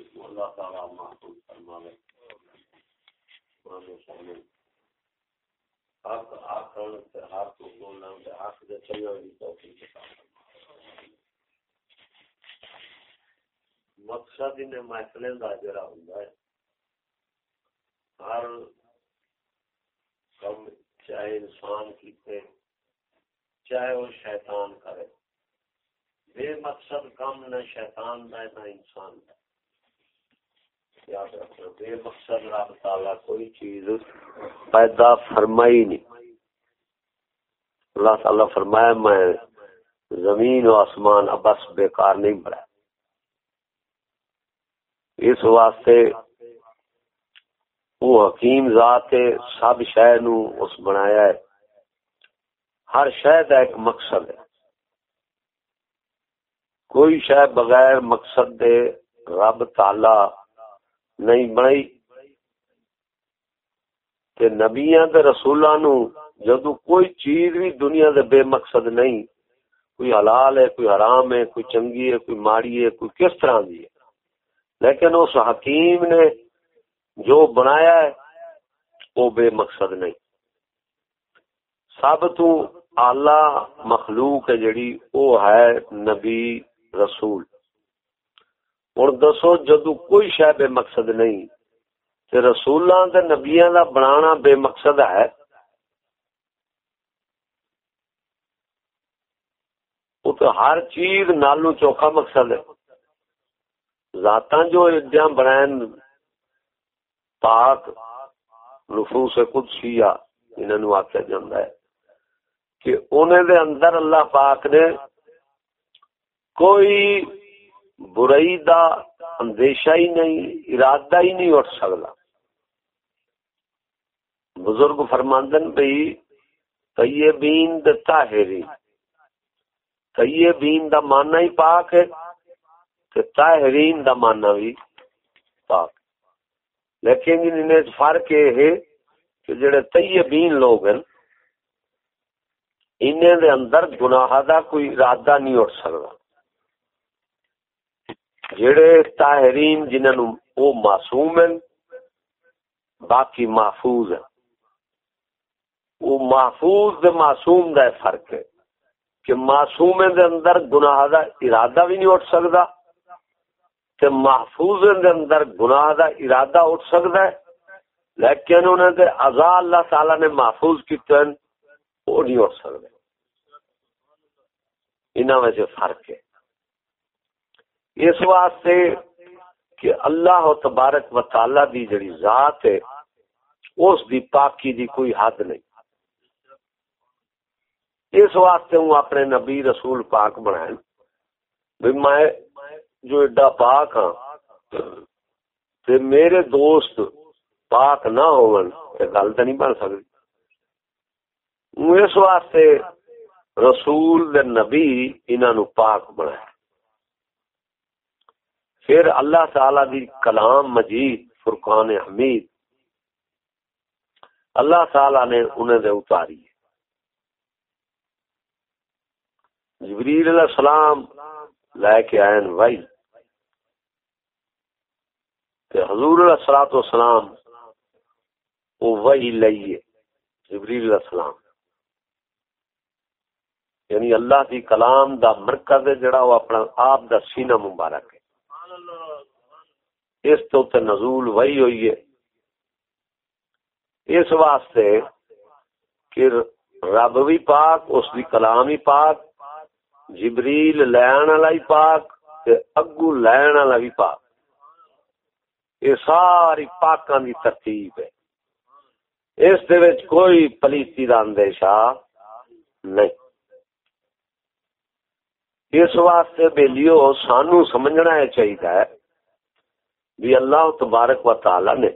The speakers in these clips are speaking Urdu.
اللہ محفوظ فرماوے۔ حق حق بولنا حق دے توفیق مقصد ان کا جڑا ہوں ہر کم چاہے انسان کیتے، چاہے وہ شیطان کرے۔ بے مقصد کم نہ شیطان دا نہ انسان دا۔ یاد رکھنا بے مقصد رب تعالی کوئی چیز پیدا فرمائی نہیں۔ اللہ تعالی فرمایا، میں زمین و آسمان بس بیکار نہیں بڑھا اس واسطے وہ حکیم ذات سب شہ نو اس بنایا ہے۔ ہر شہ کا ایک مقصد ہے۔ کوئی شہ بغیر مقصد دے رب تالا نہیں بنائی۔ تے نبیاں تے رسولاں نو جدو کوئی چیز بھی دنیا دے بے مقصد نہیں، کوئی حلال ہے، کوئی حرام ہے، کوئی چنگی ہے، کوئی ماڑی ہے، کوئی کس طرح دی ہے۔ لیکن اس حکیم نے جو بنایا ہے، وہ بے مقصد نہیں۔ سب تو آلہ مخلوق ہے جڑی، وہ ہے نبی رسول۔ ہوں دسو، جدو کوئی شہ بے مقصد نہیں، تے رسولاں تے نبیاں دا بنانا بے مقصد ہے۔ وہ تو ہر چیز نالو چوکھا مقصد ہے۔ ذاتاں جو ادیاں بنائن پاک، نفوس قدسیہ انہاں نو آکھیا جاندا ہے کہ انہیں دے اندر اللہ پاک نے کوئی برائی دا اندیشہ ہی نہیں، ارادہ ہی نہیں اٹھ سکتا بزرگ فرماندن بھئی، طیبین دا تاہری طیبین دا ماننا ہی پاک ہے کہ تاہرین دا ماننا بھی پاک۔ لیکن انہیں فرق یہ ہے کہ جڑے طیبین لوگ ہیں انہیں دے اندر گناہ دا کوئی ارادہ نہیں اٹھ سکتا جڑے تاہرین جنہوں وہ معصوم ہیں، باقی محفوظ ہیں۔ وہ محفوظ دے معصوم دا فرق ہے کہ معصوم دے اندر گناہ دا ارادہ بھی نہیں اٹھ سکتا، تے محفوظ دے اندر گناہ دا ارادہ اٹھ سکتا ہے، لیکن انہوں نے عزا اللہ تعالی نے محفوظ کیتے ہیں، وہ نہیں اٹھ سکتے۔ انہوں میں سے فرق ہے۔ اس واسطے کہ اللہ و تبارک و تعالی دی جڑی ذات ہے، اس دی پاکی دی کوئی حد نہیں۔ اس واسطے ہوں اپنے نبی رسول پاک بنائے بھی میں جو ایڈا پاک ہاں تے میرے دوست پاک نہ ہون تے گل تے نہیں بن سکتی اس واسطے رسول دے نبی انہاں نو پاک بنایا پھر اللہ تعالی دی کلام مجید، فرقان حمید، اللہ تعالی نے انہیں دے اتاری جبریل علیہ السلام لے کے آئے وائی تے حضور علیہ الصلوۃ والسلام وہ وحی لئیے جبریل علیہ السلام۔ یعنی اللہ دی کلام دا مرکز ہے، جڑا وہ اپنا آپ دا سینہ مبارک ہے۔ اس تو تے نزول وہی ہوئی ہے۔ اس واسطے کہ رب بھی پاک، اس دی کلام ہی پاک، جبریل لین والا ہی پاک تے اگو لین والا بھی پاک۔ یہ ساری پاکاں دی ترتیب ہے۔ اس دے وچ کوئی پلیتی دا اندیشہ نہیں۔ اس واسطے بیلیو سانو سمجھنا ہے۔ چاہیے بھی اللہ تبارک و تعالی نے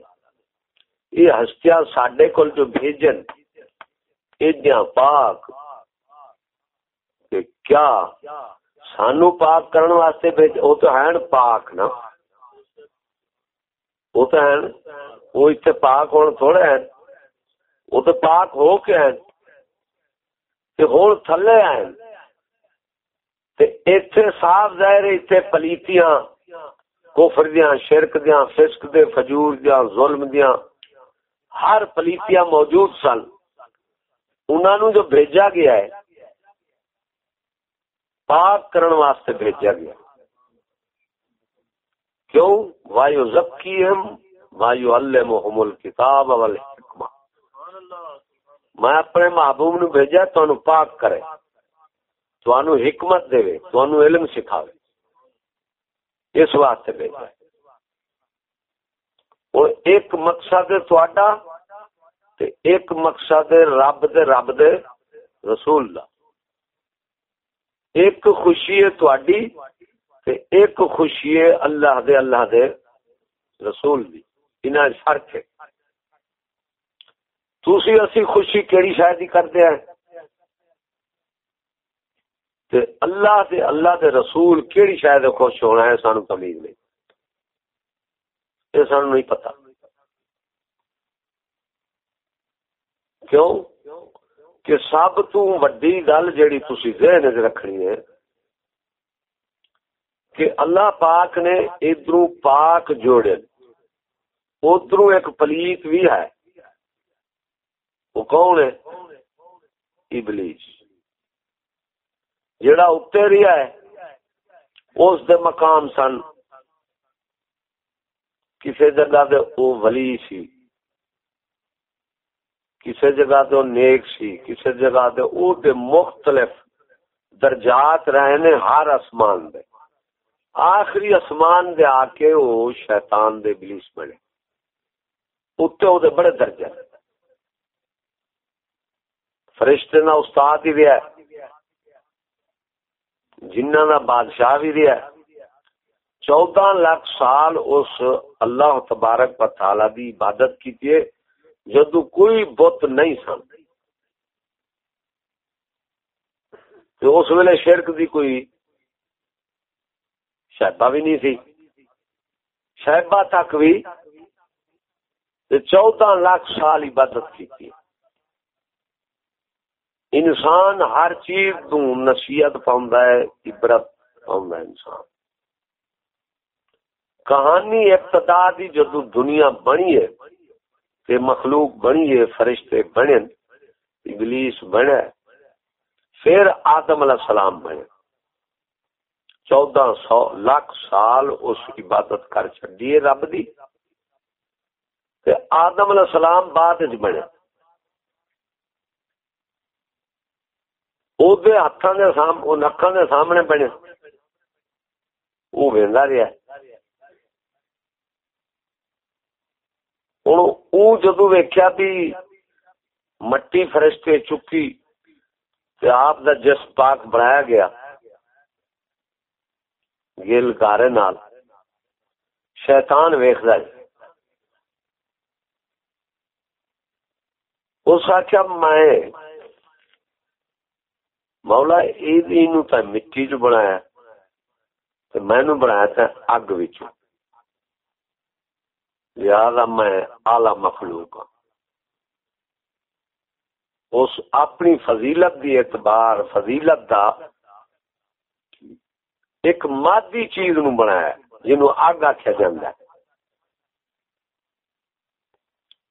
یہ ہستیاں سڈے کول جو بھیجن، ایڈیاں پاک، کہ کیا سانو پاک کرن واسطے بھیج، وہ تو ہیں پاک نا۔ وہ تو ہیں، وہ اتنے پاک ہونے تھوڑے ہیں۔ وہ تو پاک ہو کے ہیں۔ کہ ہون تھلے ہیں۔ تے ایتھے صاف ظاہر ایتھے پلیتیاں کوفر دیا شرک دیا فسق دے، فجور دیا ظلم دیا ہر پلیتیاں موجود سن۔ انہوں نے جو بھیجا گیا ہے، پاک کرن واسطے بھیجا گیا۔ کیوں؟ وایو ذکی ہم وایو اللہ محمل کتاب والحکمہ۔ میں اپنے محبوب نو بھیجا تو پاک کرے۔ تو حکمت دے تو علم سکھاوے۔ اس واسطے بھیجا اور ایک مقصد تھوڑا تے ایک مقصد رب دے رب دے رسول دا۔ ایک خوشی ہے تواڈی تے ایک خوشی ہے اللہ دے اللہ دے رسول دی۔ انہاں فرق ہے۔ تسی اسی خوشی کیڑی شاید ہی کرتے ہیں؟ تے اللہ دے اللہ دے رسول کیڑی شاید خوش ہونا ہے سانو تمیز نہیں۔ یہ سانو نہیں پتہ۔ کیوں؟ کہ سب تو وڈی گل جیڑی تسی ذہن وچ رکھنی ہے کہ اللہ پاک نے ادھر پاک جوڑے۔ ادھر ایک پلیت بھی ہے۔ وہ کون ہے؟ ابلیس۔ جڑا اتنے رہا ہے، اس دے مقام سن۔ کسی جگہ دے او ولی سی کسی جگہ دے نیک سی کسی جگہ دے او دے مختلف درجات رہنے ہر اسمان دے۔ آخری اسمان دے آ کے او شیطان دے بلیس بنے۔ اتنے او دے بڑے درجے۔ فرشتے نا استاد ہی رہا جنہ نا بادشاہ بھی رہا چودہ لاکھ سال اس اللہ تبارک و تعالی دی عبادت کی تھی جدو کوئی بت نہیں سن۔ تو اس ویلے شرک دی کوئی شہبا بھی نہیں سی۔ شہبا تک بھی چودہ لاکھ سال عبادت کی تھی انسان ہر چیز تو نصیحت پاؤں ہے، عبرت پاؤں انسان۔ کہانی ابتدا دی جدو دنیا بنی ہے کہ مخلوق بنی ہے، فرشتے بنے، ابلیس بنے، پھر آدم علیہ السلام بنے۔ چودہ سو لاکھ سال اس عبادت کر چڈیے رب دی آدم علیہ السلام بعد بنے۔ ہاتھوں سامنے نکاں جدو ویکیا بھی مٹی فرشتے چکی آپ دا جس پاک بنایا گیا گل گارے نال شیطان ویخد اس آخیا میں مولا یہ مٹی چ بنایا۔ میں بنایا تھا اگ بچوں لہذا میں آلہ مخلوق ہوں اس اپنی فضیلت دی اعتبار، فضیلت دا ایک مادی چیز نو بنایا جنو اگ آخیا جا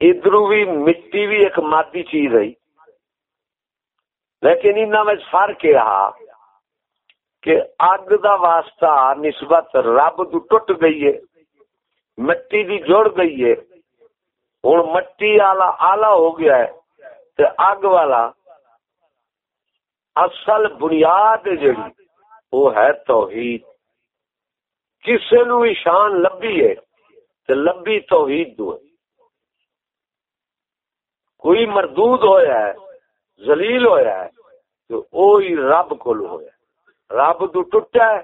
ادھر بھی مٹی بھی ایک مادی چیز ہے لیکن ان میں فرق یہ کہ اگ دا واسطہ نسبت رب تو ٹوٹ گئی ہے، مٹی دی جڑ گئی ہے۔ ہوں مٹی آلہ آلہ ہو گیا ہے تے اگ والا اصل بنیاد جڑی وہ ہے توحید۔ کسے نو شان لبی ہے تے لبی توحید دو ہے۔ کوئی مردود ہویا ہے زلیل ہویا ہے تو وہی رب کو ہویا رب تو ٹوٹا ہے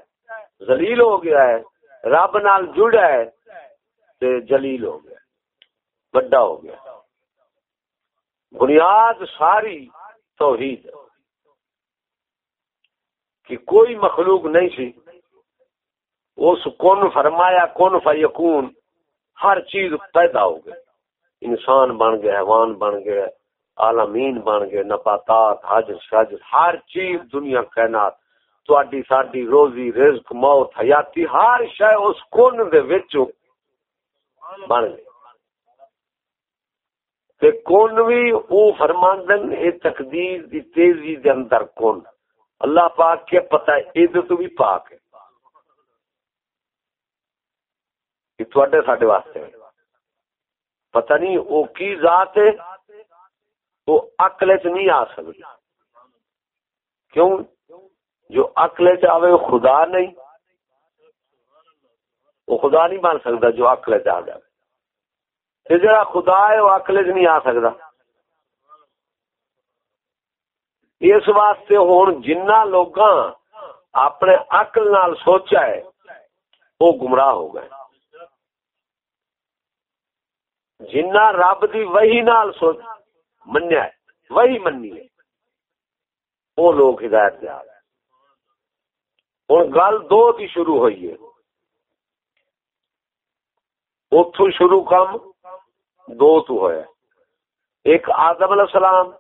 زلیل ہو گیا ہے، رب نال جڑا ہے تے جلیل ہو گیا، بڑا ہو گیا۔ بنیاد ساری توحید کہ کوئی مخلوق نہیں سی، اس کون فرمایا، کون فیقون ہر چیز پیدا ہو گئی۔ انسان بن گئے حیوان بن گئے عالمین بن گئے، نباتات، حجر، شجر، ہر چیز دنیا کائنات۔ تواڈی ساڈی روزی رزق، موت، حیاتی، ہر شے اس کون دے وچ بن گئی تے کون بھی او فرماندن، اے تقدیر دی تیزی دے اندر کون اللہ پاک کے پتہ ہے اے تو بھی پاک ہے۔ کہ تواڈے ساڈے واسطے۔ پتہ نہیں، او کی ذات ہے؟ وہ عقل چ نہیں آ سکتی۔ کیوں؟ جو عقل چ آوے خدا نہیں۔ وہ خدا نہیں بن سکتا جو عقل چ آ جائے۔ جڑا خدا ہے وہ عقل چ نہیں آ سکتا۔ اس واسطے ہوں جنہ لوگ اپنے عقل نال سوچا ہے، وہ گمراہ ہو گئے۔ جنہ رب دی وہی نال سوچ منیا ہے، وہی منی ہے۔ وہ لوگ ہدایت دیا ہوں گل دو کی شروع ہوئی ہے۔ اتو شروع کم، دو تو ہوا ایک آدم علیہ السلام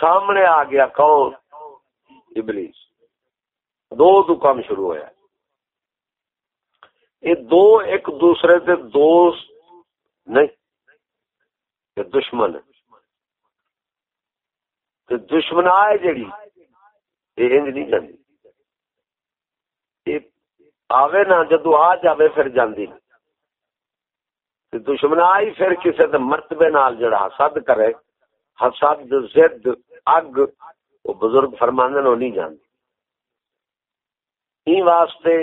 سامنے آ گیا، کون؟ ابلیس۔ دو تو کم شروع ہوا یہ دو ایک دوسرے سے دوست نہیں دشمن تو دشمن آئے جڑی یہ انج نہیں جاندی۔ آوے نا جدو آ جاوے پھر جاندی۔ تو دشمن آئی پھر کسی دے مرتبے نال جڑا حسد کرے، حسد زد اگ وہ بزرگ فرماندن وہ نہیں جاندی۔ این واسطے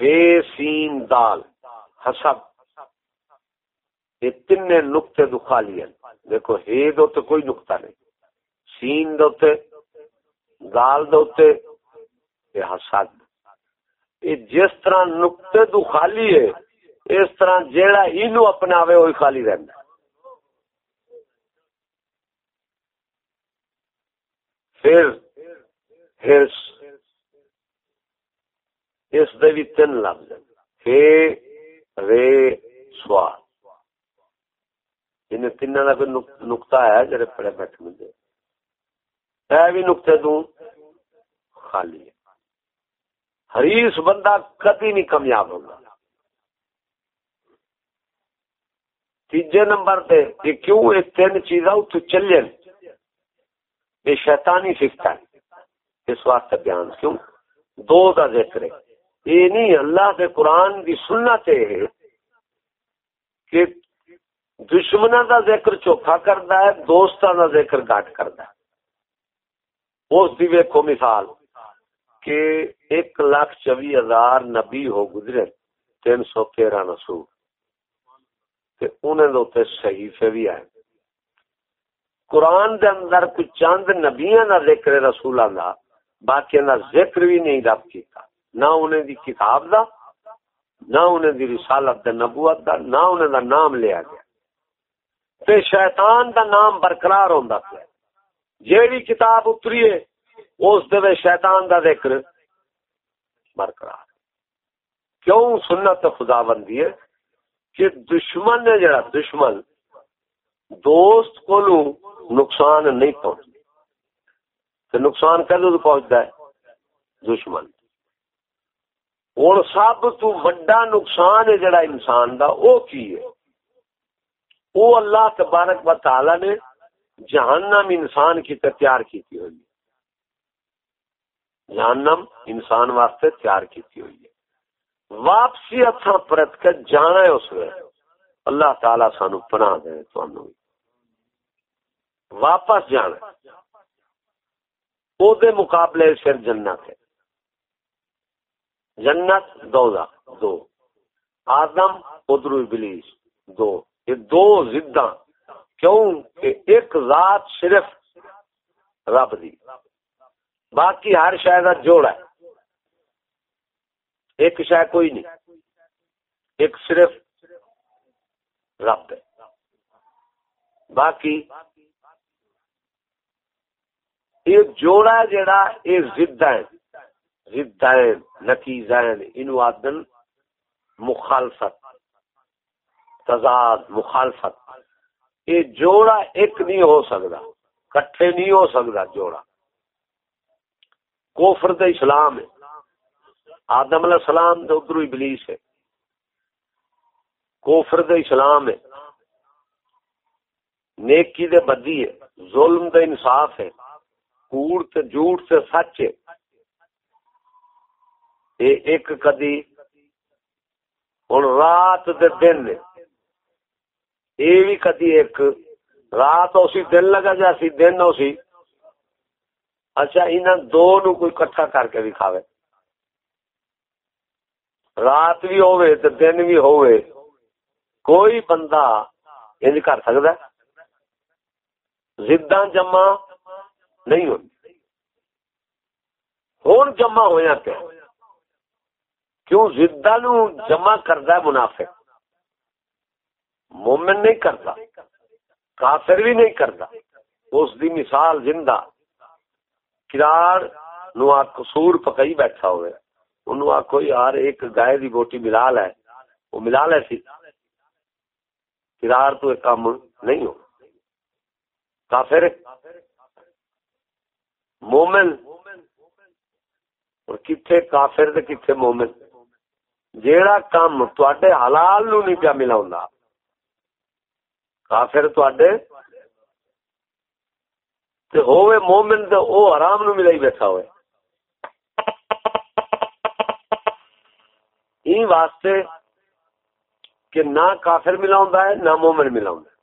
ہے سین دال، حسد یہ تین نقطے دکھا لیا دیکھو، ہے دو تو کوئی نقطہ نہیں۔ سین دوتے گال دوتے یہ حسد۔ یہ جس طرح نقطے دو خالی ہے، اس طرح جیڑا اینو اپنا آوے وہی خالی رہنا پھر ہرس، اس دے بھی تین لفظ ہے رے سوال انہیں تین کا کوئی نقطہ ہے، جڑے پڑے بیٹھے مجھے اے بھی نقطے دوں، خالی ہے۔ حریص بندہ کدی نہیں کامیاب ہوگا۔ تیجے نمبر تے یہ کیوں یہ تین چیزاں تو چلے یہ شیطانی سکھتا ہے۔ اس واسطے بیان کیوں؟ دو کا ذکر ہے۔ یہ نہیں، اللہ کے قرآن کی سننا ہے کہ دشمنا دا ذکر چوکھا کرتا ہے دوستوں دا ذکر گھٹ کرتا ہے۔ اس کی ویکو مثال کہ ایک لاکھ چوی ہزار نبی ہو گزرے، تین سو تیرہ نسو انہیں صحیفے بھی آئے۔ قرآن دے اندر کچھ چند نبیاں دا ذکر رسولہ دا باقی دا ذکر بھی نہیں رب کیتا۔ نہ انہیں دی کتاب دا، نہ انہیں دی رسالت دا نبوت دا، نہ انہیں دا نام لیا گیا۔ تے شیطان دا نام برقرار ہوندا پیا۔ جیڑی کتاب اتری ہے اس دے شیطان دا ذکر برقرار کیوں سنت خدا بندی ہے؟ کہ دشمن نے جڑا، دشمن دوست کو نقصان نہیں پہنچ تو نقصان کدو پہنچتا ہے؟ دشمن۔ ہوں سب تو وڈا نقصان ہے جڑا انسان دا، او کی ہے؟ وہ اللہ تبارک و تعالی نے جہنم انسان کی تیار کی ہوئی ہے۔ جہنم انسان واسطے تیار کی ہوئی ہے۔ واپسی اتھا پرت کے جانا ہے اس میں اللہ تعالی سانو پناہ دے تو واپس جانا او دے مقابلے پھر جنت ہے۔ جنت دو دو۔ آدم ادرو ابلیس، دو۔ یہ دو زدہ کیوں کہ ایک ذات صرف رب دی۔ باقی ہر شاید کا جوڑا ہے۔ ایک شاید کوئی نہیں۔ ایک صرف رب ہے۔ باقی یہ جوڑا جڑا یہ زدہ ہے۔ زدہ ہے، نتیجہ ہے۔ انو آدن مخالفت، تضاد، مخالفت۔ یہ جوڑا ایک نہیں ہو سکتا، کٹھے نہیں ہو سکتا جوڑا۔ کوفر دے اسلام ہے۔ آدم علیہ السلام دے ادھر ابلیس ہے۔ کوفر دے اسلام ہے۔ نیکی دے بدی ہے۔ ظلم دے انصاف ہے۔ کوڑ تے جھوٹ تے سچ ہے۔ اے ایک کدی، ہن رات دے دن ہے۔ اے بھی کدی ایک رات اسی دن لگا جا سی دن اسی۔ اچھا انہاں دو نو کوئی کٹھا کر کے بھی کھاوے رات بھی ہوئے تو دن بھی ہوئے کوئی بندہ انج کر سکتا زدہ جمع نہیں ہو ہون جمع ہویا پہ کیوں زدہ نو جمع کرتا ہے منافع مومن نہیں کرتا، کافر بھی نہیں کرتا۔ اس دی مثال زندہ۔ کرار نو قصور پکئی بیٹھا ہوئے۔ انہوں آخو یار، ایک گائے دی بوٹی ملا لے۔ وہ ملا لے سی۔ کرار تو ایک کام نہیں ہو۔ کافر۔ مومن۔ اور کتھے کافر تے کتھے مومن۔ جیڑا کام تواڈے حلال نو نہیں پیا ملاوندا کافر تواڈے تے ہوے مومن تے او حرام نو ملائی بیٹھا ہوئے۔ این واسطے کہ نہ کافر ملاؤں ہے، نہ مومن ملاؤں ہے۔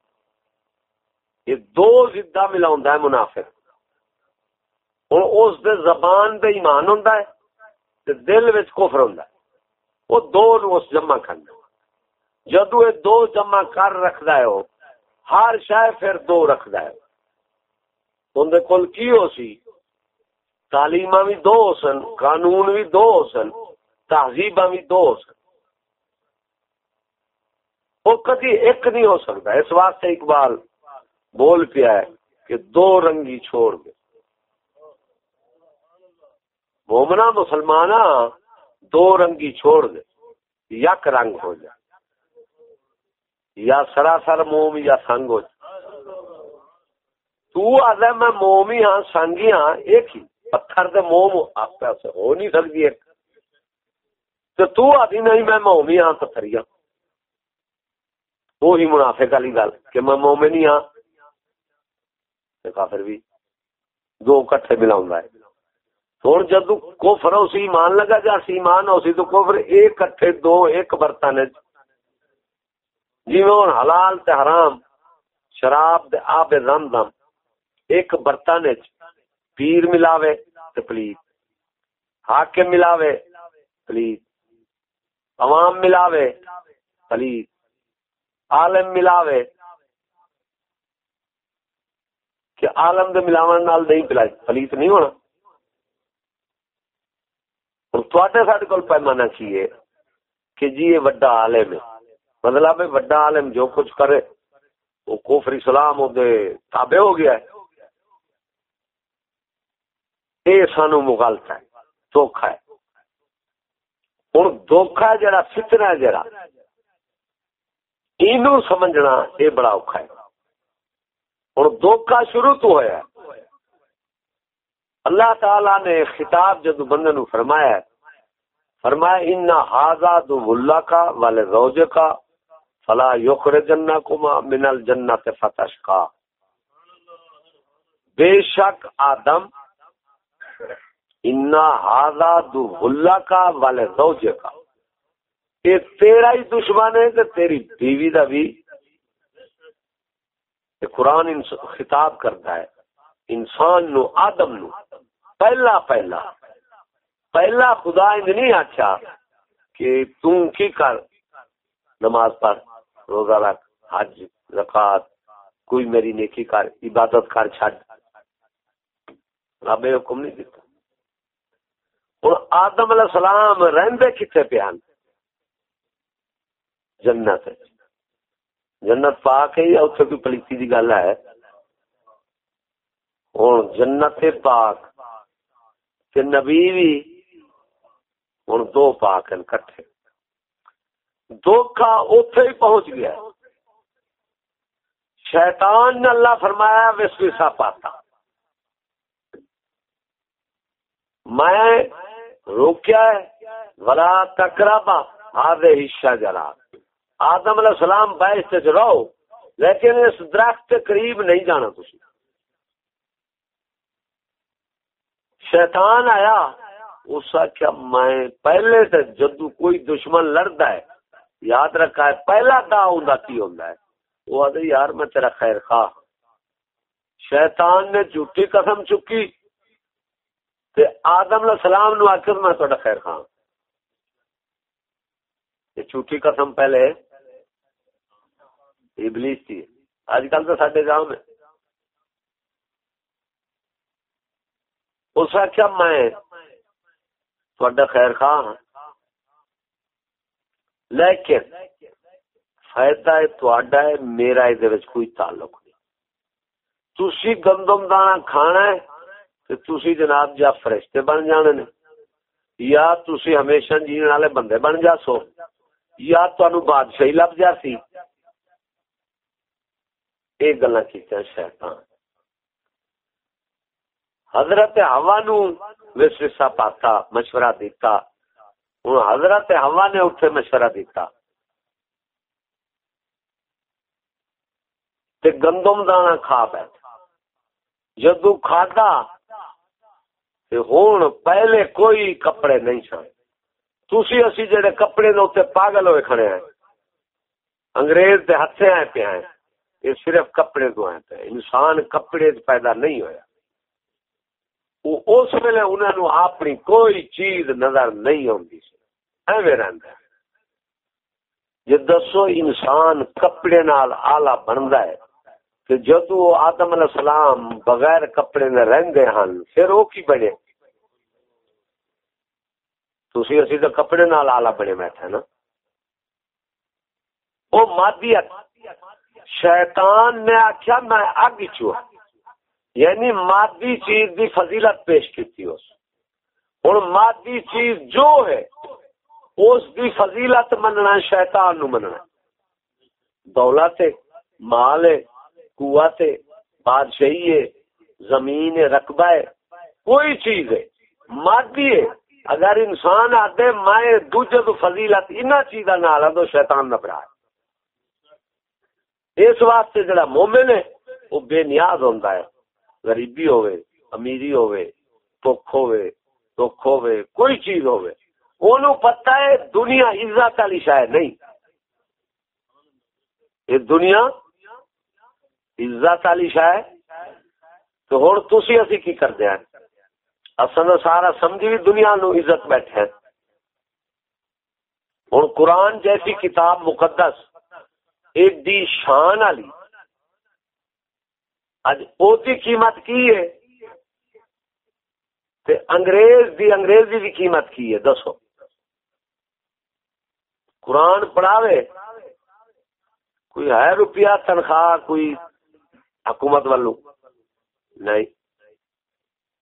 یہ دو زدہ ملاؤں ہے منافر اور اس دے زبان دے ایمان ہوں ہے تے دل وچ کفر ہوں ہے۔ وہ دو نو اس جمع کرنا۔ جدو یہ دو جمع کر رکھدا ہے وہ ہر شے پھر دو رکھدا ہے۔ اندے کول کی ہو سی؟ تعلیمہ بھی دو سن، قانون بھی دو سن تہذیب بھی دو ہو سکتا وہ کدی ایک نہیں ہو سکتا۔ اس واسطے اقبال بول پیا ہے کہ دو رنگی چھوڑ دے۔ مومنا مسلمان دو رنگی چھوڑ دے۔ یک رنگ ہو جائے۔ یا سراسر موم یا سنگ ہو تو آدھا میں مومی ہاں سنگی ہاں ایک ہی۔ پتھر دے موم آپ ہو نہیں سکتی ایک۔ تو تو آدھی نہیں، میں مومی ہاں پتھر تو تھریا ہاں۔ وہی منافع والی گل، کہ میں مومن ہی ہاں۔ کافر بھی۔ دو کٹھے ملاؤں ہے ہوں جد کوفر اسی ایمان لگا جا سی ایمان اسی تو کوفر ایک کٹھے، دو، ایک برتن۔ جی ہوں حلال تے حرام، شراب دے آب رم دم، ایک برتن پیر ملاوے تے پلیت، حاکم ملاوے پلیت، عوام ملاوے پلیت، عالم ملاوے کہ عالم دے ملاون نال نہیں پلیت نہیں ہونا۔ اور تواڈے ساڈے کول پیمانہ کی ہے کہ جی یہ وڈا عالم ہے۔ مطلب ہے وڈا عالم جو کچھ کرے، وہ کفر اسلام او دے تابع ہو گیا ہے۔ اے سانو مغالطہ ہے دھوکھا ہے۔ ہوں دھوکھا جڑا فتنا ہے جڑا۔ اینو سمجھنا یہ بڑا اوکھا ہے۔ ہوں دھوکھا شروع تو ہوا اللہ تعالی نے خطاب جد بندے نو فرمایا ہے، فرمایا ان ہاضا دو اللہ کا والے روز کا فلا یوخر جنا کما من الجنت فتش کا بے شک آدم، انا ہاضا دو کا والے روز کا یہ تیرا ہی دشمن ہے کہ تیری بیوی دا بھی قرآن خطاب کرتا ہے، انسان نو، آدم نو، پہلا پہلا پہلا خدا نہیں آچا کہ تم کی کر نماز پڑھ؟ روزہ رکھ، حج زکات کوئی میری نیکی کر، عبادت کر، چھڈ۔ رب حکم نہیں دیتا۔ اور آدم علیہ السلام رہندے کتنے پیان جنت جنت پاک ہے یا اتنے کوئی پلیتی کی گل ہے؟ ہوں جنت پاک نبی بھی ہوں دو پاک ہیں کٹھے۔ دھوکھا اتے ہی پہنچ گیا۔ شیطان نے اللہ فرمایا وسوسا پاتا میں روکیا ہے، ولا تقربا آدھے حصہ جرا آدم علیہ السلام باعث رہو لیکن اس درخت کے قریب نہیں جانا تھی شیطان آیا، اس آخیا میں پہلے سے جدو کوئی دشمن لڑتا ہے یاد رکھا ہے، پہلا دا ہوں کی ہوں وہ آدھے، یار میں تیرا خیر خواہ۔ شیطان نے جھوٹی قسم چکی۔ تے آدم علیہ السلام نو آخر میں تھوڑا خیر خواہ۔ یہ جھوٹی قسم پہلے ابلیس تھی آج کل تو سارے گاؤں میں۔ اس آخیا میں تھوڑا خیر خواہ ہاں؟ لیکن فائدہ ہے میرا یہ کوئی تعلق نہیں۔ تھی گندم دانا کھانا ہے تو تسی جناب جا فرشتے بن جانے نے۔ یا تسی ہمیشہ جینے والے بندے بن جا سو یا تہن بادشاہی لب جا سی یہ گلا کی شیطان۔ حضرت ہوا نو وسوسا پاتا، مشورہ دیتا ہوں حضرت ہوا نے اتنے مشورہ دیتا تے گندم دانا کھا بیٹھا۔ جدو کھادا ہوں پہلے کوئی کپڑے نہیں سن۔ تھی اسی جڑے کپڑے نے اتنے پاگل ہوئے کھڑے ہیں۔ انگریز دے ہاتھ آئے پہ ہیں۔ یہ صرف کپڑے تو آئے پہ انسان کپڑے پیدا نہیں ہویا۔ اس ویلے انہوں نے اپنی کوئی چیز نظر نہیں آتی ایویں رہتا جی دسو انسان کپڑے نال آلہ بنتا ہے۔ کہ جدو آدم علیہ السلام بغیر کپڑے نے رہندے ہن، پھر وہ کی بنے؟ تھی اسی تو کپڑے نال آلہ بنے بیٹھے نا۔ وہ مادیت، شیطان نے آخیا میں اگ چو ہاں۔ یعنی مادی چیز دی فضیلت پیش کی اس ہوں مادی چیز جو ہے اس دی فضیلت مننا شیطان نو مننا دولت مال قوت بادشاہی ہے، زمین رقبہ ہے، کوئی چیز ہے مادی ہے۔ اگر انسان آتے میں دوجے تو فضیلت ان چیزاں نال تو شیطان نہ برا اس واسطے جڑا مومن ہے، وہ بے نیاز ہوتا ہے۔ غریبی ہوئے امیری ہوئے دکھ ہوئے دکھ ہوئے کوئی چیز ہوئے اونوں پتہ ہے دنیا عزت والی شاید نہیں۔ یہ دنیا عزت والی شاید۔ تو ہوں تھی اسی کی کرتے ہیں؟ اصل سارا سمجھی بھی دنیا نو عزت بیٹھے ہوں قرآن جیسی کتاب مقدس، ایڈی شان والی۔ اج دی قیمت کی ہے؟ تے انگریز دی انگریزی دی قیمت کی ہے؟ دسو۔ قرآن پڑھاوے، کوئی ہے روپیہ تنخواہ، کوئی حکومت والوں نہیں۔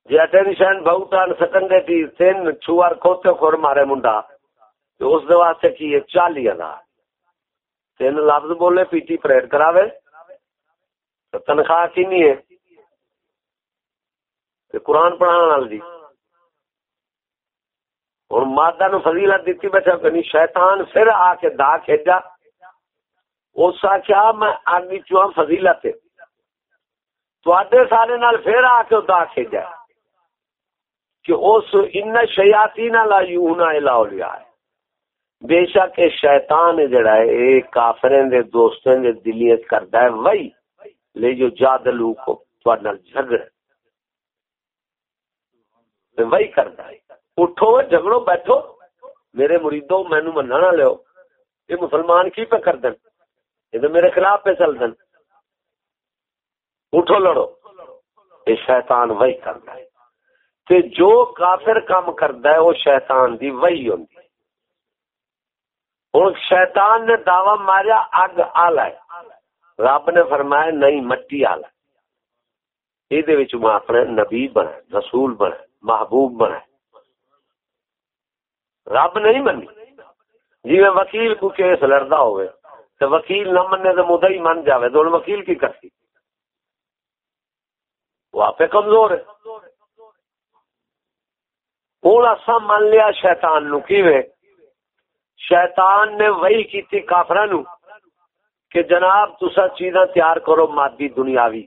جی اٹینشن بہت سکنگے کی تین چھوار کھوتے خور مارے منڈا۔ تو اس دے واسطے کی ہے؟ چالی ہزار۔ تین لفظ بولے، پی ٹی پریڈ کراوے۔ تو تنخواہ کنی ہے؟ قرآن پڑھانا نال جی۔ اور مادہ نو فضیلت دیتی بیٹھا کنی شیطان پھر آ کے دا کھیجا۔ اس آخیا میں آگی چوہاں فضیلت ہے؟ تو آدھے سارے نال پھر آ کے دا کھیجا۔ کہ اس ان شیاتی لا یونا الا ہے بے شک شیطان جڑا ہے اے کافریں دے دوستوں دے دلیت کردا ہے، وہی لے جو جادلو کو تو نال جھگڑ وہی کردا ہے۔ اٹھو جھگڑو بیٹھو۔ میرے مریدوں، مینوں مننا نہ لیو۔ یہ مسلمان کی پہ کر دن؟ یہ تو میرے خلاف پہ چل دن۔ اٹھو، لڑو۔ یہ شیطان وہی کردا ہے۔ تے جو کافر کام کردا ہے، وہ شیطان دی وہی ہوندی ہوں شیطان نے دعوی ماریا، اگ آلہ ہے۔ رب نے فرمایا، نہیں، مٹی آلہ یہ اپنے نبی بنا رسول بنا محبوب بنا رب نہیں منی۔ جی وکیل کو کیس لڑتا ہوئے تو وکیل نہ مننے تو مدعا ہی من جاوے تو وکیل کی کرتی وہ آپ کمزور ہے۔ ہوں اصا من لیا شیطان نو کی شیطان نے وہی کیتی کافر نو کہ جناب تسا چیزاں تیار کرو مادی دنیاوی۔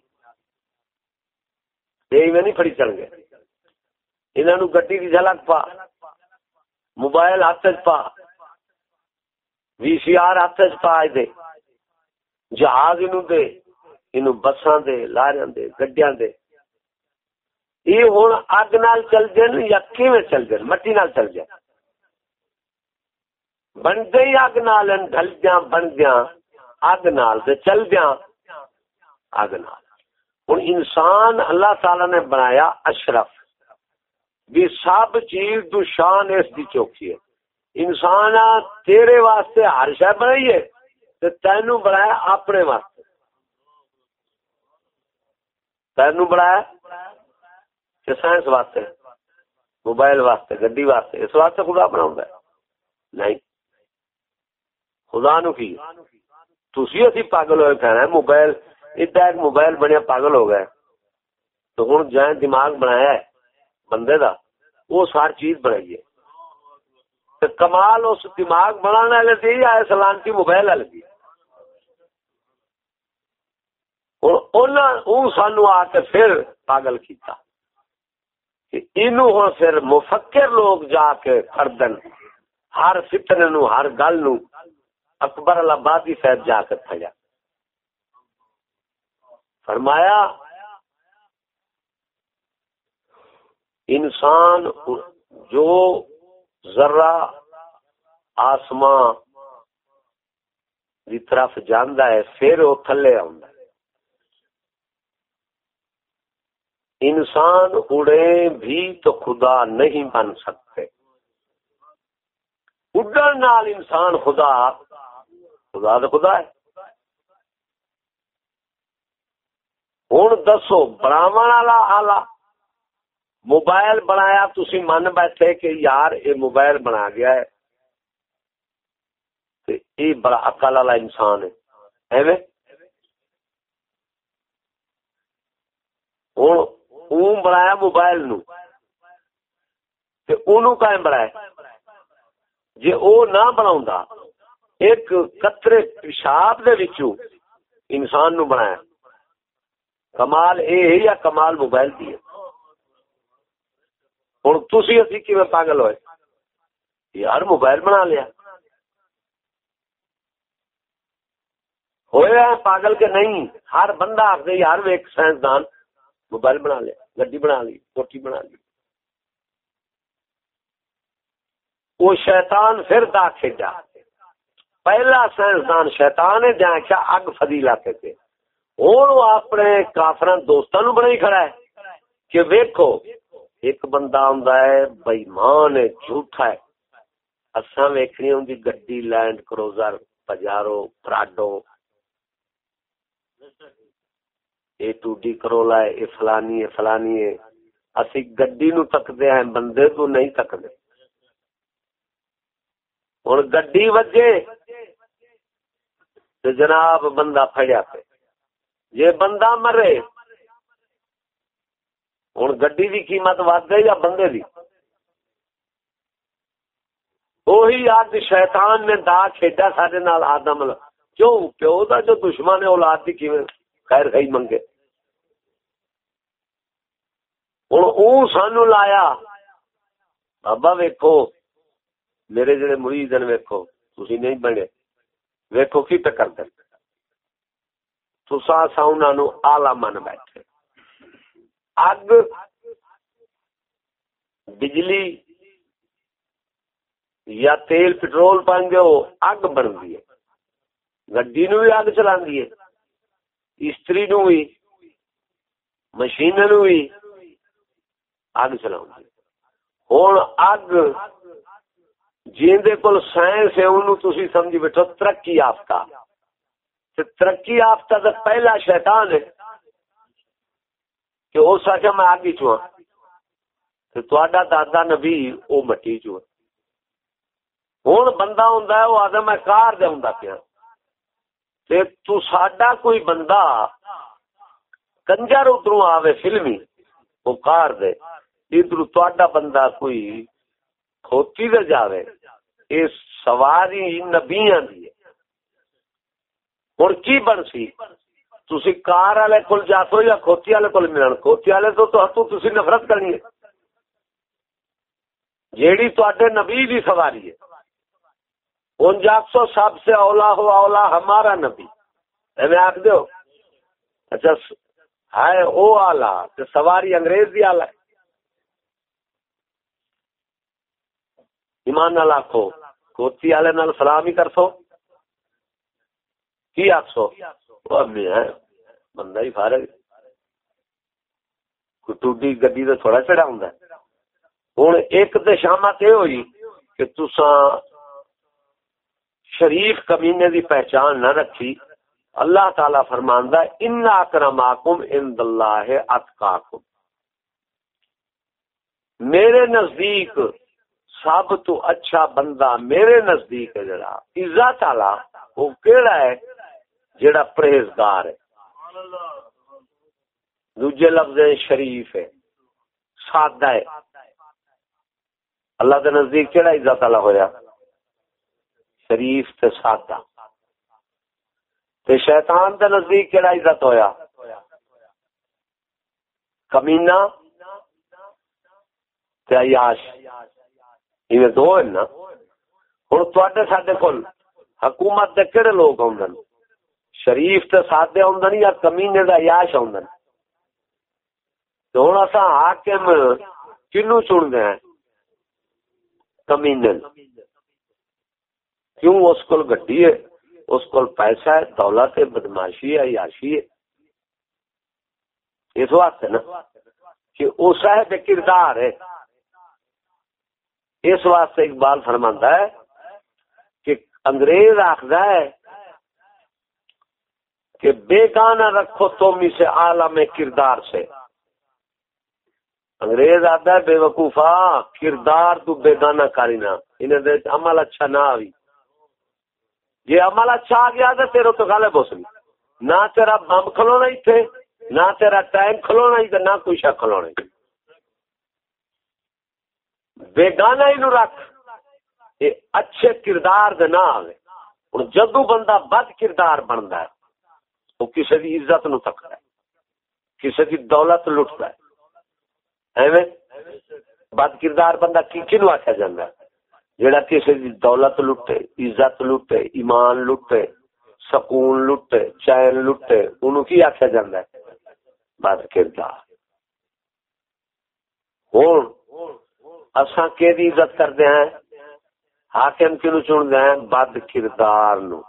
یہ میں نہیں پڑی چل گئے انہوں گڈی کی جھلک پا۔ موبائل ہاتھ پا وی سی آر ہاتھ پا دے جہاز انو دے انو بساں دے لاریاں دے گڈیاں دے یہ ہوں اگ نال چل جن یا کیویں چل جن مٹی نال چل جائے بن گئی اگ نال ڈل دیا اگ نال چل دیا اگ نال ہوں انسان اللہ تعالی نے بنایا اشرف بھی سب چیز تو شان اس دی چوکی ہے۔ انسان تیرے واسطے ہر شہ بنائی ہے تینو بنایا اپنے واسطے۔ تینو بنایا سائنس واسطے، موبائل واسطے، گڈی واسطے، اس واسطے خدا بنا نہیں۔ خدا نو کی؟ تھی اسی پاگل ہوئے کہنا ہے موبائل اتنا ایک موبائل بنیا پاگل ہو گئے۔ تو ہوں جائیں دماغ بنایا ہے۔ بندے دا، وہ ساری چیز بنائی ہے۔ کمال اس دماغ بنانے والے تھی یا سلامتی موبائل والے تھی سانو آ کے پھر پاگل کیتا۔ ہوں پھر مفکر لوگ جا کے کردن ہر فتنے نو، ہر گل نو اکبر البادی صاحب جا کے تھیا فرمایا انسان جو ذرا آسمان کی طرف جانا ہے، پھر وہ تھلے آ انسان اڑے بھی تو خدا نہیں بن سکتے۔ اڈن نال انسان خدا خدا تو خدا ہے۔ ہوں دسو والا آلہ موبائل بنایا تھی من بیٹھے کہ یار یہ موبائل بنا گیا ہے۔ یہ بڑا اکل والا انسان ہے۔ ایویں؟ ہوں اون بنایا موبائل نو۔ تے اونوں کائیں بنایا؟ جے او نہ بناوندا ایک قطرے پیشاب دے وچوں انسان نو بنایا۔ کمال اے ہے یا کمال موبائل دی ہے؟ ہن تسی اسی کیویں پاگل ہوئے یار موبائل بنا لیا ہویا پاگل کے نہیں ہر بندہ آخر یار ایک سائنسدان موبائل بنا لیا گڈی بنا لی کوٹھی بنا لی وہ شیطان پھر دا کھیڈا پہلا سائنسدان شیطان ہے جہاں کیا اگ فضیلا کہتے ہوں اپنے کافر دوستوں بنائی کھڑا ہے کہ ویکو ایک بندہ آندا ہے، بےمان ہے، جھوٹا ہے۔ اساں ویکھنی ہوں گڈی لینڈ کروزر، پجارو، پراڈو۔ اے ٹوٹی کرولا ہے، اے فلانی ہے فلانی ہے۔ اسی گڈی نو تکدے ہیں، بندے تو نہیں تکدے۔ ہوں گڈی وجے تو جناب بندہ پھڑیا پہ جے بندہ مرے ہوں گڈی کی قیمت ود گئی یا بندے دی؟ وہی آج شیطان نے دا کھیڈا سارے نال آدم کیوں؟ پیو دا جو دشمن ہے اولاد دی کیویں خیر خی منگے۔ ہوں او سانو لایا۔ بابا ویکو میرے جڑے مرید ہیں ویکو تھی نہیں بنے۔ ویکو کی پہ کر تسا سا انہوں آلہ من بیٹھے۔ اگ، بجلی یا تیل، پٹرول پان گے وہ اگ بنتی ہے۔ گڈی نو بھی اگ چلا استری نو بھی مشین نو بھی اگ چلاؤں ہوں اگ جیندے کول سائنس ہے انہوں تسی سمجھی بیٹھو، ترقی یافتہ۔ ترقی یافتہ تو پہلا شیطان ہے۔ کہ اس آخیا میں آگے چواں تا دادا نبی وہ مٹی چ ہوں بندہ ہوں وہ آدھا میں کار دے ہوں پیا۔ تو ساڈا کوئی بندہ کنجر ادھر آوے فلمی وہ کار دے۔ ادھر تا بندہ کوئی کھوتی دے جاوے۔ یہ سواری نبیاں دی ہوں کی بن سی؟ تھی کار والے کول جاتو یا کھوتی والے کول ملن؟ کھوتی والے تو تو تھی نفرت کرنی ہے۔ جیڑی تے نبی دی سواری ہے۔ ان جاکسو سب سے اولا ہو اولا ہمارا نبی۔ میں آخ دو اچھا ہے او آلہ سواری انگریز دی آلہ ہے۔ ایمان نال آخو کوتی والے نال سلام ہی کر سو کی آخ سو بندہ ہی فارغ ٹوڈی گڈی تو تھوڑا چڑھا ہوں ہوں ایک تو شامت یہ ہوئی کہ تسا شریف کمینے دی پہچان نہ رکھی اللہ تعالی فرماندا ان اکرماکم عند اللہ اتقاکم میرے نزدیک سب تو اچھا بندہ میرے نزدیک ہے جڑا عزت والا وہ کیڑا ہے جڑا پرہیزگار ہے۔ دوجے لفظ شریف ہے سادہ ہے۔ اللہ کے نزدیک کیڑا عزت والا ہویا؟ شریف تے سادہ۔ تے شیطان دے نزدیک کیڑا عزت ہویا؟ کمینا تے عیاش۔ یہ دو ہیں نا۔ ہن تواڈے ساڈے کول حکومت دے کیڑے لوگ ہوندن شریف تے سادے ہوندن یا کمینے دا عیاش ہوندن تو ہن اساں حاکم کنو چن ہیں کمینے کیوں اس کو گڈی ہے اس کو پیسہ ہے دولت ہے بدماشی ہے یاشی ہے اس واسطے نا کہ وہ صاحب کردار ہے اس واسطے اقبال فرماندہ ہے کہ انگریز آخر ہے کہ بے گانا رکھو تومی سے عالم کردار سے۔ انگریز آتا ہے بے وقوفا کردار تو بے گانا انہیں عمل اچھا نہ آئی جی عمل اچھا آ گیا تو تیرے تو غالب ہو سکتی نہ تیرا بم کھلونا ہی تھے، نہ تیرا ٹائم کھلونا ہی تھے، نہ کوئی شا کھلونا ہی۔ بےگانا ہی نو رکھ، یہ اچھے کردار دے نہ آئے ہوں جدو بندہ بد کردار بنتا ہے وہ کسی کی عزت نو تکتا ہے کسی کی دولت لٹتا ہے۔ ایویں بد کردار بندہ کی کنو آخیا جاتا ہے؟ جڑا کسی دی دولت لٹے، عزت لٹے، ایمان لٹے، سکون لٹے، چین لٹے انہوں کی آخیا جاتا ہے؟ بد کردار۔ ہوں اصا کہ عزت کرتے ہیں؟ حاکم کنو چنتے ہیں بد کردار نو۔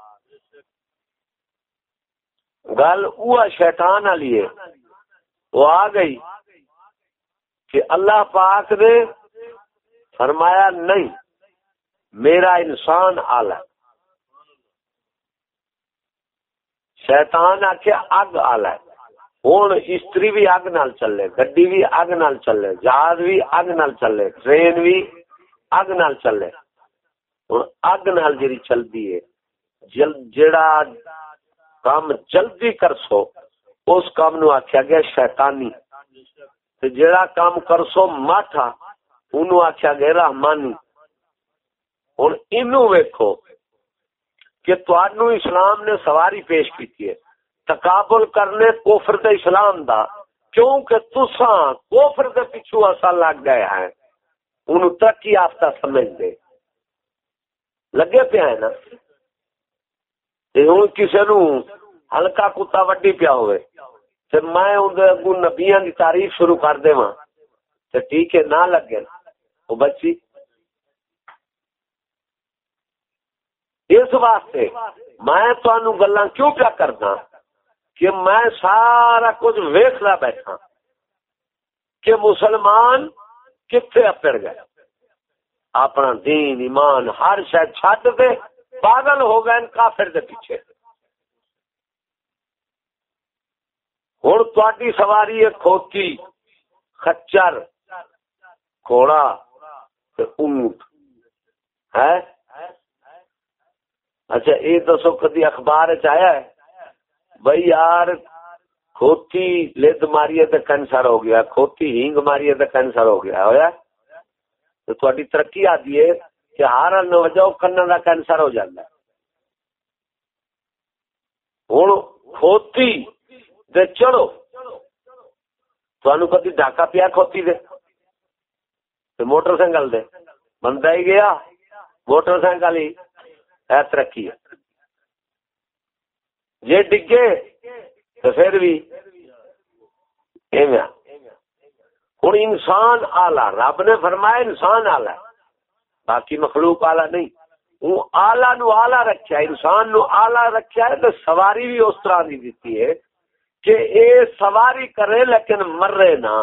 گل وہ شیطان والی ہے۔ وہ آ گئی کہ اللہ پاک نے فرمایا نہیں، میرا انسان آلہ۔ شیطان آخیا اگ آلہ ہوں استری بھی اگ نال چلے، گڈی بھی اگ نال چلے، جہاز بھی اگ نال چلے، ٹرین بھی اگ نال چلے۔ ہوں اگ نال جی چلتی ہے جڑا کام جلدی کر سو اس کام نو آخیا گیا شیطانی۔ جڑا کام کر سو ماٹھا انہوں آخیا گیا رحمانی۔ ہوں اینو ویکو کہ تہن اسلام نے سواری پیش کی ہے۔ تقابل کرنے کوفر دے اسلام دا، کیونکہ تسا کوفر دے پچھو اصا لگ گئے ہیں۔ ان ترقی یافتہ سمجھ دے لگے پیا ہے نا؟ ہوں کسی نو ہلکا کتا وڈی پیا ہوئے تے میں اندر اگو نبیاں دی تعریف شروع کر دے ماں تے ٹھیک ہے نہ لگے وہ بچی اس واسطے میں تہن گلا کیوں پیا کرنا کہ میں سارا کچھ ویخلا بیٹھا کہ مسلمان کتنے اپڑ گئے اپنا دین ایمان ہر شاید چھڈ دے پاگل ہو گئے کافر دے پیچھے۔ ہوں تھی سواری ہے کھوتی، خچر، گھوڑا اونٹ۔ ہے؟ اچھا یہ دسو کدی اخبار چیا ہے؟ بھائی یار، کھوتی لد ماری تو کینسر ہو گیا، کھوتی ہینگ ماری تو کینسر ہو گیا ہوا تو تھوڑی ترقی آتی ہے۔ کہ ہر نوجو کن کا کینسر ہو جاتا ہے۔ ہوں کھوتی دے چلو تھانو کدی ڈاکا پیا کھوتی دے۔ موٹر سائیکل دے۔ بندہ ہی گیا۔ موٹر سائیکل ہی ہے ترقی۔ ہے جی ڈگے تو پھر بھی ہوں انسان آلہ، رب نے فرمایا انسان آلہ باقی مخلوق آلہ نہیں۔ وہ آلہ نو آلہ رکھا ہے انسان نو آلہ رکھا ہے تو سواری بھی اس طرح دی دیتی ہے کہ اے سواری کرے لیکن مرے نہ۔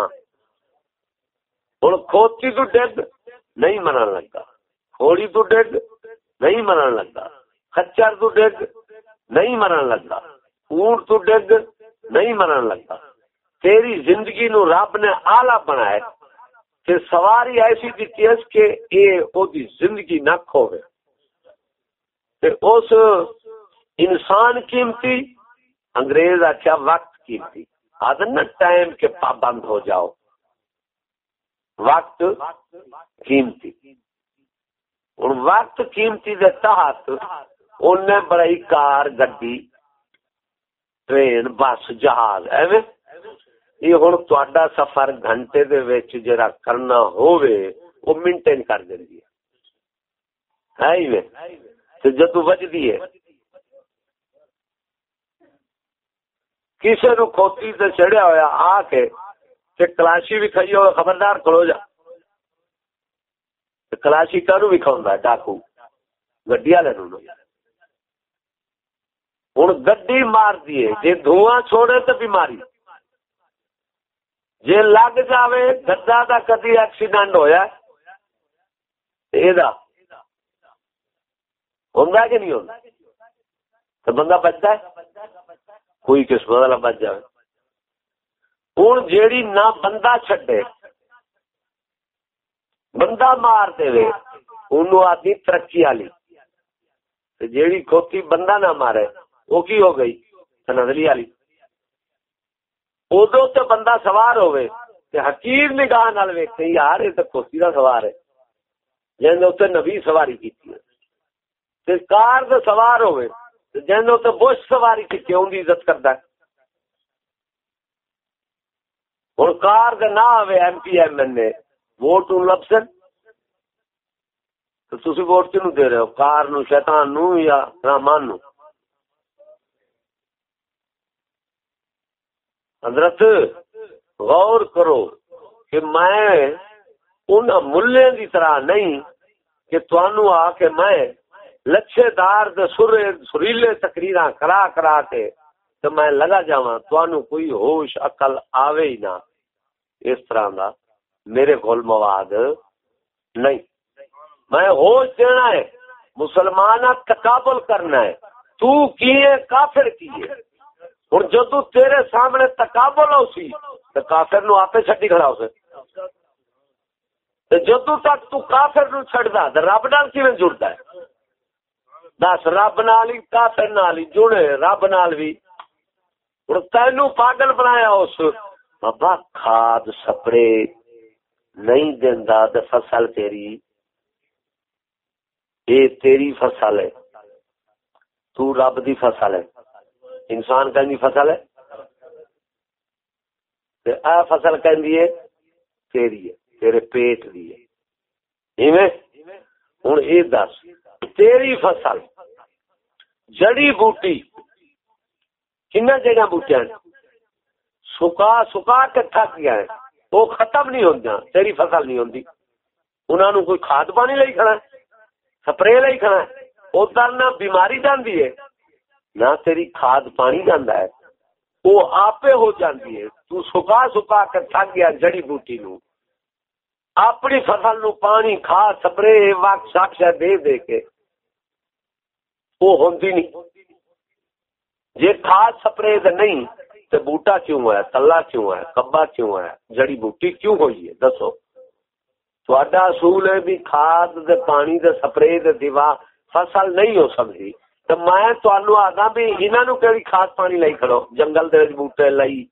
ہوں کھوتی تو ڈگ نہیں مرن لگا کھوڑی تو ڈگ نہیں مرن لگا، خچر تو ڈگ نہیں مرن لگا، اونٹ تو ڈگ نہیں مرن لگا۔ تیری زندگی نو رب نے آلہ بنایا کہ سواری ایسی دیتی ہے کہ اے او دی زندگی نہ کھوے۔ تے اس انسان قیمتی، انگریز آخیا وقت قیمتی۔ آدھن نا ٹائم کے پابند ہو جاؤ۔ وقت قیمتی۔ ہوں وقت قیمتی دے تحت انہیں بڑی کار گڈی، ٹرین، بس، جہاز، ایویں یہ ہوں تا سفر گھنٹے دے جڑا کرنا ہووے وہ مینٹین کر دینی ہے جدو بجتی ہے کسی نو کھوتی تے چڑھیا ہوا آ کے تے کلاشی بھی کھائی ہوئے خبردار کھلو جا کلاشی کرو بھی کھاؤں ڈاکو گڈی والے ہوں گڈی مار دیے جی دھواں چھوڑے تو بیماری جی لگ جائے گدا کا کدی ایکسیڈنٹ ہوا ہوں کہ نہیں ہوتا تو بندہ بچتا ہے؟ کوئی قسمت والا بچ جائے ہوں جیڑی نہ بندہ چڈے بندہ مار دے ان آدمی ترقی والی۔ جیڑی کھوتی بندہ نہ مارے وہ کی ہو گئی؟ نزلی والی۔ ادو تو بندہ سوار ہوئے حقیر نگاہ نال ویکھے یار یہ تو کھوتی کا سوار ہے جن اتنے نبی سواری کی کار تو سوار ہوئے جن اتنے بش سواری کی ان کی عزت کرتا ہے ہوں کار کا نہ آئے M P M L A vote Ibsen تو تھی ووٹ کنو دے رہے ہو کار نو شیطان نو یا رحمان نو حضرت، غور کرو کہ میں ان ملے دی طرح نہیں کہ تنوع آ کے میں لچھے دار سریلے تقریر کرا کرا کے تو میں لگا جا کوئی ہوش اقل آوے ہی نہ۔ اس طرح دا میرے کول مواد نہیں۔ میں ہوش دینا ہے مسلمان تقابل کرنا ہے۔ تو کیے، کافر کیے۔ ہوں جدو تیرے سامنے تقابل ہو سی تو کافر نو آپ چڈی کھڑا ہو سکے جدو تک تو کافر نو چڈتا تو رب نال کی جڑتا ہے؟ دس، رب نال ہی، کافر نال ہی جڑے، رب نال بھی ہوں تینو پاگل بنایا اس۔ بابا کھاد سپرے نہیں دینا تو فصل تیری۔ یہ تیری فصل ہے۔ تو رب دی فصل ہے۔ انسان کہ فصل ہے۔ آ فصل کہ تیری ہے، تیرے پیٹ دی ہے۔ جی ہوں یہ دس، تیری فصل، جڑی بوٹی کن جگہ بوٹیا سکا سکا کے تھک گیا ہے۔ وہ ختم نہیں ہوتا تیری فصل نہیں ہوتی انہوں نے کوئی کھاد پانی لے کھڑا سپرے لے کھڑا ادھر نہ بیماری جاندی ہے۔ نہ تیری کھاد پانی جانا ہے، وہ آپ ہو جاتی ہے۔ تو سکا سکا کے تھک گیا جڑی بوٹی نو۔ اپنی فصل نو پانی کھاد سپرے، وقت ساکشا دے دے کے۔ وہ ہوندی نہیں۔ جی کھاد سپرے نہیں تو بوٹا کیوں ہے؟ تلا کیوں ہے؟ کبا کیوں ہے؟ جڑی بوٹی کیوں ہوئی ہے؟ دسو۔ تھوڑا اصول ہے بھی کھاد دے پانی دے سپرے دے دیوا فصل نہیں ہو سکتی تو میں تمہوں آگا بھی انہوں کہ کھاد پانی لائی کھڑو جنگل دے بوٹے لائی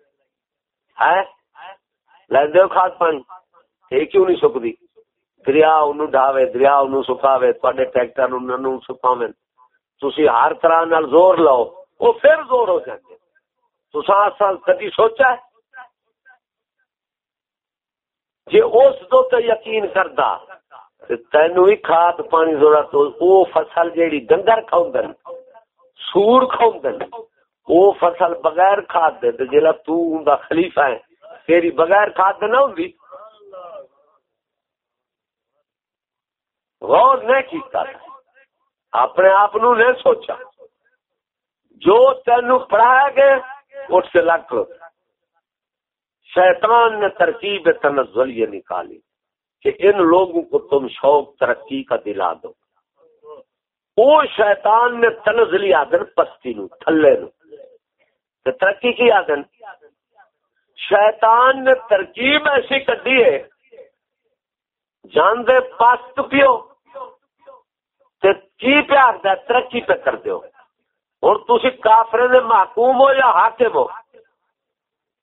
ہے لے کھاد پانی یہ کیوں نہیں سکتی دریا ان ڈاوے دریا ان سکھاوے تے ٹریکٹر سکھاوے تھی ہر طرح نال زور لو وہ پھر زور ہو جائے تو کدی سوچا ہے جی اس دو تو یقین کردا تینو ہی کھاد پانی ضرورت او فصل جیڑی ڈنگر کھاؤں سور کھاؤں او فصل بغیر کھاد دے تے جلا تو ان دا خلیفہ ہے، تیری بغیر کھاد نہ ہوندی۔ غور نہیں کیتا۔ اپنے آپ نو نہیں سوچا۔ جو تینو پڑھایا گئے اس سے لگ شیطان نے ترکیب تنزل یہ نکالی۔ کہ ان لوگوں کو تم شوق، ترقی کا دلا دو۔ وہ شیطان نے تنزلی آدن پستی نو، تھلے نو۔ ترقی کی آدن۔ شیطان نے ترکیب ایسی کٹی ہے۔ جان دے پیو کی پیار دا ترقی پہ کر دیو۔ اور تسی کافرے دے محکوم ہو یا حاکم ہو؟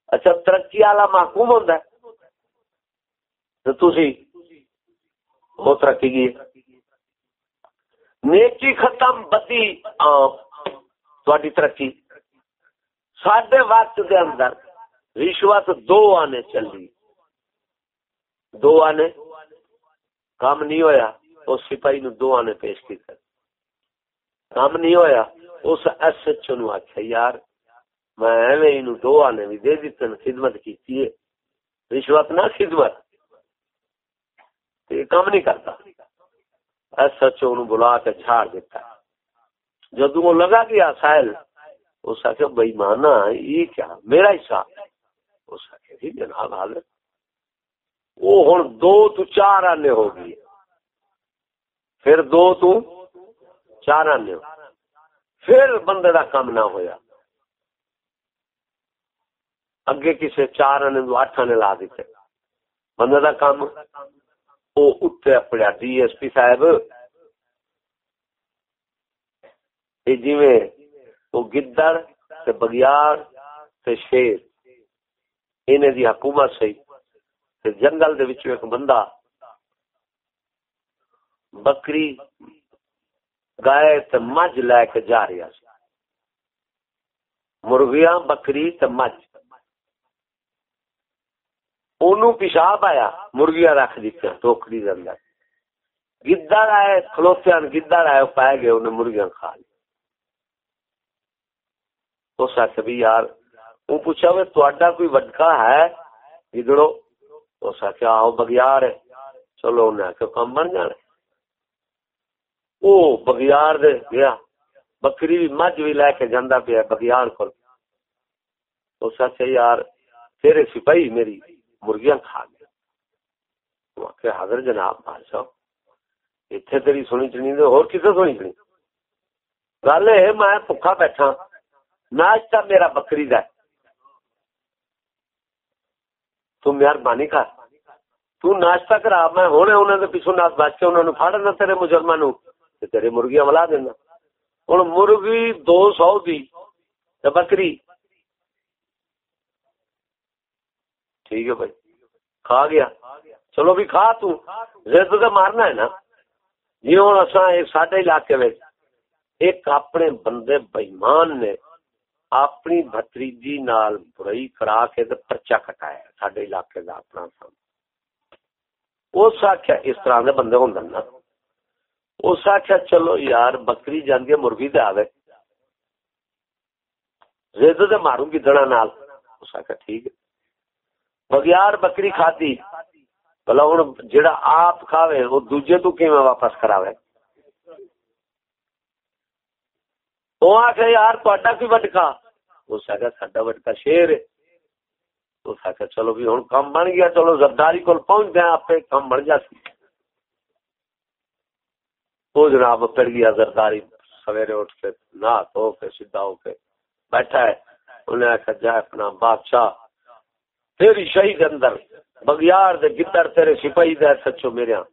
اچھا ترقی والا محکوم ہوندا ہے۔ تو تسی ہو ترقی کی نیکی ختم، بدی تہاڈی ترقی۔ ساڈے وقت دے اندر رشوت دو آنے چلی۔ دو آنے۔ کام نہیں ہویا، اس سپاہی نو دو آنے پیش کی کام نہیں ہویا، اس ایس ایچ او نو آخیا یار، میں ایویں دو آنے بھی دے دیتے خدمت کی رشوت نہ خدمت۔ یہ کام نہیں کرتا۔ ایس ایچ او بلا کے جھاڑ دیتا۔ جدو وہ لگا گیا سائل، اس آخیا بھائی مانا، یہ کیا؟ میرا حصہ۔ اس آخیا جی جناب حال وہ ہوں دو تو چار آنے ہو گئی۔ پھر دو تو چار آنے ہو۔ پھر بندے دا کام نہ ہویا۔ اگے کسی چار آنے دو، اٹھ آنے لا دیتے۔ بندے دا کام وہ اتنے ڈی ایس پی صاحب۔ جی وہ گدڑ تے بگیار تے شیر۔ انہیں دی حکومت سی۔ تے جنگل دے وچوں ایک بندہ بکری گائے تے مجھ لے کے جا رہا سی۔ مرغیاں، بکری تے مجھ۔ اونوں پیشاب آیا مرغیاں رکھ دیتے ٹوکری دے اندر گدڑ آئے کھلوتے گدڑ آئے پائے گئے انہیں مرغیاں کھا لی اس آخ بھی یار وہ پوچھا وہ تا کوئی وڈکا ہے گدڑو اس آخ آؤ بگیار ہے چلو انہیں آخ کام بن جانا او بگیار دے گیا بکری بھی مجھ بھی لے کے جانا پیا بگیار کو تو سچ یار تیرے سپاہی میری مرغیاں کھا گیا۔ حضر جناب، بادشاہ اتنے تیری سنی چنی دے اور کسے سنی چنی؟ گل ہے میں بھوکا بیٹھا۔ ناشتہ میرا بکری دا تم یار بانی کر۔ تو ناشتہ کرا، میں ہونے انہوں نے پیچھو ناس بچ کے انہوں نے پھاڑنا تیرے مجرمہ نو تیرے مرغیاں ملا دینا۔ ہوں مرغی دو سو دی بکری۔ ٹھیک ہے بھائی۔ کھا گیا۔ چلو بھی کھا تو۔ زد تو مارنا ہے نا۔ جی ہوں اصا سڈے علاقے میں ایک اپنے بندے بےمان نے اپنی بتریجی نال برائی کرا کے پرچا کٹایا سڈے علاقے کا اپنا سام اس آخیا اس طرح کے بندے ہوں نا۔ اس آخیا چلو یار، بکری جاندی مرغی دے آوے۔ زید ماروں گی دڑا نال۔ اس آخیا ٹھیک ہے۔ بگیار بکری کھاتی بلا ہوں جڑا آپ کھاوے وہ دوجے تو کی واپس کراوے؟ وہ آخیا یار تا کی وٹکا اس آخیا سڈا وٹکا شیر ہے۔ اس آخیا چلو بھی ہوں کام بن گیا، چلو زرداری کو پہنچ گیا آپ کام بن جا سی۔ وہ جناب پڑ گیا زرداری، سویرے اٹھ کے نہ تو کے، سیدھا ہو کے بیٹھا ہے۔ انہیں آخر جائے اپنا بادشاہ تیری شہی کے اندر بگیار دے گدڑ تیرے سپاہی دے، سچو میرے ہاں۔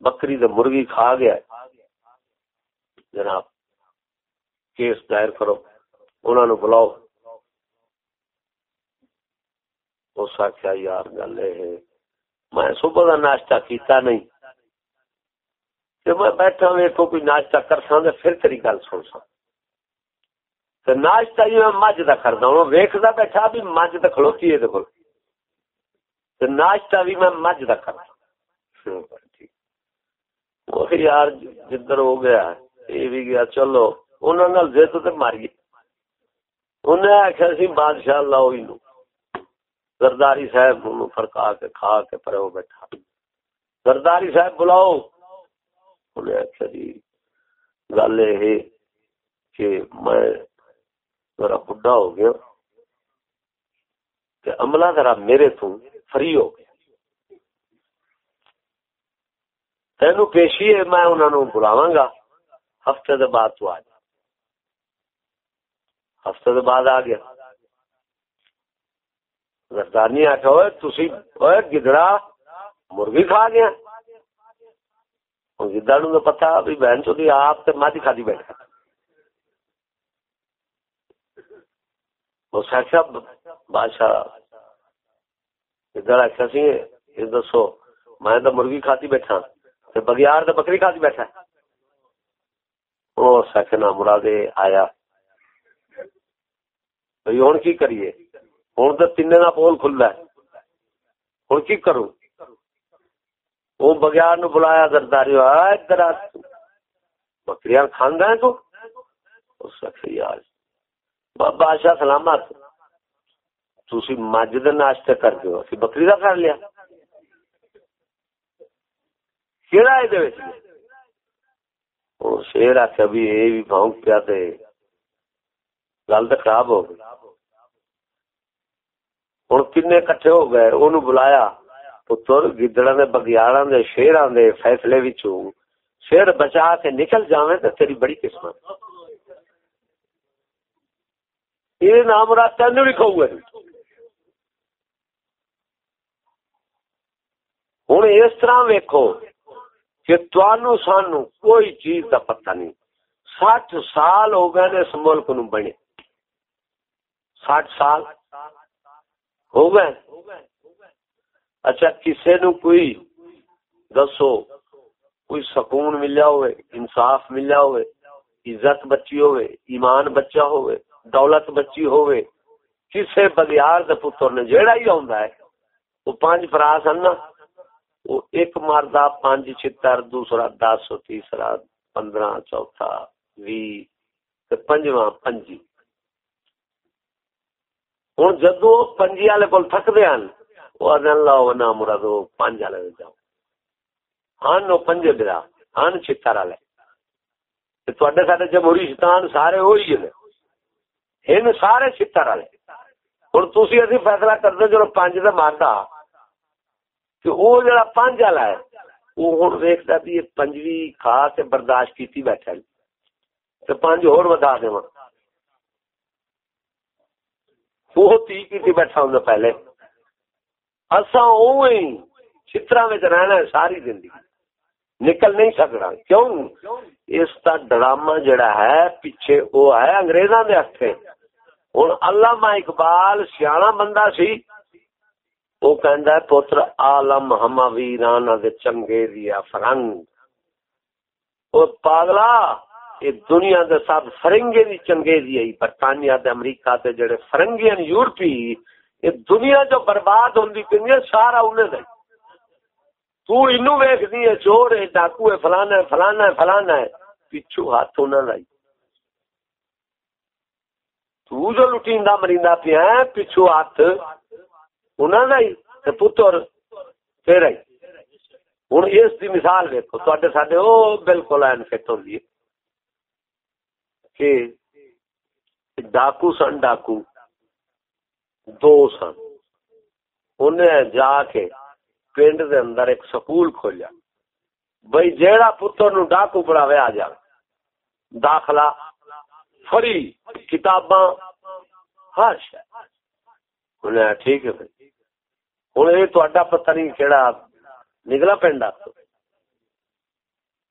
بکری دے مرغی کھا گیا۔ جناب، کیس دائر کرو۔ انہوں نے بلاؤ۔ اس آخیا یار گل یہ میں صبح کا ناشتہ کیتا نہیں۔ کہ میں بیٹھا ویکو کوئی ناشتہ کر سا پھر تیری گل سن سا ناشتہ ہی میں مجھ کا کردا ہوں ویکھدا بیٹھا بھی مجھ تو کھلوتی ہے دیکھو۔ ناشتہ بھی میں مجھ کا کردا یار، جدھر ہو گیا یہ بھی گیا، چلو۔ انہوں نے زد تے مار ماری انہیں آخیا سی، بادشاہ لاؤ زرداری صاحب فرکا کے، کھا کے پرو بیٹھا۔ زرداری صاحب بلاؤ۔ انہیں آخیا جی گل یہ کہ میں ذرا بڈا ہو گیا کہ عملہ ذرا میرے تو فری ہو گیا۔ تین پیشی ہے، میں انہوں نے بلاوا گا۔ ہفتے دے بعد تو آ جا۔ ہفتے دے بعد آ گیا۔ گردانی آخیا ہوئے تھی گدڑا مرغی کھا گیا۔ گدڑ نو پتا بھی بہن چوی آپ تے مجھ کھا دی بیٹھا۔ اس بادشاہ ادھر آخیا سی یہ دسو میں تو مرغی کھاتی بیٹھا بگیار تو بکری کھاتی بیٹھا اس آخر مراد آیا بھائی ہوں کی کریے ہوں تو تین کا پول کھلا ہے ہوں کی کروں وہ بگیار نو بلایا درداری ادھر بکری کھانا ہے تو اس آخر بادشاہ سلامت۔ تھی مجھ دے ناشتے کر دو اسی بکری کا کر لیا۔ کہڑا یہ شیر آخیا بھی یہ بھی بونک پیا گل تو خراب ہو گئی۔ ہوں کن کٹھے ہو گئے۔ اُن بلایا۔ پتر گدڑا نے بگیارا دے شیران دے فیصلے شیر بچا کے نکل جاویں تو تیری بڑی قسمت۔ یہ نام رات تین بھی کھو گے ہوں اس طرح ویکو کہ تنوع سانو کوئی چیز کا پتہ نہیں۔ سٹھ سال ہو گئے اس ملک نو بنے۔ سٹھ سال ہو گئے۔ اچھا کسی نو کوئی دسو، کوئی سکون ملیا ہوئے، انصاف ملیا ہوئے، عزت بچی ہوئے، ایمان بچہ ہوئے۔ دولت بچی ہوئے کسے بگیار دے پتر نے جیڑا ہی ہوندا ہے، وہ پانچ فراس ہیں نا، وہ ایک مردہ پانچ چھتر، دوسرا دس، تیسرا پندرہ، چوتھا، وی پنجواں، پنجی۔ ہوں جدو پنجی والے کول تھکتے ہیں وہ آدھے لاؤ نہ مراد پانچ والے دے جاؤ۔ ہن وہ پنجے برا، ہن چھتر والے۔ تھوڑے سارے جمہوری شیطان سارے وہی نے ان سارے چھتر والے۔ ہوں تھی اسی فیصلہ کرتے جب پانچ کا مارتا کہ وہ جڑا پانچ والا ہے وہ ہوں ویکتا بھی یہ پنجوی کھا کے برداشت کی بیٹھا تو پانچ ہور بتا دے وہ تی کی بیٹھا ہوں پہلے۔ اصا چترا رہنا ہے ساری زندگی۔ نکل نہیں سکنا۔ کیوں؟ اس کا ڈرامہ جڑا ہے، پیچھے وہ ہے انگریزاں دے ہاتھ ہوں علامہ اقبال سیاح بندہ سی۔ وہ کہندا ہے، پتر عالم ہم ویران دے چنگے دیا فرنگ۔ او پاگلا یہ دنیا دے سب فرنگے دی چنگے دی برطانیہ دے، امریکہ دے جڑے فرنگین یورپی یہ دنیا جو برباد ہوندی پئی ہے، سارا انہیں دے۔ تو انو ویکھ دی ہے، چور ہے، ڈاکو ہے، فلانا ہے فلانا ہے فلانا ہے۔ پیچھو ہاتھ انہاں دا تو جو لٹیندا مریندا پیا پیچھو ہاتھ انہاں دا ہی پتر تیرا ہی ہوں اس دی مثال دیکھو تے سڈے وہ بالکل این فٹ ہوتی ہے۔ کہ ڈاکو سن، ڈاکو دو سن۔ انہیں جا کے پنڈ دے اندر ایک سکول کھولیا بھائی جیڑا پتر نو ڈاکو پڑھاوے آ جا داخلہ فری کتاباں۔ ہر شاید ٹھیک ہے بھائی۔ ہوں یہ تا پتہ نہیں کہڑا نکلا پنڈ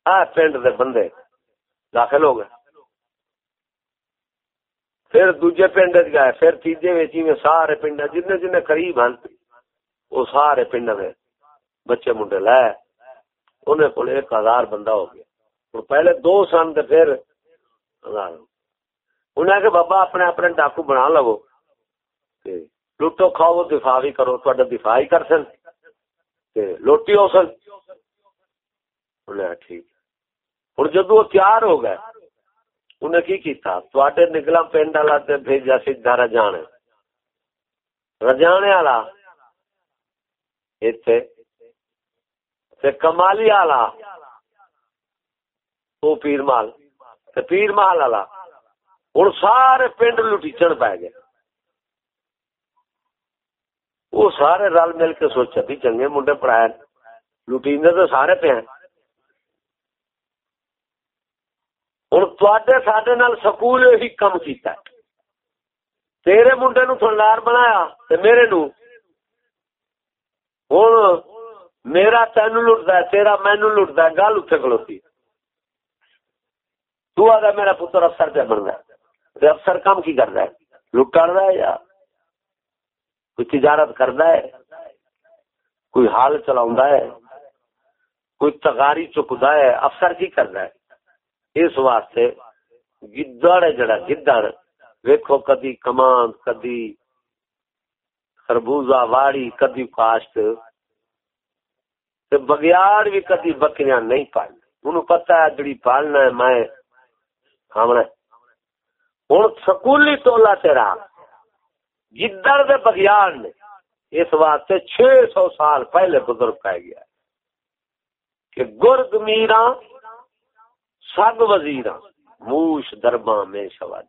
آ پنڈ دے بندے داخل ہو گئے۔ پھر دوجے پنڈ گئے، پھر تیجے میں سارے پنڈ جن جن قریب ہیں وہ سارے پنڈ میں بچے منڈے لائے انہیں کو ایک ہزار بندہ ہو گیا۔ اور پہلے دو سن تو پھر انہیں کہ بابا اپنے اپنے ڈاکو بنا لو۔ لوٹو کھاؤ، دفاع بھی کرو تو دفاع ہی کر سن۔ لوٹی ہو سن۔ انہیں ٹھیک۔ ہوں جدو تیار ہو گئے انہیں کی کیتا؟ تواڈے نکلا پنڈ والا تے بھیجا سیدھا رجانے رجانے والا ایتھے تے کمالی والا وہ پیر مال۔ تے پیر مال والا ہن سارے پنڈ لٹیچن پی گئے۔ وہ سارے رل مل کے سوچا بھی چنگے منڈے پڑھائے۔ لٹیندے تو سارے پہ ہیں۔ ہوں تے سڈے سکول ہی کم کیتا ہے۔ تیرے منڈے نو تھنڈار بنایا تے میرے نو ہوں میرا تین لٹتا ہے، تیرا مینو لٹتا ہے، گل اتنے کلوتی تو آگا میرا پتر افسر پہ بن رہا ہے افسر کام کی کر رہا ہے؟ لٹ رہا ہے یا کوئی تجارت کرتا ہے؟ کوئی حال چلا ہے؟ کوئی تغاری چکتا ہے؟ افسر کی کر رہا ہے؟ اس واسطے گدڑ ہے جڑا گدڑ ویکھو کدی کمان کدی خربوزہ واڑی، کدی کاشت تے بگیار بھی کدی بکریاں نہیں پالنا انہوں پتہ ہے جڑی پالنا ہے، میں کھاونا ہوں سکولی تولا تیرا گدڑ دے بگیار نے، اس واسطے چھ سو سال پہلے بزرگ کہہ گیا کہ گرگ میرا سب وزیر موش دربا میں شواد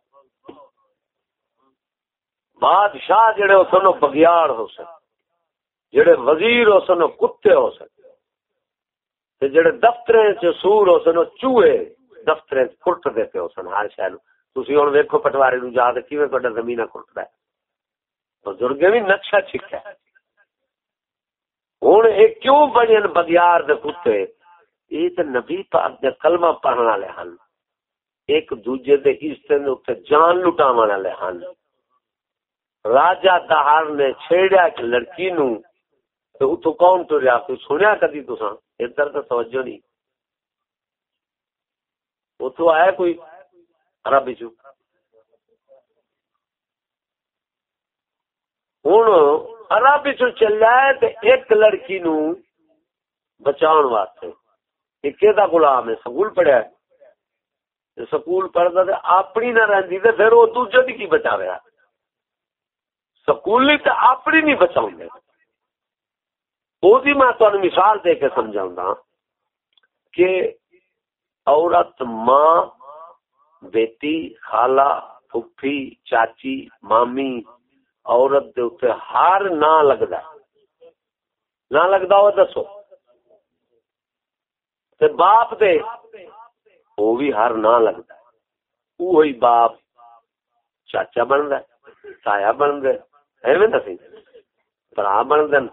بادشاہ جڑے ہو سنو بگیار ہو سکتے جڑے وزیر ہو سنو کتے ہو سکتے جڑے دفتر سور ہو سنو چوہے دفتر کٹ دیتے ہو سن، ہر شہر تھی ہوں ویکو پٹواری نو جا کے تا زمین کٹتا ہے۔ بزرگ بھی نقشہ چھکا ہوں یہ کیوں بنے بگیار دے کتے؟ یہ تو نبی پاک دے کلمہ پڑھنے والے ہیں ایک دوجے دے حصے نے اتنے جان لٹا والے ہیں راجا دہار نے چھیڑیا ایک لڑکی نو۔ تو اتو کون ٹریا؟ کوئی سنیا کدی تسا ادھر تو توجہ نہیں۔ اتو آیا کوئی؟ عربی چو ہوں عربی چو چلا ہے ایک لڑکی نو بچاؤ واسطے۔ دا غلام ہے؟ سکول پڑھیا ہے۔ سکول پڑھتا تو اپنی نہ رہی تو پھر وہ دوجے کی کی بچا رہا سکولی تو اپنی نہیں بچاؤ گے وہ میں تمہیں مثال دے کے سمجھا کہ عورت ماں بیٹی، خالہ پھپھی چاچی، مامی، عورت دے اتنے ہر نہ لگتا نہ لگتا وہ دسو۔ تے باپ دے وہ بھی ہر نہ لگتا ہے وہی باپ چاچا بن ہے، تایا بن گئے ایویں دسی۔ برا بن دن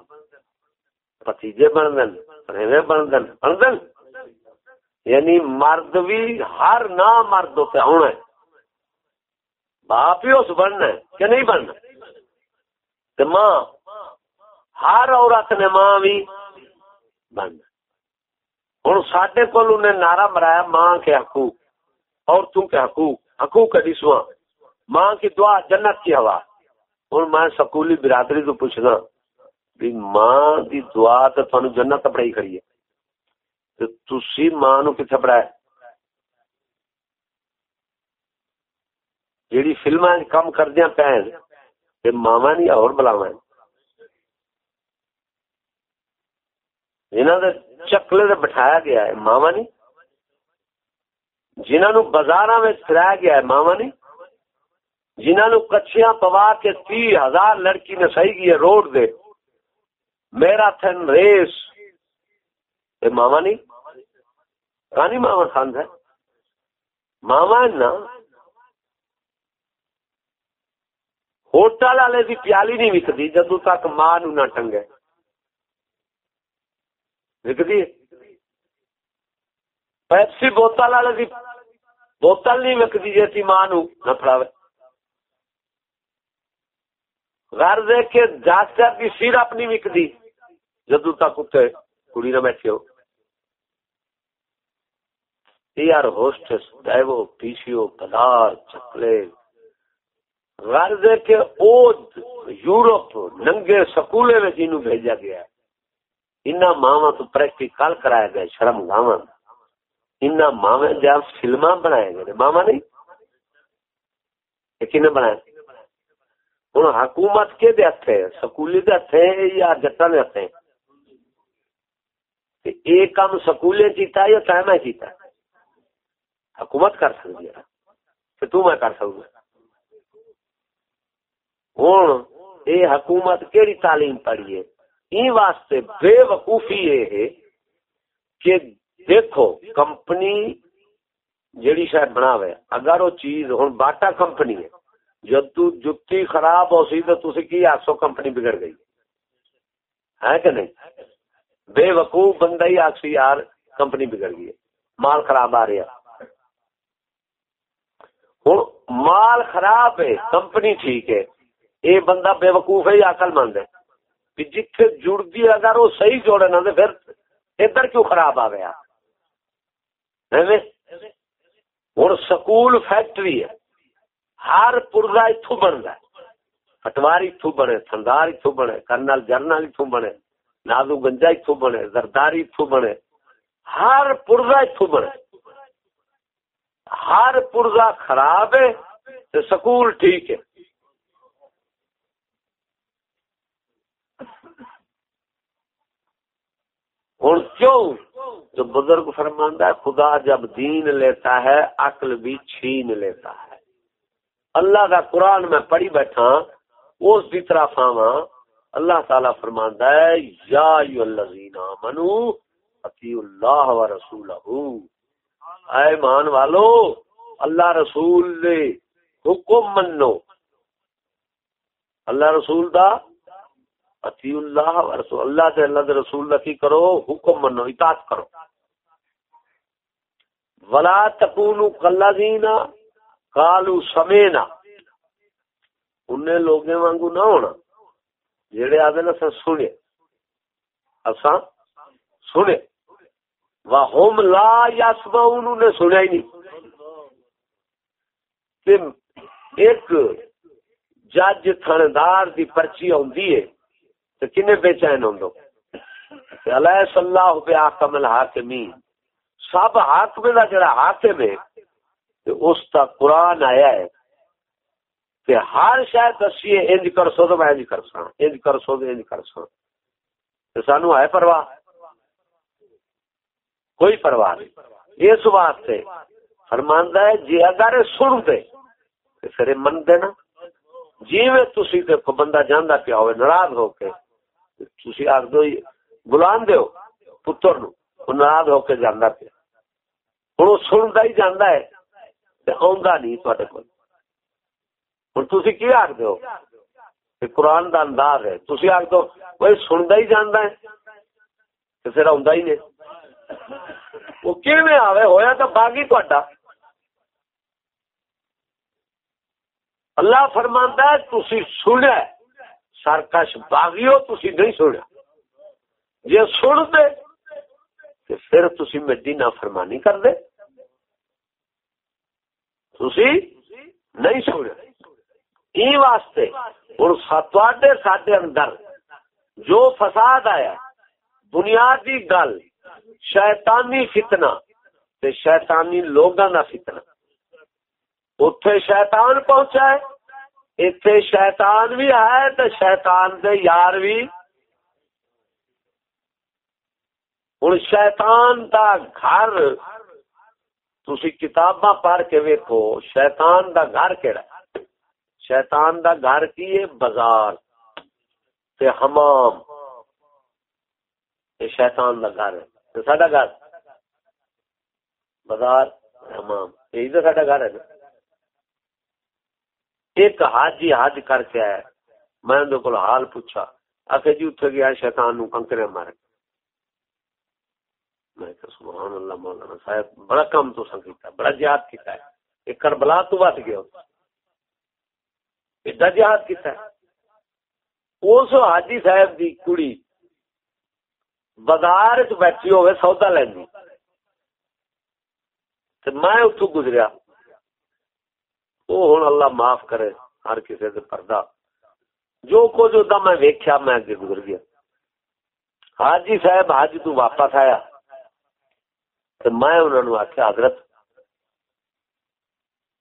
پتیجے بن دن ایویں بن دن بن دن یعنی مرد بھی ہر نہ مرد ہوتے ہونا ہے۔ باپ ہی اس بننا ہے کہ نہیں بننا۔ تو ماں، ہر عورت نے ماں بھی بننا۔ ہوں سڈے کو نعرہ مرایا ماں کے حقوق، عورتوں کے حقوق حقوق ڈسواں ماں کی دعا جنت کی ہوا۔ ہوں میں سکولی برادری تو پوچھنا بھی ماں دی دعا تو تھانو جنت پڑھائی کری ہے تسی ماں نو کتنے پڑھایا جیڑی فلم کم کردیا پہ ماوا نہیں اور بلاوا انہوں نے چکلے دے بٹھایا گیا ہے ماوا نہیں جنہوں بازار میں پھرایا گیا ہے ماوا نہیں جنہوں کچھیاں پوا کے تی ہزار لڑکی نے صحیح کی روڈ دے میرا تھن ریس اے ماوا نہیں کہانی ماوا خاند ہے۔ ماوا نا ہوٹل والے کی پیالی نہیں وکتی جدو تک ماں نہ ٹنگے۔ وکتی پیپسی بوتل والے کی بوتل نہیں وکتی جی ماں نو نہ پڑاوے غرض ہے کہ ڈاکٹر کی سیر اپنی وکدی جدو تک اتنے کڑی نہ بیٹھے ہو۔ Air hostess Daewoo P C O پدار چکلے غرض ہے کہ او یورپ ننگے سکولے میں جنوں بھیجا گیا ہے انہاں ماواں تو پریکٹیکل کرایا گیا شرم گاواں انہاں ماواں جا فلماں بنائے گئے ماما نہیں کنے بنایا ہوں حکومت کے دے ہتھے سکولی دے ہتھے یا جٹا دے ہتھے ایک کام سکولے کیتا یا تائیں میں کیتا حکومت کر سکتی ہے۔ کہ تو میں کر سکوں ہوں۔ اے حکومت کیڑی تعلیم پڑھی ہے؟ این واسطے بے وقوفی یہ ہے کہ دیکھو، کمپنی جیڑی شاید بنا اگر وہ چیز ہوں باٹا کمپنی ہے جب جتی خراب ہو سی تو تھی کی آسو کمپنی بگڑ گئی۔ ہے کہ نہیں؟ بے وقوف بندہ ہی آخسی یار کمپنی بگڑ گئی مال خراب آ رہا۔ ہوں، مال خراب ہے، کمپنی ٹھیک ہے۔ یہ بندہ بے وقوف ہے یا عقل مند ہے؟ جتھے جڑتی اگر وہ صحیح جوڑے نہ تو پھر ادھر کیوں خراب آ گیا جی؟ ہوں، سکول فیکٹری ہے۔ ہر پورزا اتو بنتا ہے۔ پٹواری اتو بنے، تھندار اتو بنے، کرنل جرنل اتو بنے نادو گنجا اتو بنے، زرداری اتو بنے۔ ہر پورزا اتو بنے۔ ہر پورزا خراب ہے تو سکول ٹھیک ہے۔ ہوں کیوں؟ جو بزرگ فرماندہ ہے، خدا جب دین لیتا ہے، عقل بھی چھین لیتا ہے۔ اللہ کا قرآن میں پڑھی بیٹھا، اس کی طرف آوا اللہ تعالی فرماندہ ہے، یا منو اتی اللہ و رسول اے مان والو، اللہ رسول دے حکم منو۔ اللہ رسول دا اتی اللہ رسول اللہ دے اللہ دے رسول دا کی کرو؟ حکم منو، اطاعت کرو۔ ولا تکونو قلذین قالو سمینا۔ انہیں لوگیں وانگو نہ ہونا۔ جڑے آدھے نا سنے اساں سنے وہم لا یسمعون نے سنیا ہی نہیں ایک جج تھندار دی پرچی آندی ہے، تو کنے بے چین ہوں علیہ اللہ پہ آکم الحاکمین۔ سب حاکم دا جڑا حاکم ہے اس کا قرآن آیا ہے کہ ہر شاید دسیے، انج کر سو تو میں انج کر سا انج کر سو تو انج کر سا تو سانو ہے پرواہ؟ کوئی پرواہ نہیں۔ اس واسطے فرماندہ ہے جی اگر سن دے تو پھر من دینا جی میں تسی دیکھو بندہ جانا پیا ہوئے، ناراض ہو کے تھی آخ دو بلان دو پتر نو او ناراض ہو کے جانا پیا۔ ہوں وہ سنتا ہی جانا ہے آ نہیں تے کو ہوں تھی کی آخ دو قرآن کا انداز ہے۔ تھی آخ دو، وہ سنتا ہی جانا ہے تو پھر آ ہی نہیں۔ وہ کیویں آوے ہویا تو باغی تا اللہ فرماندا ہے تسی سنیا سرکش باغیو تسی نہیں سنیا جی سن دے تو پھر تسی مٹی نہ فرمانی کر دے تسی نہیں سنیا ای واسطے ہوں ستواڈے سڈے اندر جو فساد آیا بنیادی گل شیطانی فتنہ تے شیطانی لوگاں دا فتنہ۔ اتے شیطان پہنچا ہے اتنے شیطان بھی ہے تو شیطان دے یار بھی ہوں شیطان دا گھر تھی کتاباں پڑھ کے ویکو شیطان دا گھر کہڑا شیطان دا گھر کی ہے؟ بازار تے حمام۔ یہ شیطان دا گھر ہے۔ سڈا گھر بازار حمام یہی تو سڈا گھر ہے نا۔ ایک حاجی حج کر کے آیا، میں اندر کو حال پوچھا آخر جی اتنے گیا شیطان نو کنکرے مارے میں کہ سبحان اللہ مولانا صاحب، بڑا کام تو سنگیتا بڑا جہاد کیتا ہے۔ ایک کربلا تو بات گیا۔ ایڈا جہاد کیتا ہے۔ اس حاجی صاحب دی کڑی بازار چ بیٹھی ہوئے سودا لینی۔ میں اتو گزریا۔ وہ ہوں اللہ معاف کرے، ہر کسی سے پردہ۔ جو کچھ ہوتا میں ویکیا میں اگے گزر گیا۔ حاجی صاحب حج تو واپس آیا۔ تو میں انہوں نے آخیا حضرت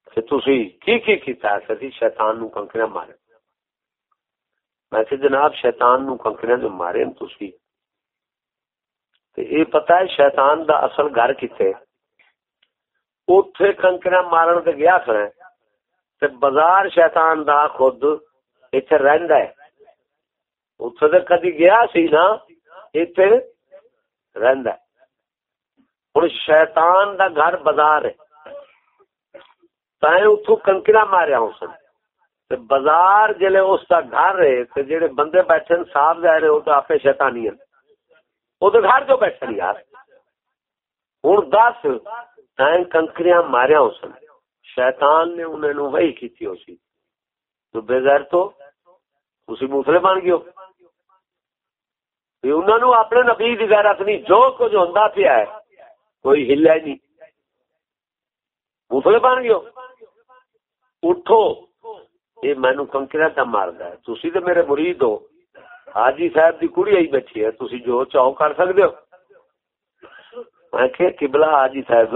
تھی کی کی کیتا ہے؟ سی شیطان نو کنکریاں مارے۔ میں کہ جناب، شیطان نو کنکریاں جو مارے تھی یہ پتا ہے شیطان دا اصل گھر کتنے اتے کنکریاں مارن تے گیا کھڑا تے بازار شیطان دا خود اتنے رہندا ہے۔ اتنے تو کدی گیا سی نا اتنے رہندا ہے۔ ہوں شیطان دا گھر بازار ہے۔ تائیں اتو کنکرا ماریا اس نے بازار جلے اس کا گھر ہے، تے جڑے بندے بیٹھے صاف ظاہر ہے وہ تو آپ شیطانی ہیں وہ تو گھر جو بیٹھے یار ہوں دس تائیں کنکریاں ماریا اس نے شیطان نے انہیں وہی کی تھی اسی تو بے غیر تو اسی موسلے بن گئے انہوں نے اپنے نبی کی غیرت نہیں جو کچھ ہوں پیا ہے کوئی ہلیا ہی نہیں موسلے بن گئے اٹھو یہ مینو کنکرا کا مارد ہے تھی تو میرے مرید ہو حاجی صاحب کی کڑی آئی بیٹھی ہے تھی جو چاہو کر سکتے ہو۔ میں کہ قبلہ حاجی صاحب،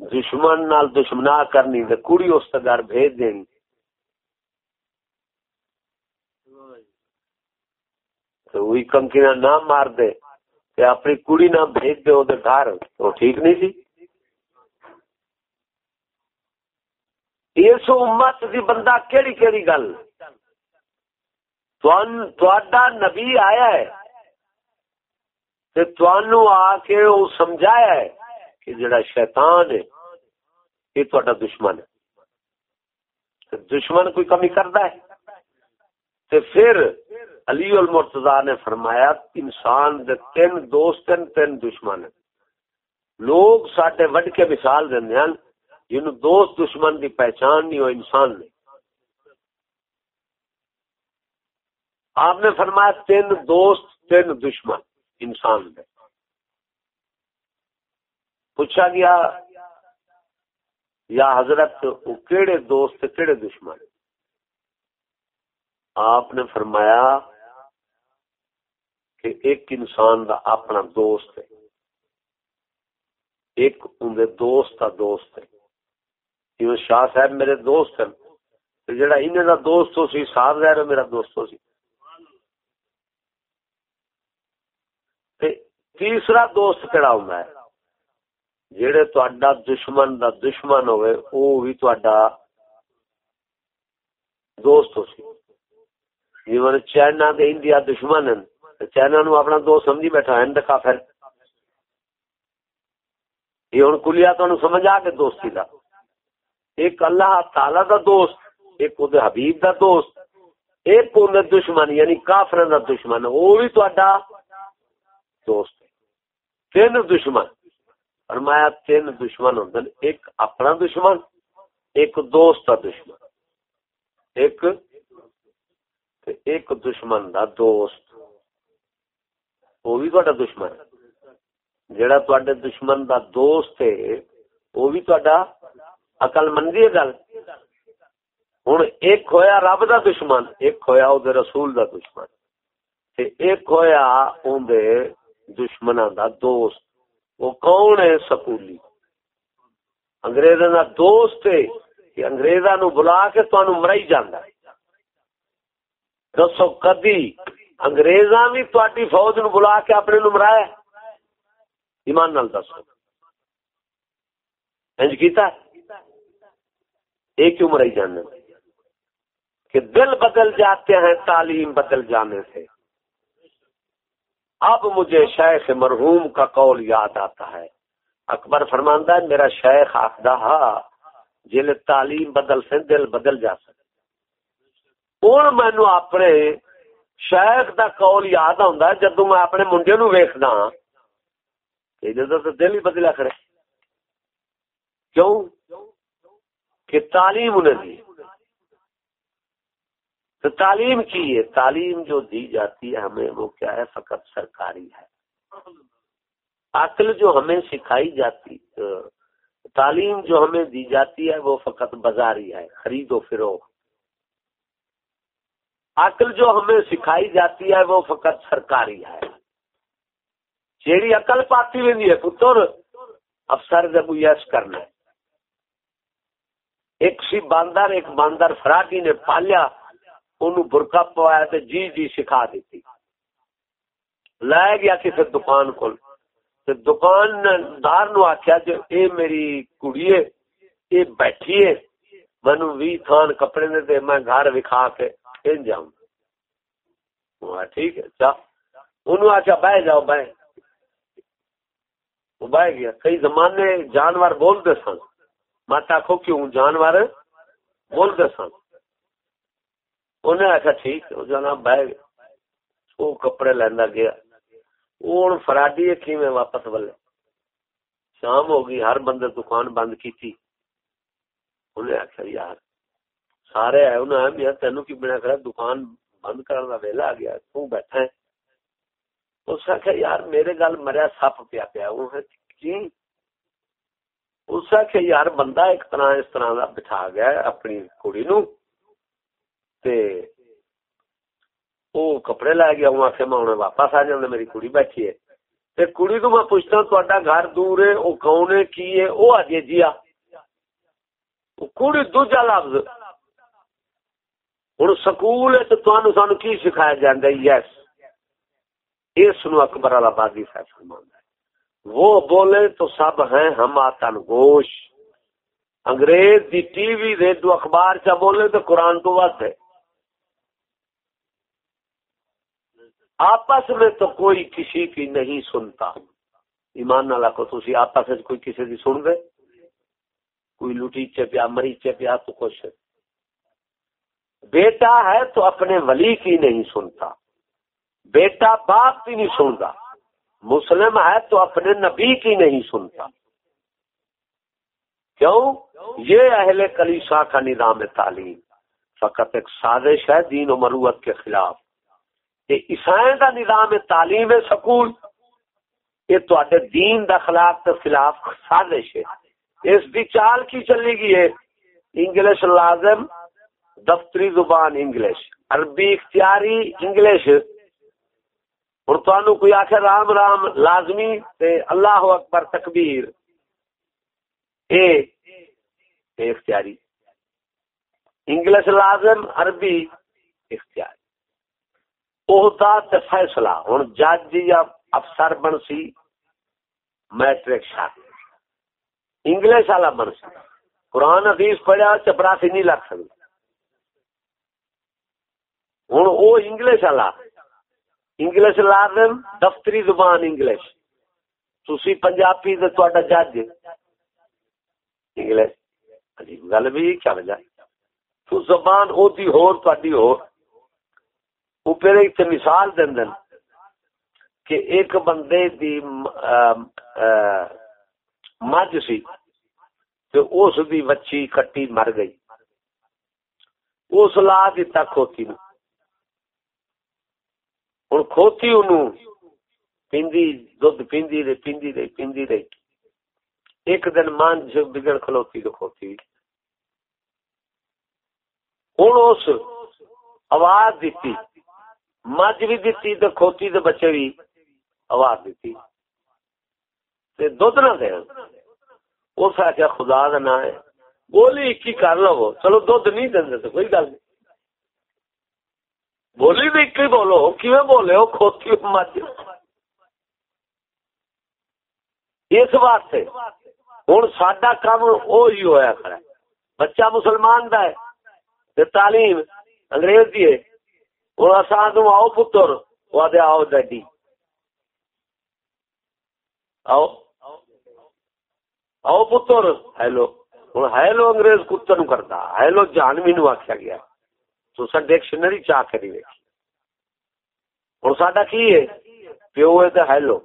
دشمن نال دشمنا کرنی تے کڑی اس گھر بھیج دینی۔ تو وہی کنکریاں نہ مار دے، تے اپنی کڑی نہ بھیج دے وہ گھر، تو ٹھیک نہیں سی۔ اس امت دی بندہ کیڑی کیڑی گل؟ نبی آیا ہے آ کے سمجھایا ہے کہ جڑا شیطان ہے، یہ تا دشمن ہے۔ دشمن کوئی کمی کرتا ہے۔ تو پھر علی المرتضی نے فرمایا، انسان دے تین دوست تین دشمن لوگ سڈے وڈ کے مثال دیں جن دوست دشمن کی پہچان نہیں ہو انسان نے آپ نے فرمایا تین دوست، تین دشمن انسان نے پوچھا گیا، یا حضرت کیڑے دوست، کیڑے دشمن؟ آپ نے فرمایا کہ ایک انسان دا اپنا دوست ہے۔ ایک اندر دوست کا دوست ہے۔ شاہ صاحب میرے دوست ہیں جڑا انہیں دا دوست ہو سی، صاحب ظاہر میرا دوست ہو سی۔ تیسرا دوست کہڑا ہوں ہے جڑے تا دشمن دا دشمن ہوئے او بھی تا دوست ہو سی۔ جی چائنا دے انڈیا دشمن ہیں چائنا نو اپنا دوست سمجھی بیٹھا ہے کافر یہ ہوں کلیا تو سمجھ آ کے دوستی کا ایک اللہ تعالی دا دوست، ایک وہ حبیب دا دوست، ایک وہ دشمن یعنی کافر دا دشمن۔ وہ بھی تا دوست۔ تین دشمن۔ فرمایا تین دشمن ہوں ایک اپنا دشمن، ایک دوست کا دشمن۔ ایک ایک دشمن دا دوست۔ وہ بھی تا دشمن جڑا تے دشمن دا دوست ہے وہ بھی تا اقل مندی ہے گل۔ ہوں ایک ہویا رب دا دشمن، ایک ہویا او دے رسول دا دشمن۔ تے ایک ہویا اون دے دشمناں دا دوست۔ وہ کون ہے سکولی؟ انگریزاں دا دوست ہے کہ انگریزاں نو بلا کے تانوں مرائی جاندا ہے۔ دسو کدی انگریزاں بھی تہاڈی فوج نو بلا کے اپنے نو مرایا ایمان نال دسو۔ انج کیتا ایک عمر ہی جاننے کہ دل بدل جاتے ہیں، تعلیم بدل جانے سے۔ اب مجھے شیخ مرحوم کا قول یاد آتا ہے۔ اکبر فرماندہ ہے، میرا شیخ آخدہ جل تعلیم بدل سے دل بدل جا سکے اور مینو اپنے شیخ دا قول یاد آتا ہے جدو میں اپنے منڈے نو ویخدا تو دل ہی بدلا کرے۔ کیوں؟ کہ تعلیم انہیں دی۔ تو تعلیم کی ہے تعلیم جو دی جاتی ہے ہمیں وہ کیا ہے؟ فقط سرکاری ہے۔ عقل جو ہمیں سکھائی جاتی، تعلیم جو ہمیں دی جاتی ہے وہ فقط بازاری ہے، خرید و فروخت۔ عقل جو ہمیں سکھائی جاتی ہے وہ فقط سرکاری ہے۔ جیڑی عقل پاتی ہوئی ہے، پتر، افسر جب یس کرنا ہے ایک سی باندر، ایک باندر فراٹی نے پالیا۔ ان برقع پوایا تو جی جی سکھا دیتی۔ لایا گیا کسی دکان کو دکان دار نو آخیا جو اے میری کڑی اے بیٹھی ہے مینو بھی تھان کپڑے دے دے میں گھر وکھا کے ان جاؤں ٹھیک ہے چا انہوں آخیا بہ جاؤ بہ وہ بہ گیا۔ کئی زمانے جانور بولتے سن۔ مت آخو کیوں جانور بولتے سن؟ انہیں آخیا ٹھیک جناب بہ گیا۔ وہ کپڑے لینا گیا۔ وہ فراڈی کی میں واپس بلے شام ہو گئی، ہر بندے دکان بند کی تھی انہیں آخیا یار، سارے آئے انہیں آئے میاں، تینوں کی بنا کر دکان بند کرنے کا ویلا آ گیا، تو بیٹھا ہے۔ اس آخیا یار، میرے گل مریا سپ پیا پیا کی؟ اس آخیا یار، بندہ ایک طرح اس طرح کا بٹھا گیا اپنی کڑی نو تے او کپڑے لے گیا ہوں آخر میں واپس آ جانا میری کڑی بیٹھی ہے۔ تے کڑی تو میں پوچھتا تا گھر دور ہے وہ کون ہے، کی ہے؟ وہ جی آ جی جی کڑی دوجا لفظ۔ ہوں سکول تو سانو کی سکھایا جاتا یس۔ اس نو اکبر آبادی فیصل مانتا ہے۔ وہ بولے، تو سب ہیں ہم آتن گوش۔ انگریز دی ٹی وی دے دو اخبار چا بولے تو قرآن تو ود ہے آپس میں تو کوئی کسی کی نہیں سنتا۔ ایمان نہ لکھو تھی آپس میں کوئی کسی کی سن دے کوئی لٹی چپیا، مری چپیا، تو کچھ۔ بیٹا ہے تو اپنے ولی کی نہیں سنتا۔ بیٹا باپ کی نہیں سنتا۔ مسلم ہے تو اپنے نبی کی نہیں سنتا۔ کیوں؟ یہ اہل کلیسا کا نظام تعلیم۔ فقط ایک سازش ہے دین و مروت کے خلاف۔ عیسائی دا نظام تعلیم سکول یہ تے دین دا خلاف کے خلاف سازش ہے۔ اس دی چال کی چلی گئی ہے؟ انگلش لازم، دفتری زبان انگلش۔ عربی اختیاری انگلش۔ اور تو کوئی آخر رام رام لازمی تے اللہ اکبر تکبیر۔ اے اختیاری۔ انگلش لازم، عربی اختیاری۔ عہدہ فیصلہ۔ ہوں جج جی یا افسر بن سی، میٹرک شاید انگلش والا بن سی۔ قرآن حدیث پڑھیا چپراسی نہیں لگ سکتی ہوں وہ انگلش والا۔ انگلش لازم دفتری زبان انگلش۔ تھی پنجابی جج۔ انگلش گل بھی کیا وجہ۔ تو زبان او دی ہور تاری ہور۔ وہ پھر ایک مثال دن دن کہ ایک بندے دی مجھ سی تو اس دی بچی کٹی مر گئی۔ اس لا دیتا کھوتی نو ہوں کھوتی ان پیندی دھد پیندی رہی پیندی رہی پیندی رہی۔ ایک دن مان جو بگڑ کھلوتی تو کھوتی ہوں اس آواز دیتی مجھ بھی دیتی تو کھوتی تو بچے بھی آواز دیتی دھد نہ دے۔ اس آخیا خدا کا نام ہے۔ بولی ایک ہی کر لو۔ چلو دھد نہیں دیں تو کوئی گل نہیں۔ بولی بھی ایک ہی بولو کی بولے؟ ہو کھوتی مجھ۔ اس واسطے ہوں سڈا کام وہی ہوا کھڑا بچہ مسلمان کا ہے۔ تعلیم انگریز کی ہے۔ ہوں اصا تم آؤ پتر وہ آدھے آؤ ڈیڈی۔ آؤ۔ آؤ پتر۔ ہیلو۔ ہوں ہیلو انگریز کتے نو کرتا۔ ہیلو جانوی نو آخیا گیا۔ تو سر ڈکشنری چاہ کے نہیں ویکھی۔ ہوں سڈا کی ہے؟ پیو ہے تو ہیلو۔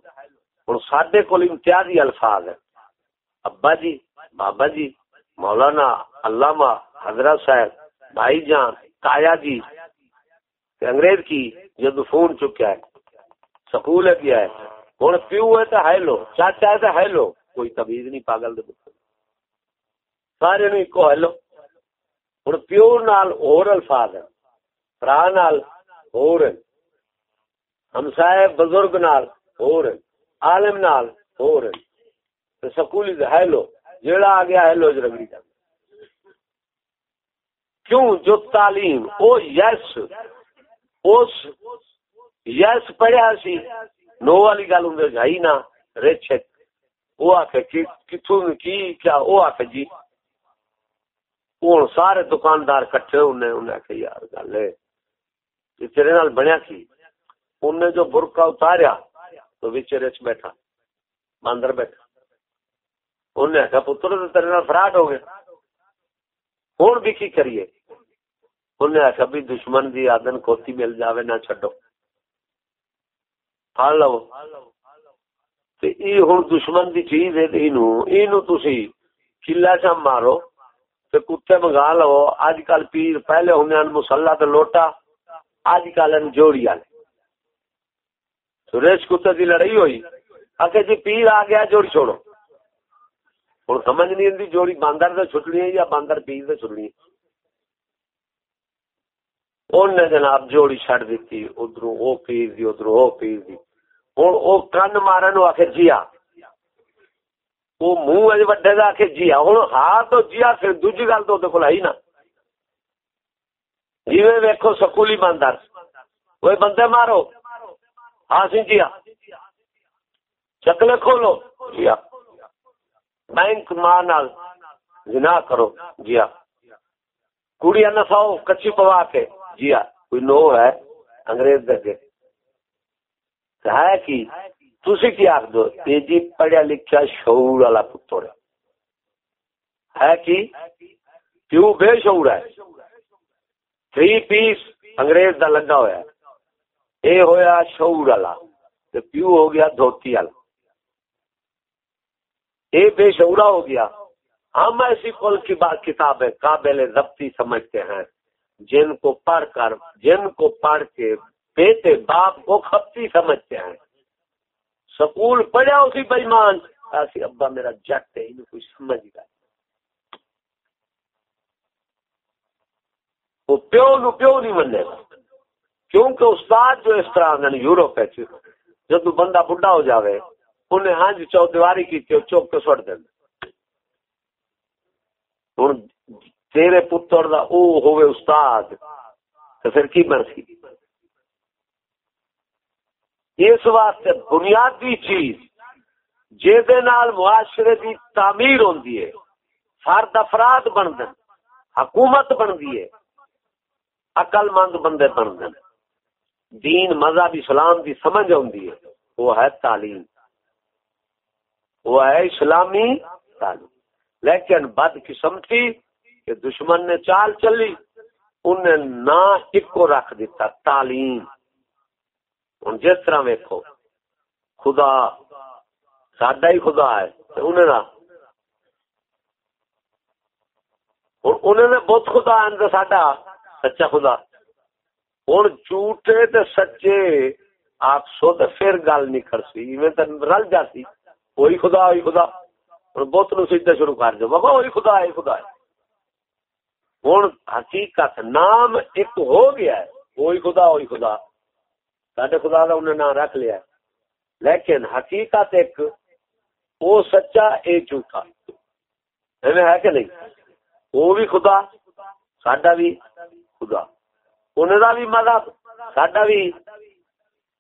ہوں سڈے کو امتیازی الفاظ ہے ابا جی بابا جی مولانا، علامہ، حضرت صاحب، بھائی جان، تایا جی کہ انگریز کی جد فون چکیا ہے، سکول ہے کیا ہے؟ ہوں پیو ہے تو ہیلو چاچا ہے تو ہیلو کوئی تمیز نہیں پاگل دے سارے نو ایکو ہیلو ہوں پیو نال اور الفاظ ہے برا نال اور ہمسائے بزرگ نال اور عالم نال اور سکولی ہیلو جیڑا آ گیا ہیلو جرگڑی کا کیوں؟ جو تعلیم، او یس۔ اس یس پڑھیا سی، نو والی گل ہوں جائی نا رچ وہ آخ کتوں کی کیا؟ وہ آخ جی ہوں سارے دکاندار کٹھے انہیں انہیں آخ یار، گل تیرے نال بنیا کی؟ انہیں جو برقع اتاریا، تو بچے رچ بیٹھا، باندر بیٹھا۔ انہیں آخیا پتر، تیرے نال فراڈ ہو گیا۔ ہوں بھی کی کریے؟ انہیں آخیا بھی دشمن دی آدن کھوتی مل جاوے، نہ چڈو پڑ لو۔ ہوں دشمن دی چیز ہے تھی کلا چا مارو تے کتے منگا لو۔ اج کل پیر پہلے ہوں مسلا تو لوٹا اج کل جوڑی والے۔ سریش کتے دی لڑائی ہوئی۔ آخر جی پیر آ گیا، جوڑی چھوڑو۔ ہوں سمجھ نہیں آتی جوڑی باندر سے چھٹنی ہے یا باندر پیر سے چھٹنی ہے۔ انہیں جناب جوڑی چڑ دیتی ادھر وہ پیر دی ادھر وہ پیر دی۔ ہوں وہ کن مارن آخر جیا۔ وہ منہ اج وڈے کا آخر جیا۔ ہوں ہاں تو جیا، پھر دوجی گل تو کول کو نا۔ جی ویکو سکولی باندر وہ بندے مارو۔ ہاں سی جیا۔ چکلے کھولو۔ جیا۔ بینک ماں جنا کرو۔ جیا۔ کڑیاں نساؤ کچی پوا کے۔ جی ہاں کوئی نو ہے، انگریز دے ہے کی تھی کی آخ دو، یہ جی پڑھیا لکھا شعور والا پتر ہے۔ کی، کیوں بے شعور ہے؟ تھری پیس انگریز دا لگا ہوا اے ہویا شعور والا پیو ہو گیا دھوتی والا؟ اے بے شعورا ہو گیا۔ ہم ایسی کل کی بات کتاب ہے، قابل ضبطی سمجھتے ہیں۔ جن کو پڑھ کر، جن کو پڑھ کے بیٹے باپ کو کھپتی سمجھتے ہیں۔ سکول پڑھا اسی بےمان۔ ایسی ابا میرا جٹ ہے انہیں کوئی سمجھ گا وہ پیو نو پیو نہیں منے گا کیونکہ استاد جو اس طرح یوروپ ہے جب بندہ بڈھا ہو جاوے، انہیں ہاں جی چو دیواری کی چوک کے سٹ دیں ہوں تیرے پتر دا او ہوئے استاد تو پھر کی مرسی اس واسطے بنیادی چیز جے نال معاشرے دی تعمیر ہوندی ہے، فرد افراد بن دن حکومت بن ہے عقل مند بندے بن دن دین مذہب اسلام دی سمجھ ہوندی ہے، وہ ہے تعلیم۔ وہ ہے اسلامی تعلیم۔ لیکن بد قسمتی کہ دشمن نے چال چلی انہیں نہ ایکو رکھ دیتا، تعلیم۔ ہوں جس طرح ویکو خدا سڈا ہی خدا ہے انہیں نہ۔ نے بہت خدا ہے ساڈا سچا خدا۔ ہوں جھوٹے تے سچے، آپ سو تو پھر گل نہیں کر سی رل جاتی وہی خدا وہی خدا۔ ہوں بہت نو سیدھا شروع کر دو بابا، وہی خدا ہے خدا ہے۔ ہوں حقیقت نام ایک ہو گیا ہے، وہی خدا وہی خدا۔ سڈے خدا کا انہیں نام رکھ لیا لیکن حقیقت ایک وہ سچا، اے جھوٹا۔ ہے کہ نہیں؟ وہ بھی خدا سڈا بھی خدا۔ انہیں دا بھی مذہب سڈا بھی۔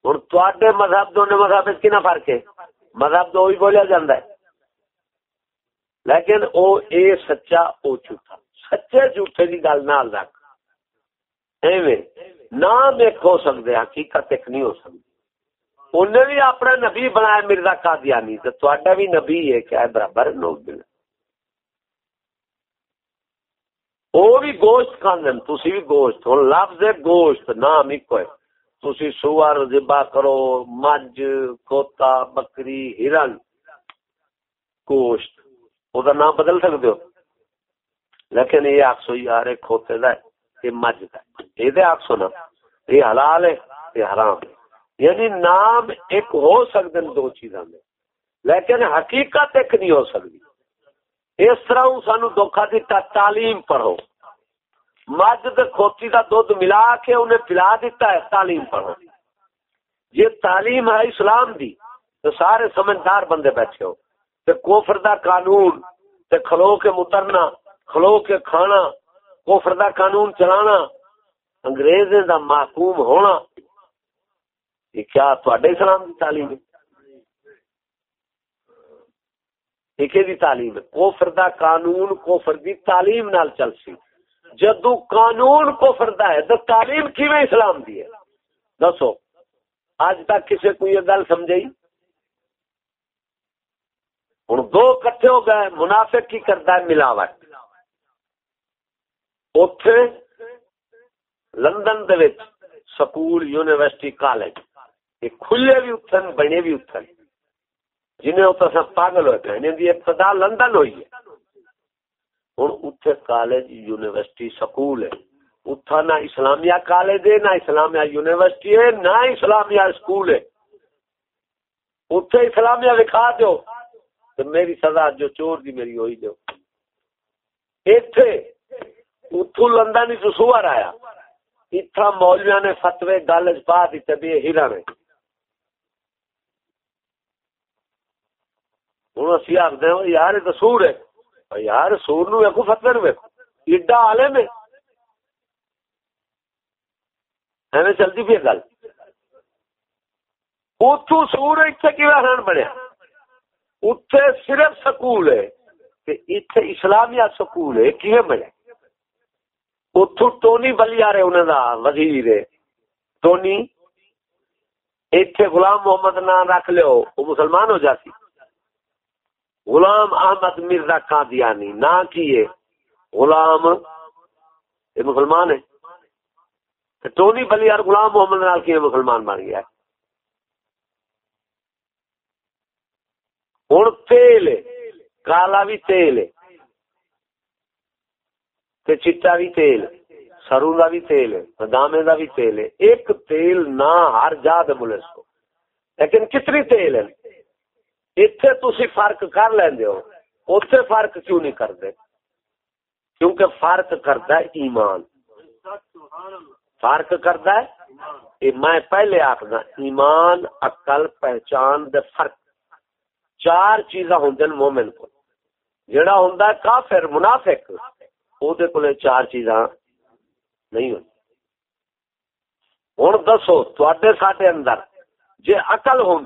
ہوں تے مذہب دونوں مذہب کنا فرق ہے؟ مذہب تو وہی بولیا جا لیکن او اے سچا، او جھوٹا۔ سچے جھوٹے کی گل نہ رکھ۔ ایویں نام ایک ہو سکتے حقیقت ایک نہیں ہو سکتی انہیں بھی اپنا نبی بنایا مرزا قادیانی، تو تہاڈا بھی نبی ہے کیا برابر لوگ دل وہ بھی گوشت کھانے تسی بھی گوشت۔ ہوں لفظ ہے گوشت، نام ایک ہے۔ تسی سوار ذبا کرو، مجھ کھوتا بکری، ہرن۔ گوشت وہ نام بدل سکتے ہو؟ لیکن یہ آخسو یار کھوتے دا یہ مجھ دا یہ دے آخسو نا یہ حلال ہے، یہ حرام ہے۔ یعنی نام ایک ہو سکتے ہیں دو چیزاں میں، لیکن حقیقت ایک نہیں ہو سکتی۔ اس طرح سانو دھوکھا دیتا، تعلیم پڑھو۔ مجھ دے کھوتی کا دھد ملا کے انہیں پلا دیتا ہے، تعلیم پڑھو۔ یہ تعلیم ہے اسلام دی، تو سارے سمجھدار بندے بیٹھے ہو۔ تے کوفر دا قانون، تے کھلو کے مترنا۔ کھلو کے کھانا کوفر دا قانون چلانا انگریز دا محکوم ہونا۔ یہ کیا تھوڑے اسلام کی تعلیم ہے؟ دی تعلیم ہے؟ کوفر دا قانون کوفر دی تعلیم نال چل سی جدو قانون کوفر دا ہے، تو تعلیم کیویں اسلام دی ہے؟ دسو اج تک کسی کو یہ گل سمجھائی؟ ہوں دو کٹھے ہو گئے، منافق کی کرتا ہے ملاوٹ۔ اتے لندن دے سکول یونیورسٹی کالج یہ کھلے بھی اتن بنے بھی اتن جنہیں اتنا سب پاگل ہوئے کہنے دی ابتدا لندن ہوئی ہے ہوں اتنے کالج یونیورسٹی سکول ہے اتھا نہ اسلامیہ کالج ہے نہ اسلامیہ یونیورسٹی ہے نہ اسلامیہ اسکول ہے اتنے اسلامیہ لکھا دو تو میری سزا جو چور دی میری ہوئی دو ایتھے اتو لندن چ سوار آیا۔ اتھا مولویا نے فتوے گل پا دیتے بھی ہیرا نے ہوں اسی آخر ہاں، یار تو سور ہے۔ یار، سور نو ویکو فتوے نو ویکو ایڈا آلے میں ایویں چلتی پی گل۔ اتو سور اتنے کی ہرن بنیا؟ اتنے صرف سکول ہے اتنے اسلامیہ سکول ہے کی ملے اتو ٹونی بلی آ رہے انہوں وزیر ٹونی اتنے غلام محمد نام رکھ لو وہ مسلمان ہو جاتی غلام احمد مرزا قادیانی نہ کیے غلام یہ مسلمان ہے ٹونی بلی غلام محمد نال کی مسلمان بن گیا ہے ہوں تیل کالا بھی تیل تے چٹا بھی تیل سرو کا بھی تیل بادامے کا بھی تیل ہے ایک تیل نہ ہر جا دے ملس کو لیکن کتنی تیل ہے اتنے تھی فرق کر لیندے ہو اتے فرق کیوں نہیں کرتے کیونکہ فرق کرتا ہے ایمان فرق کرتا ہے میں پہلے آخنا ایمان اقل پہچان دے فرق چار چیزاں ہوں مومن کو جڑا ہوں کافر منافق وہ چار چیزاں نہیں ہوں ہوں دسو تے سڈے اندر جی اقل ہوں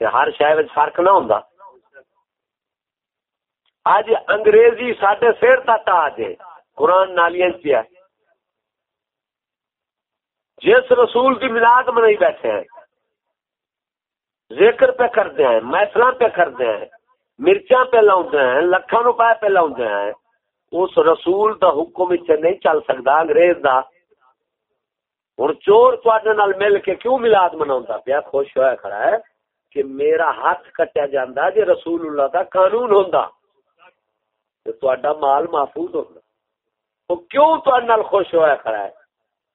ہر شہر فرق نہ ہوں اج انگریزی سڈے سر تک آ جائے قرآن نالیاں پیا جس رسول کی ملاد منائی بیٹھے ہیں، ذکر پہ کرتے ہیں محفل پہ کرتے ہیں مرچا پہ لاؤں ہیں لکھان روپئے پہ لاؤں ہیں۔ اس رسول دا حکم نہیں چل سکتا انگریز دا۔ ہوں چور تے مل کے کیوں ملاد منا پیا؟ خوش ہوا کھڑا ہے کہ میرا ہاتھ کٹیا جا جی رسول اللہ دا قانون ہوں تو مال محفوظ ہوتا تو کیوں تے خوش ہوا کھڑا ہے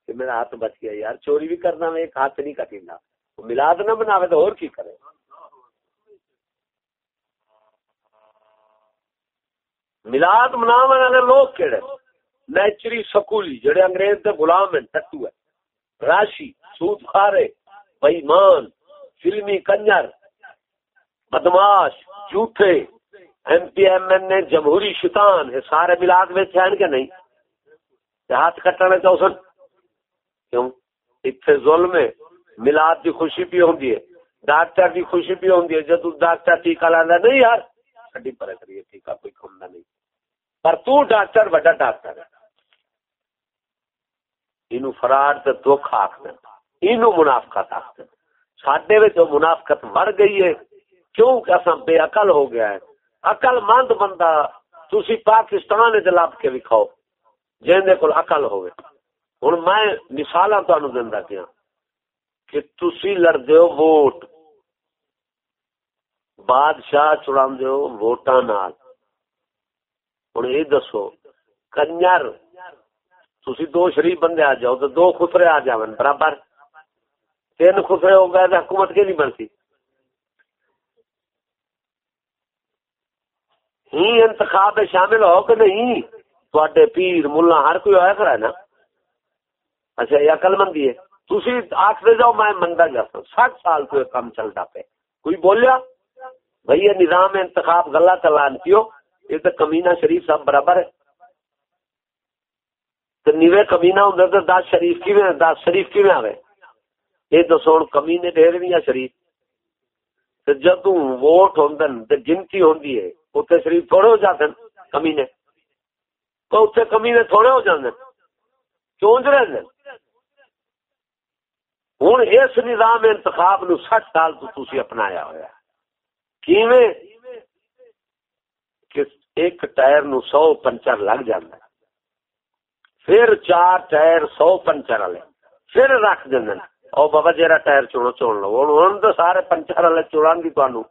کہ میرا ہاتھ بچ گیا؟ یار چوری بھی کرنا میں ایک ہاتھ نہیں کٹینا ملاد نہ بناوے تو اور کی کرے؟ ملاد مناو والے لوگ کہڑے نیچری سکولی، جڑے انگریز دے غلام ہیں، ٹٹو ہے راشی، سود خارے بےمان فلمی کنجر، بدماش، جھوٹے۔ ایم پی ایم این نے جمہوری شیطان ہے سارے ملاد میں ہیں کہ نہیں؟ ہاتھ کٹنا چاہو سن؟ کیوں؟ اتنے ظلم ہے۔ ملاد کی خوشی بھی ہوں ڈاکٹر کی خوشی بھی ہوں جدو ڈاکٹر ٹیکا لانا نہیں یار کڈی پر کریے ٹیکا کوئی کھانا نہیں۔ پر تو ڈاکٹر بڑا ڈاکٹر ہے۔ اینو فراڈ تے دکھ آخر اینو منافقت آخر سڈے منافقت مر گئی ہے، کیوں کہ اصا بے عقل ہو گیا ہے۔ عقل مند بندہ تھی پاکستان لب کے وکھاؤ جن کو عقل ہوئے ہوں میں مثال تمہیں دینا کیا کہ تسی لڑ دیو ووٹ۔ بادشاہ چڑا دیو ووٹاں نال۔ ہن اے دسو، کنجر تھی دو شریف بندے آ جاؤ تو دو خسرے آ جاؤ برابر؟ تین خسرے ہو گئے تو حکومت کی نہیں بنتی؟ ہی انتخاب شامل ہو کہ نہیں؟ تھوڑے پیر، ملا، ہر کوئی ہوا کرا نا؟ اچھا یہ اکل مندی ہے۔ تھی آخر جاؤ، میں منگا جا سٹ سال تو کام چلتا پہ کوئی بولیا؟ بھائی، یہ نظام انتخاب گلا چلان کیوں؟ یہ تو کمینہ شریف سب برابر ہے۔ تو نیوے کمینہ ہوں تو دس شریف کی میں دس شریف کی میں آوے؟ یہ دسو کمینے ڈیر نہیں شریف۔ تو جدو ووٹ ہوں گنتی ہوں اتنے شریف تھوڑے ہو جاتے ہیں کمینے تو اتنے کمینے تھوڑے ہو جاتے ہیں چونج رہے ہیں ہوں اس نظام انتخاب نو سٹ سال تو تھی اپنایا ہوا کیویں کہ ایک ٹائر نو سو پنچر لگ جاتا پھر چار ٹائر سو پنچر والے پھر رکھ دیں او بابا جیرا ٹائر چونو چون لو ہوں تو سارے پنچر والے چوڑان گی تمہوں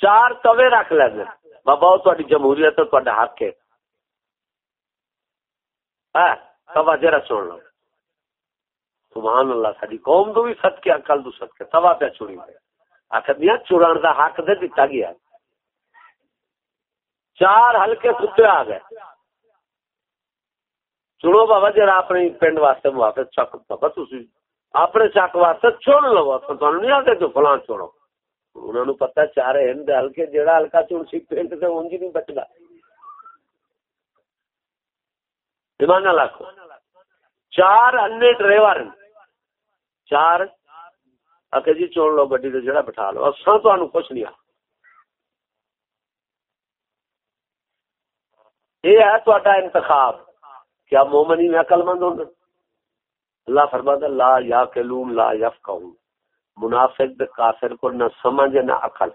چار توے رکھ لیں بابا وہ تاری جمہوریت حق ہے توا جرا چون لو سبحان اللہ ساری قوم تو بھی سد کے اکل تو سد کے توا پہ چوری پہ آخر دیا چوران کا حق دے دیتا گیا۔ چار ہلکے کتے آ گئے۔ چنو بابا جرا اپنے پنڈ واسطے موافق چک بابا تھی اپنے چک واسطے چن لو تمہیں نہیں آتے جو فلاں چنو۔ انہوں نے پتا چار ہند ہلکے جہاں ہلکا چن سی، پنڈ سے انج نہیں بچتا ایمان لاکھو چار انے ڈرائیور ہیں چار آخر جی چون لو گڈی جڑا بٹھا لو اصا تو کچھ نہیں یہ ہے تا انتخاب کیا مومنی میں عقل مند ہوں اللہ فرماتا لا یا کلون لا یف منافق کافر کو نہ سمجھ نہ عقل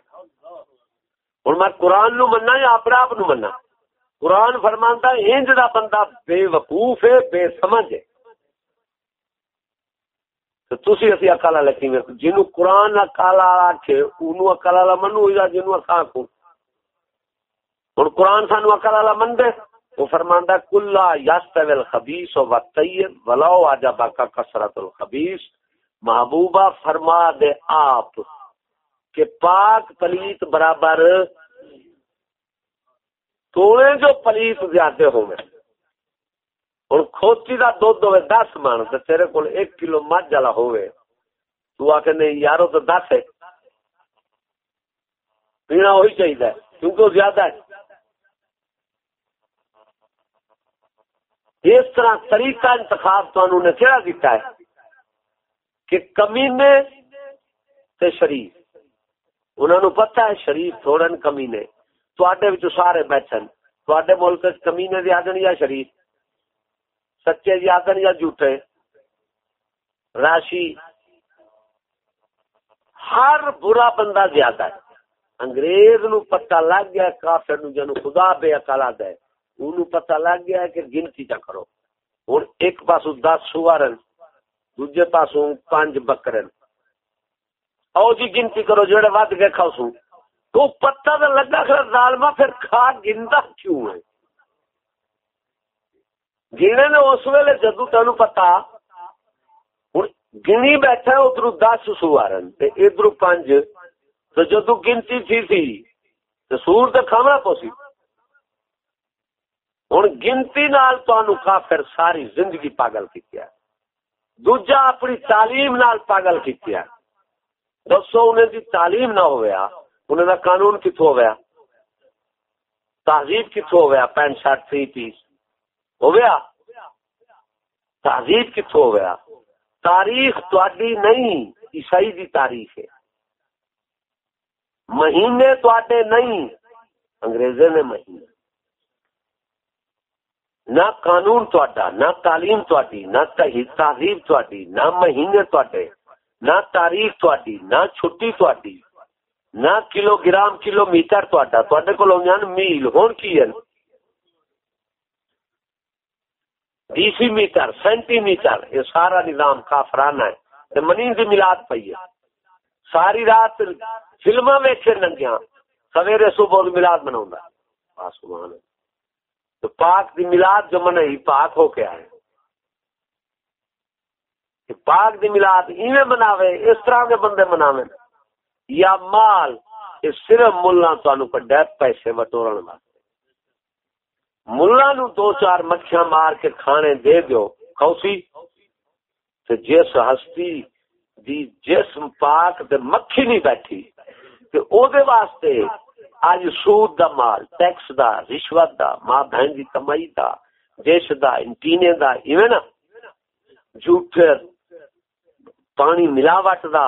ہوں میں قرآن نو مننا یا اپنے آپ نو مننا قرآن فرماتا انج دا بندہ بے وقوف ہے بے سمجھ ہے تسی اسی اکال والے کیویں جنوں قرآن اکال آکھے اونوں اکال والا منو یا جنوں اساں کو ہن قرآن سانو اکال والا مندے وہ فرماندا کلا یستوی الخبیث و الطیب ولو عجبک کثرت الخبیث محبوبہ فرما دے آپ کہ پاک پلیت برابر توڑے جو پلیت زیادہ ہوئے ہوں کھوتی کا دھد ہوئے دس من تو تیرے کو ایک کلو مجھ والا ہوئے تو آ کے نہیں یارو تو دس ہے پینا وہی چاہیے کیونکہ وہ زیادہ ہے اس طرح طریقہ انتخاب تو نے کہڑا دیتا ہے کہ کمینے تے شریف انہوں نے پتا ہے شریف تھوڑے کمینے تو سارے بیٹھن تو ملک کمینے دیا یا شریف سچے یادن یا جھوٹے، راشی، ہر برا بندہ زیادہ ہے۔ انگریز نو پتہ لگ گیا، کافر نو جنو خدا بے اکالا دے اونو پتہ لگ گیا کہ گنتی چا کرو۔ اور ایک پاسو دس سوارن، دوجے پاسو پانچ بکرن۔ او جی گنتی کرو جڑے ود کے کھاؤ سو تو پتہ تو لگا کہ ظالما پھر کھا گندا کیوں ہے؟ گنے نے اس ویلے جدو تین پتا گنی بیٹھا ادھر دس سوار ادھر پانچ تو جدو گنتی تھی تھی تو سور تو کھانا پوسی ہوں گنتی نال کافر ساری زندگی پاگل کی دوجا اپنی تعلیم نال پاگل کی دسو انہیں دی تعلیم نہ ہوا انہیں دا قانون کتوں ہوا تہذیب کتوں ہوا پینٹ شرٹ تھری پیس۔ ہو گیا؟ تہذیب کتوں ہو گیا۔ تاریخ تاری نہیں، عیسائی دی تاریخ ہے۔ مہینے تے نہیں، انگریزے نے مہینے۔ نہ قانون تا نہ تعلیم تھی نہ تہذیب تھی نہ مہینے تے نہ تاریخ تھی نہ چھٹی تھی نہ کلو گرام کلو میٹر تے کو میل۔ ہون کی ہے؟ Decimetre centimetre یہ سارا نظام کافرانہ ہے۔ منی دی ملاد پی ہے۔ ساری رات فلما ویچے ننگیا سویرے صبح ملاد منا تو پاک دی ملاد جو من پاک ہو کے آئے۔ پاک دی ملاد ایویں مناوے، اس طرح کے بندے مناوے۔ یا مال، یہ صرف ملا تمہیں کڈیا پیسے بٹورن واسطے۔ ملا نو دو چار مکھیاں مار کے کھانے دے دیو۔ خوسی تے جس ہستی دی جسم پاک تے مکھی نہیں بیٹھی، تے او دے واسطے اج سود دا مال، ٹیکس دا، رشوت دا، ماں بہن دی کمائی دا، دیش دا، انٹینے دا، ایویں نا۔ جھوٹے پانی ملاوٹ دا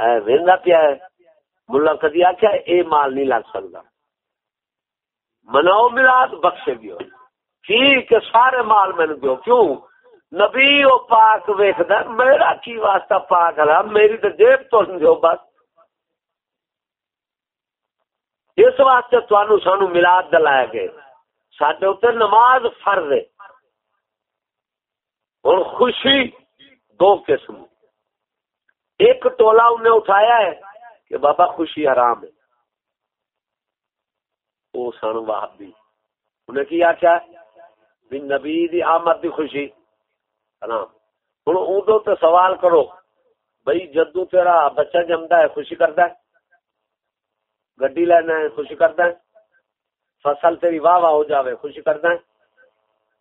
اے ویندا پیا ہے۔ ملا کدی آخیا اے مال نہیں لگ سکتا مناؤ ملاد بخشے گی ٹھیک ہے، سارے مال میں دو کیوں؟ نبی او پاک ویکد میرا کی واسطہ پاک ہے؟ میری تو جیب تو دو بس۔ اس واسطے تہن سانو ملاد دلایا گئے۔ سڈے اتنے نماز فرض ہے۔ ہوں خوشی دو قسم۔ ایک ٹولا انہیں اٹھایا ہے کہ بابا خوشی حرام ہے۔ وہ سن وہابی۔ انہیں کی آخیا بھی نبی دی آمد دی خوشی۔ ہوں ادو تو سوال کرو بھائی جدو تیرا بچہ جمدا ہے، خوشی کرتا ہے؟ گڈی لینا ہے، خوشی کرتا ہے؟ فصل تیری واہ واہ ہو جاوے، خوشی کرتا ہے؟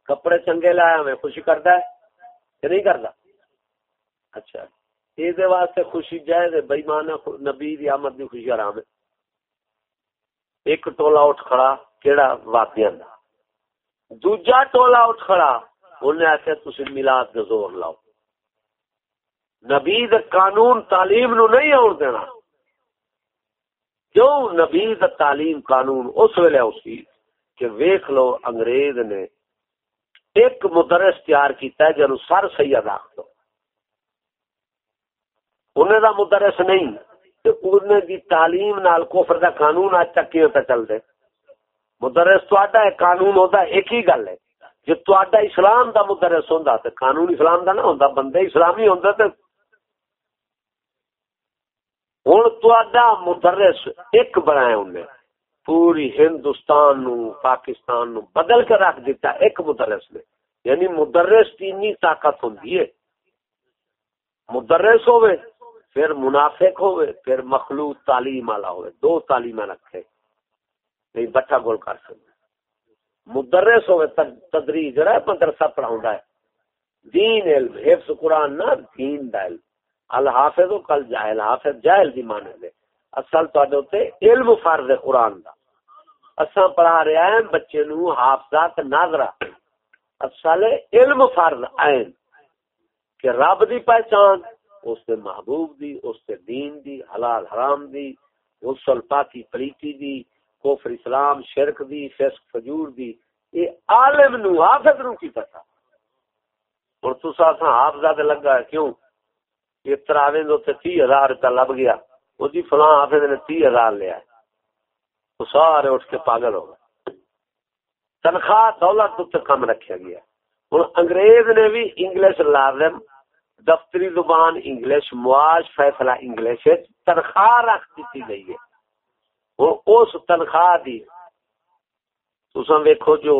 کپڑے چنگے لایا میں خوشی کرتا ہے؟ کہ نہیں کرتا اچھا۔ یہ واسطے خوشی جائز ہے نبی دی آمد دی خوشی آرام ہے۔ ایک ٹولا اٹھ کھڑا، کیڑا واقعہ دا۔ دوجا ٹولا اٹھ کھڑا انہیں آخیا تھی ملاد کا زور لاؤ۔ نبی قانون تعلیم نو نہیں آن دینا۔ کیوں؟ نبی تعلیم قانون اس ویلے اسی کہ ویخ لو، انگریز نے ایک مدرس تیار کیتا ہے جنو سر سید آخ دو انہیں دا مدرس نہیں۔ انہیں دی تعلیم نال کفر دا قانون آج تک کیوں پہ چل دے؟ مدرس تو آٹا ہے، قانون ہوتا ایک ہی گل ہے۔ جو تو آٹا اسلام دا مدرس ہوندا تے قانون اسلام دا نہ ہوندا بندے اسلامی ہوندا تے۔ ہن تو مدرس ایک بنایا انہیں پوری ہندوستان نو، پاکستان نو بدل کے رکھ دیتا ایک مدرس نے۔ یعنی مدرس کی طاقت ہوندی ہے۔ مدرس ہوئے پھر منافق ہوئے، پھر مخلوط تعلیم والا ہوئے، دو تعلیم رکھے، نہیں بٹا گول کر سکتے مدرس ہوئے تدریج رہا مدرسہ پڑھاؤں ہے۔ دین علم، حفظ قرآن نہ، دین دا علم۔ الحافظ و کل جاہل حافظ جاہل دی مانے دے۔ اصل تو ہوتے علم فرض قرآن دا۔ اصل پڑھا رہے ہیں، بچے نو حافظات ناظرہ۔ اصل علم فرض آئین کہ رب دی پہچان اس سے محبوب دی، اس سے دین دی، حلال حرام دی، غسل پاکی پلیتی دی، کفر اسلام شرک دی، فسق فجور دی۔ یہ عالم نو، حافظ نو کی پتا اور تو سا حافظہ دے لگا ہے، کیوں؟ یہ تراویں دو تے تی ہزار روپیہ لب گیا۔ وہ جی فلاں حافظ نے تی ہزار لیا ہے۔ تو سارے اٹھ کے پاگل ہو گئے۔ تنخواہ دولت تو کم رکھا گیا۔ ہوں انگریز نے بھی انگلش لازم دفتری زبان انگلش، معاش فیصلہ انگلش تنخواہ رکھ دیتی گئی ہے۔ وہ اس تنخواہ دی۔ تسا ویکو جو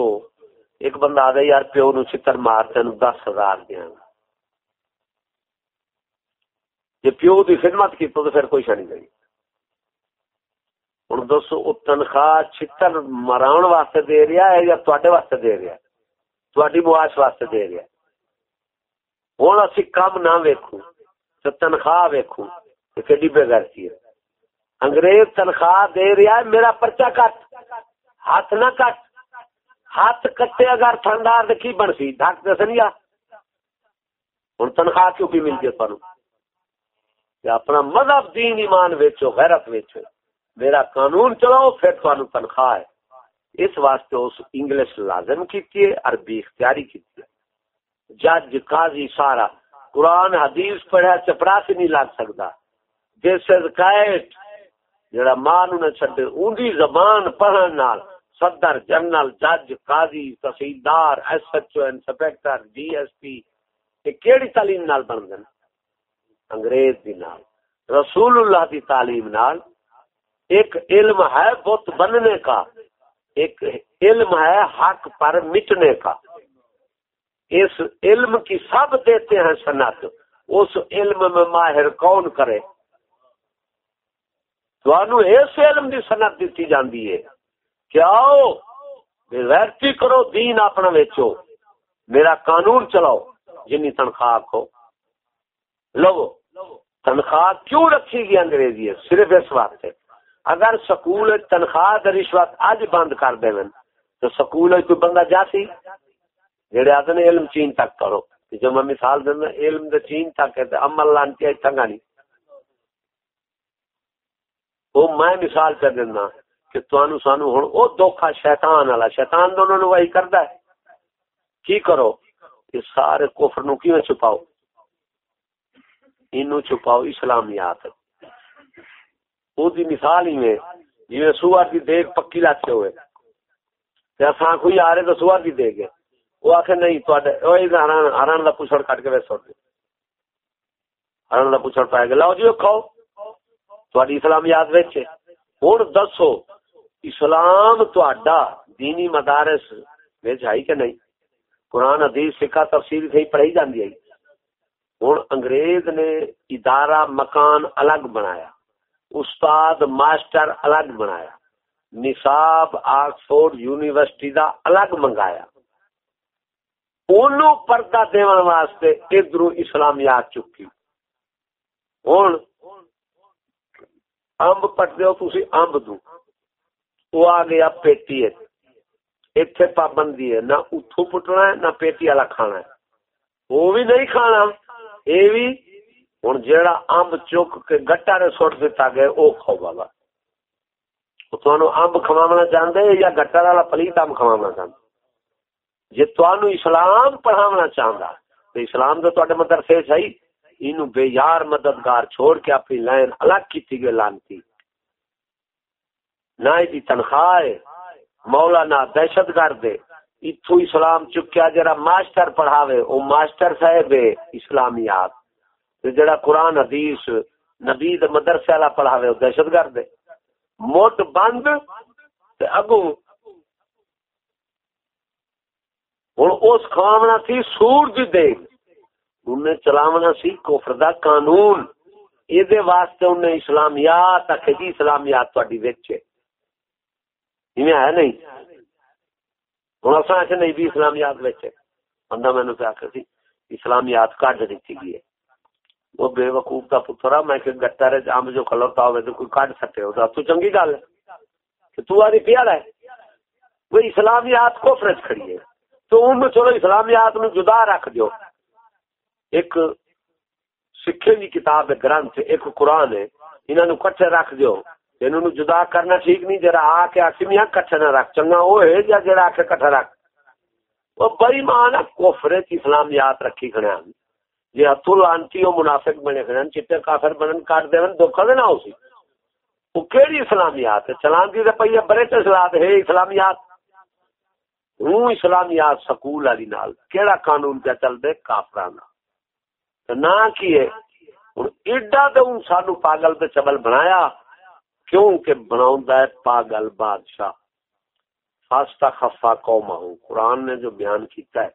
ایک بندہ آ یار پیو نو چتر مار تین دس ہزار دیا جی پیو دی خدمت کی تو پھر کوئی شا نہیں گئی ہوں دسو وہ تنخواہ چتر مراؤن واسطے دے رہا ہے یا تے واسطے دے رہا ہے؟ تھوڑی معاش واسطے دے رہا ہے۔ ہوں اسی کام نہ ویکو تنخواہ ویکو کہ بے ہے انگریز تنخواہ دے رہا ہے میرا پرچا کٹ ہاتھ نہ کٹ ہاتھ کٹے اگر تھندار کی بن سی ڈاک دس نہیں ہوں تنخواہ کیوں بھی مل گئی کہ اپنا مذہب دین ایمان ویچو غیرت ویچو میرا قانون چلاؤ پھر تمہیں تنخواہ ہے اس واسطے اس انگلش لازم کی عربی اختیاری کی جج قاضی سارا قرآن، حدیث پڑھا، چپڑا سے نہیں لگ سکتا۔ جس جیسے جڑا ماں نہ چھڈے اونی زبان پڑھن نال صدر جنرل، جج قاضی، تحصیلدار S H O inspector D S P یہ کیڑی تعلیم نال بن گئے؟ انگریز دی نال رسول اللہ دی تعلیم نال۔ ایک علم ہے بت بننے کا، ایک علم ہے حق پر مٹنے کا۔ اس علم کی سب دیتے ہیں صنعت اس علم میں ماہر کون کرے؟ تو اس علم کی صنعت دیتی جاتی ہے کیا غیرتی کرو، دین اپنا ویچو۔ میرا قانون چلاؤ، جنی تنخواہ کو لو، تنخواہ کیوں رکھی گئی انگریزی؟ ہے صرف اس واسطے۔ اگر سکول تنخواہ رشوت اج بند کر دے تو سکول کوئی بندہ جاسی جڑے آتے نے علم چین تک کرو جو میں مثال دینا علم دے چین تک ہے عمل لانتی ہے تنگا نہیں۔ وہ میں مثال کر دینا کہ تانوں سانو ہن او دھوکا شیطان والا، شیطان دونوں نو وہی کردا ہے۔ کی کرو؟ کہ سارے کفر نو کیویں چھپاؤ؟ اینو چھپاؤ اسلامیات۔ او دی مثال ہی میں جویں سوار دی دیکھ پکی لاتے ہوئے۔ تے اساں کوئی آ رہے تو سوار دی دے گے وہ آخر نہیں، تواڈے او پوچھڑ کٹ کے ویسو ہران دا پوچھڑ پائے گا لاؤ جی کھاؤ۔ تواڈی اسلامیات وچ ہن دسو، اسلام تواڈا دینی مدارس وچ ہے کہ نہیں؟ قرآن، حدیث سکھا تفصیل سے پڑھائی جاندی ہے۔ ہوں انگریز نے ادارہ مکان الگ بنایا۔ استاد، ماسٹر الگ بنایا۔ نصاب، آکسفورڈ یونیورسٹی دا الگ منگایا۔ اونوں پردہ دیون واسطے ادھر اسلامیات چکی۔ ہوں امب پٹ دو تھی امب دو۔ وہ آ گیا پیٹی اتنے پابندی ہے۔ نہ اتو پٹنا ہے، نہ پیٹی والا کھانا ہے۔ وہ بھی نہیں کھانا۔ یہ بھی ہوں جیڑا امب چک کے گٹا نے سٹ دتا گیا وہ کھاؤ بابا۔ تمہوں امب کھوانا چاہتے یا گٹر والا پلیت امب کھوانا چاہتے جی تمہوں اسلام پڑھاونا چاہتا تو اسلام تو تے مدرسے صحیح یہ بے یار مددگار چھوڑ کے اپنی لائن الگ کی گئی، لانتی۔ نہ یہ تنخواہ ہے، مولانا دہشت گرد اتو اسلام چکیا جرا ماسٹر پڑھاوے، او ماسٹر صاحب اسلامیات۔ جڑا قرآن، حدیث، نبی مدرسے والا پڑھاوے دہشت گرد موٹ بند اگو ہوں اس کھاونا سی سور دی دیگ انہیں چلاونا سی کفر دا قانون۔ یہ واسطے انہیں اسلامیات آخے جی اسلامیات تاری ویچے ہے۔ نہیں؟ ہوں اصا ایسے نہیں بھی اسلامیات بچے بندہ مینو پہ آخر سی، اسلامیات کٹ دیتی گئی ہے۔ وہ بے وقوف کا پترا میں کہ گٹا رے امب جو کھلوتا ہوئے تو کوئی کٹ سکے ہو۔ تو چنگی گل ہے کہ تو آدھی پیار ہے۔ وہ اسلامیات کو فرج کھڑی ہے۔ تو ان چلو اسلامیات نو جدا رکھ دیو۔ ایک سکھے کی کتاب ہے گرنتھ، ایک قرآن ہے انہوں نے کٹھے رکھ دیو۔ انہوں جدا کرنا ٹھیک نہیں جرا آ کے آخ میاں کٹھا نہ رکھ، چنگا وہ ہے یا جڑا آ کے کٹھا رکھ؟ وہ بڑی مان کوفرے کی اسلام رکھی کھڑے ہیں جی ہاتھوں لانتی وہ منافق بنے کھڑے ہیں چٹے کافر بنن، کاٹ دے دھوکھا دینا اسی وہ کہڑی اسلامیات ہے؟ چلان دی پی بڑے چلات ہے، اسلامیات ہوں اسلامیات سکول والی نال کیڑا قانون پہ چل دے کافرانا نہ کیے ہوں ایڈا تو سانو پاگل تے چبل بنایا کیوں کہ بناؤں ہے پاگل بادشاہ۔ فاستا خفا قوم ہوں قرآن نے جو بیان کیتا ہے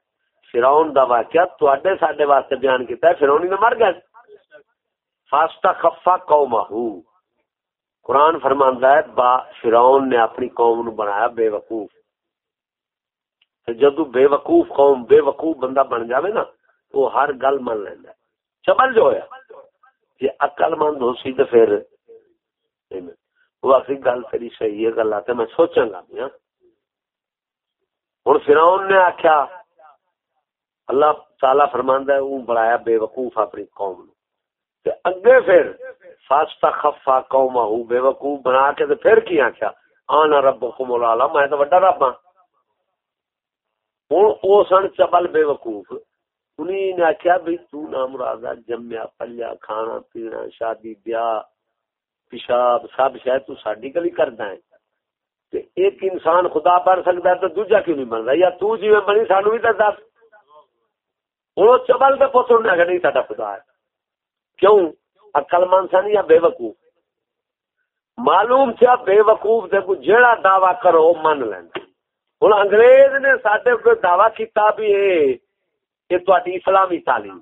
فراؤن دا واقعہ تواڈے ساڈے واسطے بیان کیتا ہے، فرعون نے مر گئے فاستا خفا قوم ہوں قرآن فرماندا ہے، با فرعون نے اپنی قوم نو بنایا بے وقوف۔ جدو بے وقوف قوم، بے وقوف بندہ بن جاوے نا وہ ہر گل من لینا چبل جو ہے جی عقل مند ہو سی تو پھر واقعی گل تیری صحیح ہے، گل آتے میں سوچا گا ہوں فرعون نے آخیا اللہ تعالی فرماندا ہے وہ بڑایا بے وقوف اپنی قوم نو اگے پھر فاستا خفا قوم ہوں بے وقوف بنا کے تے پھر کی آخیا آنا رب کو میں تو وڈا رب ہاں۔ ہوں وہ سن چبل بے وقوف۔ انہیں نے آخیا بھائی تو نام جمیا، پلیا، کھانا، پینا، شادی، بیاہ، پیشاب، سب شاید تو ساڈی گلی کردا ہے تے ایک انسان خدا بن سکتا ہے تو دوجا کیوں نہیں بن رہا یا تو جی بنی، سانو بھی تو دس۔ وہ چبل کے پوت نے نہیں سا خدا ہے۔ کیوں؟ اکل مان سن یا بے وقوف؟ معلوم تھا بے وقوف دے کو جڑا دعوی کرو من لینا ہوں انگریز نے سڈے کو دعوی کیتا بھی یہ تاری اسلامی تعلیم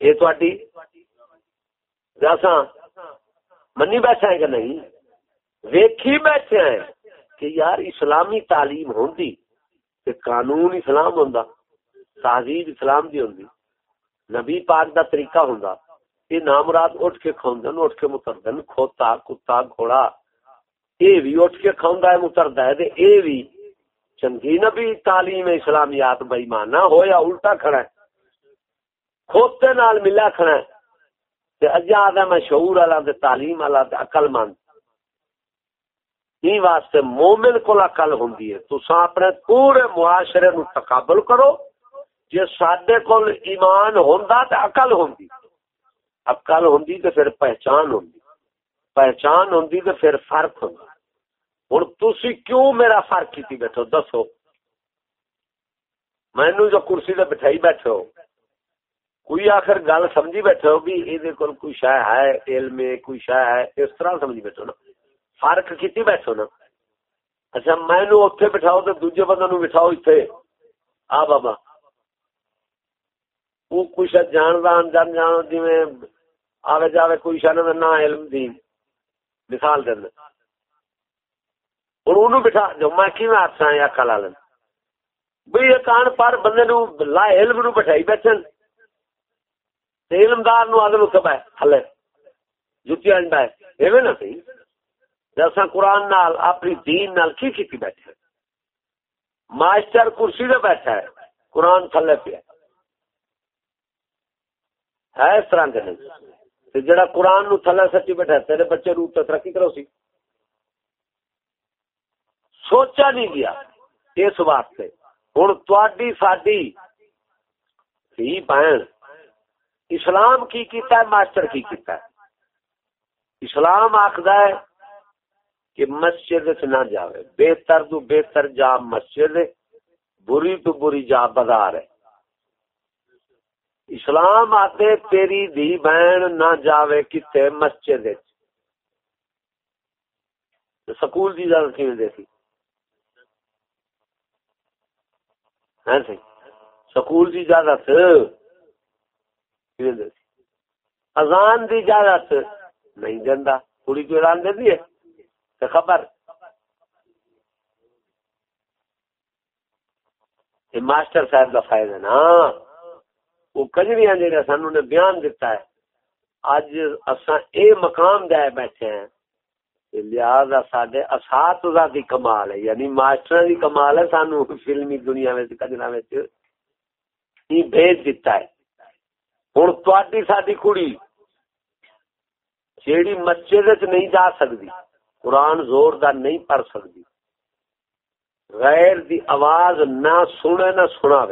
یہ تاری منی بیٹھا ہے کہ نہیں ویکھی بیٹھے ہیں کہ یار اسلامی تعلیم ہوندی ہوں قانون اسلام ہوں تہذیب اسلام دی ہوں نبی پاک دا طریقہ ہوں یہ نامراد اٹھ کے کھوندن اٹھ کے متردن کھوتا کتا گھوڑا یہ بھی اٹھ کے کھوندا ہے، متردا ہے۔ تے اے بھی چنگی نبی، تعلیم اسلامیات بے ایمان نہ ہو یا الٹا کھڑا ہے۔ کھوتے نال ملا کھڑا ہے۔ تے اجا آدھا میں شعور والا تے تعلیم والا تے عقل مند۔ این واسطے مومن کو عقل ہوندی ہے۔ تساں اپنے پورے معاشرے نو تقابل کرو۔ جے ساڈے کول ایمان ہوندا تے عقل ہوندی۔ عقل ہوندی تے پھر پہچان ہوندی۔ پہچان ہوندی تے پھر فرق ہوندا۔ ہن تسی کیوں میرا فرق کیتی بیٹھو؟ دسو۔ مینوں جو کرسی تے بٹھائی بیٹھے ہو کوئی آخر گل سمجھی بیٹھے ہو بھی یہ کوئی شہ ہے، علم کوئی شہ ہے، اس طرح سمجھی بیٹھو نا۔ فرق کیتی بیٹھو نا۔ اچھا مینو اتنے بٹھاؤ تو دوجے بندے نو بٹھاؤ اتنے آ بابا۔ وہ کوئی شاید جاندا، انجان جان جی آوے جاوے کوئی شاید نہ علم دی مثال دینا اور انہوں بٹھا جو میں کی میں آتا یا کلا لن بھئی یہ کان پر بندے نو لا علم نو بٹھائی بیٹھن۔ علمدار نو آدھے اتنے بہ تھلے جتی انڈا ہے ایویں نہ صحیح جیسا قرآن نال، اپنی دین نال کی کی بیٹھے ماسٹر کرسی دے بیٹھا ہے، قرآن تھلے پہ ہے۔ اس طرح کے نہیں جڑا قرآن نو تھلے سچی بیٹھا تیرے بچے روپ ترقی کرو سی سوچا نہیں گیا اس واسطے ہوں تھی ساری تھی بہن اسلام کی کیتا ہے ماسٹر کی کیتا ہے اسلام آخد ہے کہ مسجد نہ جاوے بہتر تو بہتر جا مسجد بری تو بری جا بازار ہے اسلام آتے تیری دی بہن نہ جاوے کتے مسجد سکول کی ہاں جی۔ اجازت کی دیتی سکول کی اجازت ازان دی اجازت نہیں دینا کڑی کو اعلان دے دی خبر۔ ماسٹر صاحب کا فائدہ نا۔ وہ کجریاں جہاں سانو نے بیان دیتا ہے اج اساں اے مقام دے بیٹھے ہیں۔ لہذا سڈے اساتذہ یعنی دی کمال ہے یعنی ماسٹر دی کمال ہے سانو فلمی دنیا میں کجرا میں بھیج دیتا ہے۔ ہوں تھی ساری کڑی، جیڑی مسجد نہیں جا سکتی قرآن زور دا نہیں پڑھ سکتی غیر دی آواز نہ سنے نہ سنا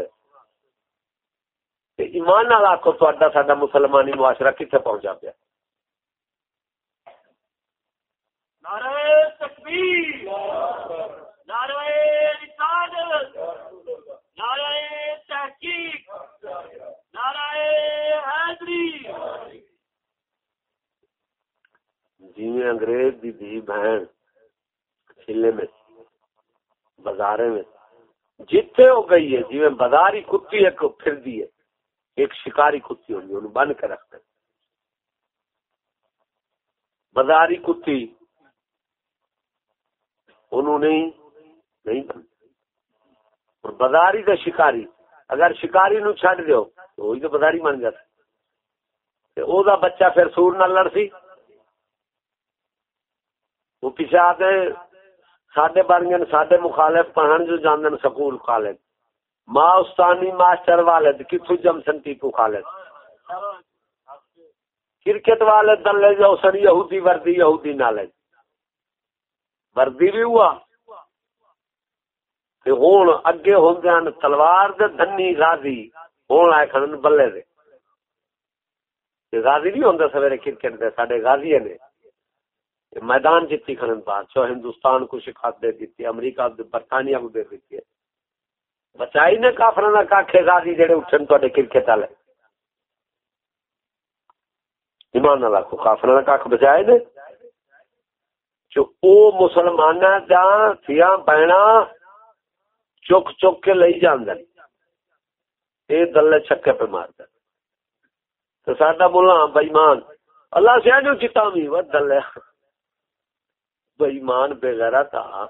ایمان نال آخو تا سا مسلمانی معاشرہ کتنے پہنچا پیا۔ جی انگریز دی دی بہن چلے میں بازارے میں جتنے ہو گئی ہے جی بازاری کتی ایک پھر دی ہے۔ ایک شکاری کتی ہوگی انہوں بن کے رکھتے بازاری کتی انہوں نہیں نہیں اور بازاری دا شکاری، اگر شکاری نو چھڈ دیو، تو وہی تو بازاری بن جاتا او دا بچہ پھر سور نہ لڑ سی وہ پیچھے آتے سڈے بن گئے سڈے مخالف پڑھن جو جانے سکول خالد ماں استانی ماسٹر والد کتوں جم سن ٹیپو خالد؟ کرکٹ والے دلے جو سر یہودی وردی، یہودی نالج وردی بھی ہوا۔ ہوں اگے ہوں تلوار دے دھنی غازی ہوں آئے کھڑن بلے دے۔ غازی نہیں ہوں سویرے کرکٹ دے سڈے غازی نے میدان جیتی کھڑن بات چو ہندوستان کو شکایت دے دیتی، امریکہ برطانیہ کو دے دیتی۔ ہے بچائی نے کافر نہ کاکھے غازی جڑے اٹھن تو کرکٹ والے۔ ایمان اللہ کو کافر نہ کاکھ بچائے نے؟ جو او مسلمان جا تھیا بہنا چک چک کے لئی جاندن۔ اے دلے چھکے پہ مار دن تو ساڈا مولا بےمان اللہ سے جو چتا بھی وہ دلے۔ بےمان بے غیرت تھا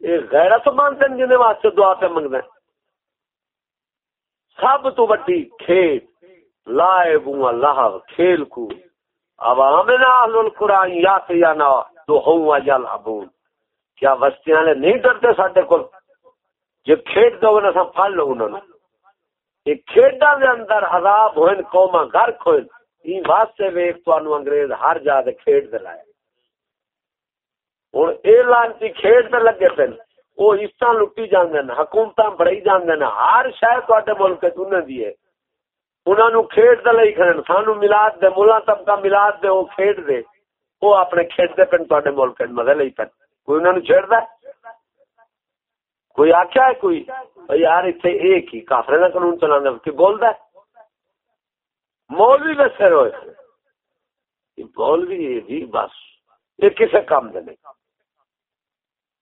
یہ غیرت مانتے ہیں جنہیں واسطے دعا پہ منگتے سب تو بڑی کھیل، لائے بو اللہ کھیل کو۔ عوام اہل القرآن یا یا نہ تو ہوں یا لابون کیا بستیاں نے نہیں ڈرتے ساڈے کو جو کھیڈ دو نا سب پھل لو انہوں نے یہ کھیڈا دے اندر عذاب ہوئن قوما گھر کھوئن این واسطے ویک تو انو انگریز ہر جا دے کھیڈ دے لائے۔ ہن اے لانتی کھیڈ تے لگے پن او حصہ لٹی جاندے نے حکومتاں بڑھائی جاندے نے ہر شے تواڈے ملک تے انہاں دی ہے انہاں نو کھیڈ دے لئی کھڑن سانو میلاد دے مولا طبقہ میلاد دے او کھیڈ دے او اپنے کھیڈ دے پن تواڈے ملک مزے لئی پن کوئی انہاں نو چھیڑدا کوئی آخیا ہے کوئی یار اتنے ایک ہی کافر کا قانون چلا کہ بولتا ہے مولوی میں سر ہوئے مولوی یہ جی بس یہ کسے کام دے نہیں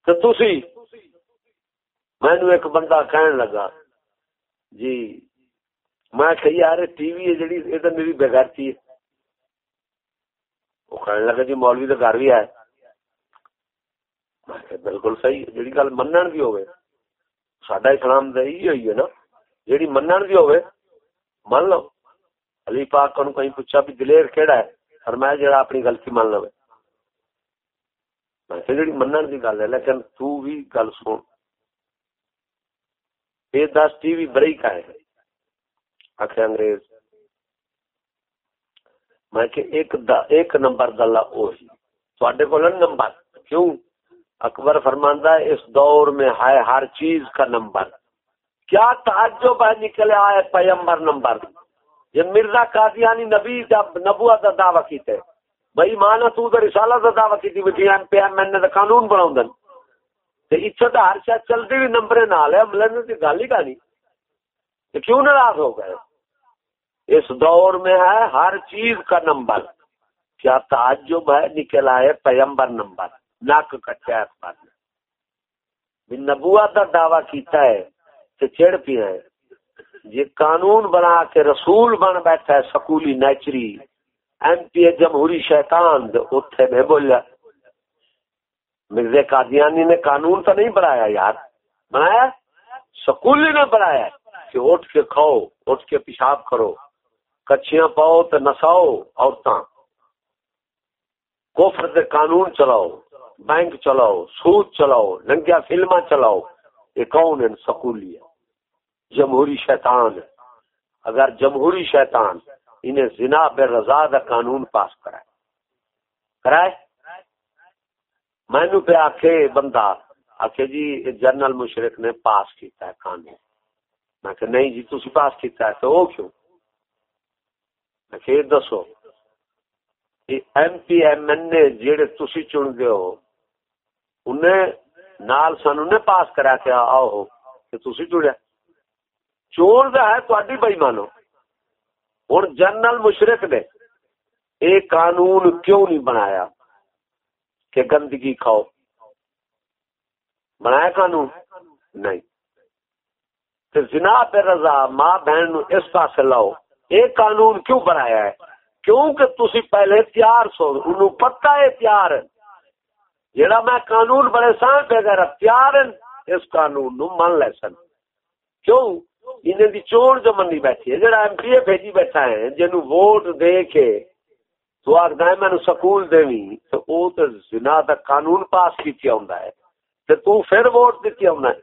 تو تھی میں ایک بندہ کہنے لگا جی میں کہ یار ٹی وی ہے جڑی، یہ تو میری بغیرتی ہے۔ وہ کہنے لگا جی مولوی تو گھر بھی آئے میں بالکل صحیح جی گل منن بھی ہوئے سڈا اسلام تو یہی ہوئی ہے نا جیڑی منن دی ہوئے من لو۔ علی پاک کو کہیں پوچھا بھی دلیر کیڑا ہے فرمایا جڑا اپنی غلطی مان لو میں جڑی منن دی گل ہے لیکن تو بھی گل سن یہ دس ٹی وی بڑی کا ہے آخر انگریز میں کہ ایک دا ایک نمبر گلا وہی تھوڑے کو نمبر کیوں اکبر فرماندہ ہے اس دور میں ہے ہر چیز کا نمبر کیا تعجب ہے نکلے آئے پیمبر نمبر یہ مرزا قادیانی نبی جب نبوت کا دعوی کیتے ہیں بھائی مانا تو ادھر رسالہ کا دعوی کی تھی ایم پی ایم نے قانون بناؤ دن۔ تے اتنے تو ہر شاید چلتی بھی نمبر نال ہے ملنے کی گل ہی کہانی کیوں ناراض ہو گئے؟ اس دور میں ہے ہر چیز کا نمبر۔ کیا تعجب ہے، نکل آئے پیمبر نمبر۔ نک کٹیا اخبار نے نبوا کا دعوی کیتا ہے، تے چڑ پیا ہے۔ جی قانون بنا کے رسول بن بیٹھا ہے، سکولی نیچری۔ ایم پی اے جمہوری شیطان اتنے میں بولیا مرزے قادیانی نے قانون تو نہیں بنایا یار۔ بنایا؟ سکولی نے بنایا کہ اٹھ کے کھاؤ، اٹھ کے پیشاب کرو۔ کچھیاں پاؤ تو نساؤ عورتاں۔ کوفر دے قانون چلاؤ، بینک چلاؤ، سود چلاؤ ننگیا فلم چلاؤ۔ یہ کون ہے؟ سکولی ہے۔ جمہوری شیطان اگر جمہوری شیطان انہیں زنا بے رضا دا قانون پاس کرائے۔ کرائے؟ مینو پہ آخے بندہ آخے جی جنرل مشرق نے پاس کیتا ہے قانون۔ میں کہ نہیں جی تھی پاس کیتا ہے تو وہ کیوں؟ میں کہ دسو M P M N A جہے تھی چن گئے ہو، انہیں نال سن انہیں پاس کرا کے آؤ ہو، کہ تھی جڑیا چور دا ہے تاری بئی مانو ہوں جنرل مشرق نے یہ قانون کیوں نہیں بنایا کہ گندگی کھاؤ؟ بنایا قانون؟ نہیں۔ جنا پہ رضا، ماں بہن نو اس پاس لاؤ۔ یہ قانون کیوں بنایا ہے؟ کیونکہ تھی پہلے تیار سو، انہوں پتہ ہے تیار۔ جڑا میں قانون بڑے سان پہ گھر تیار اس قانون نو من لے سن۔ کیوں؟ انہیں دی چون جو منی بیٹھی ہے۔ جڑا ایم پی اے بھیجی بیٹھا ہے جنو ووٹ دے کے تو آخر ہے میں سکول دے تو او تو زنا دا قانون پاس کیتی ہوندا ہے۔ تے تو پھر ووٹ دیتی ہوندا ہے۔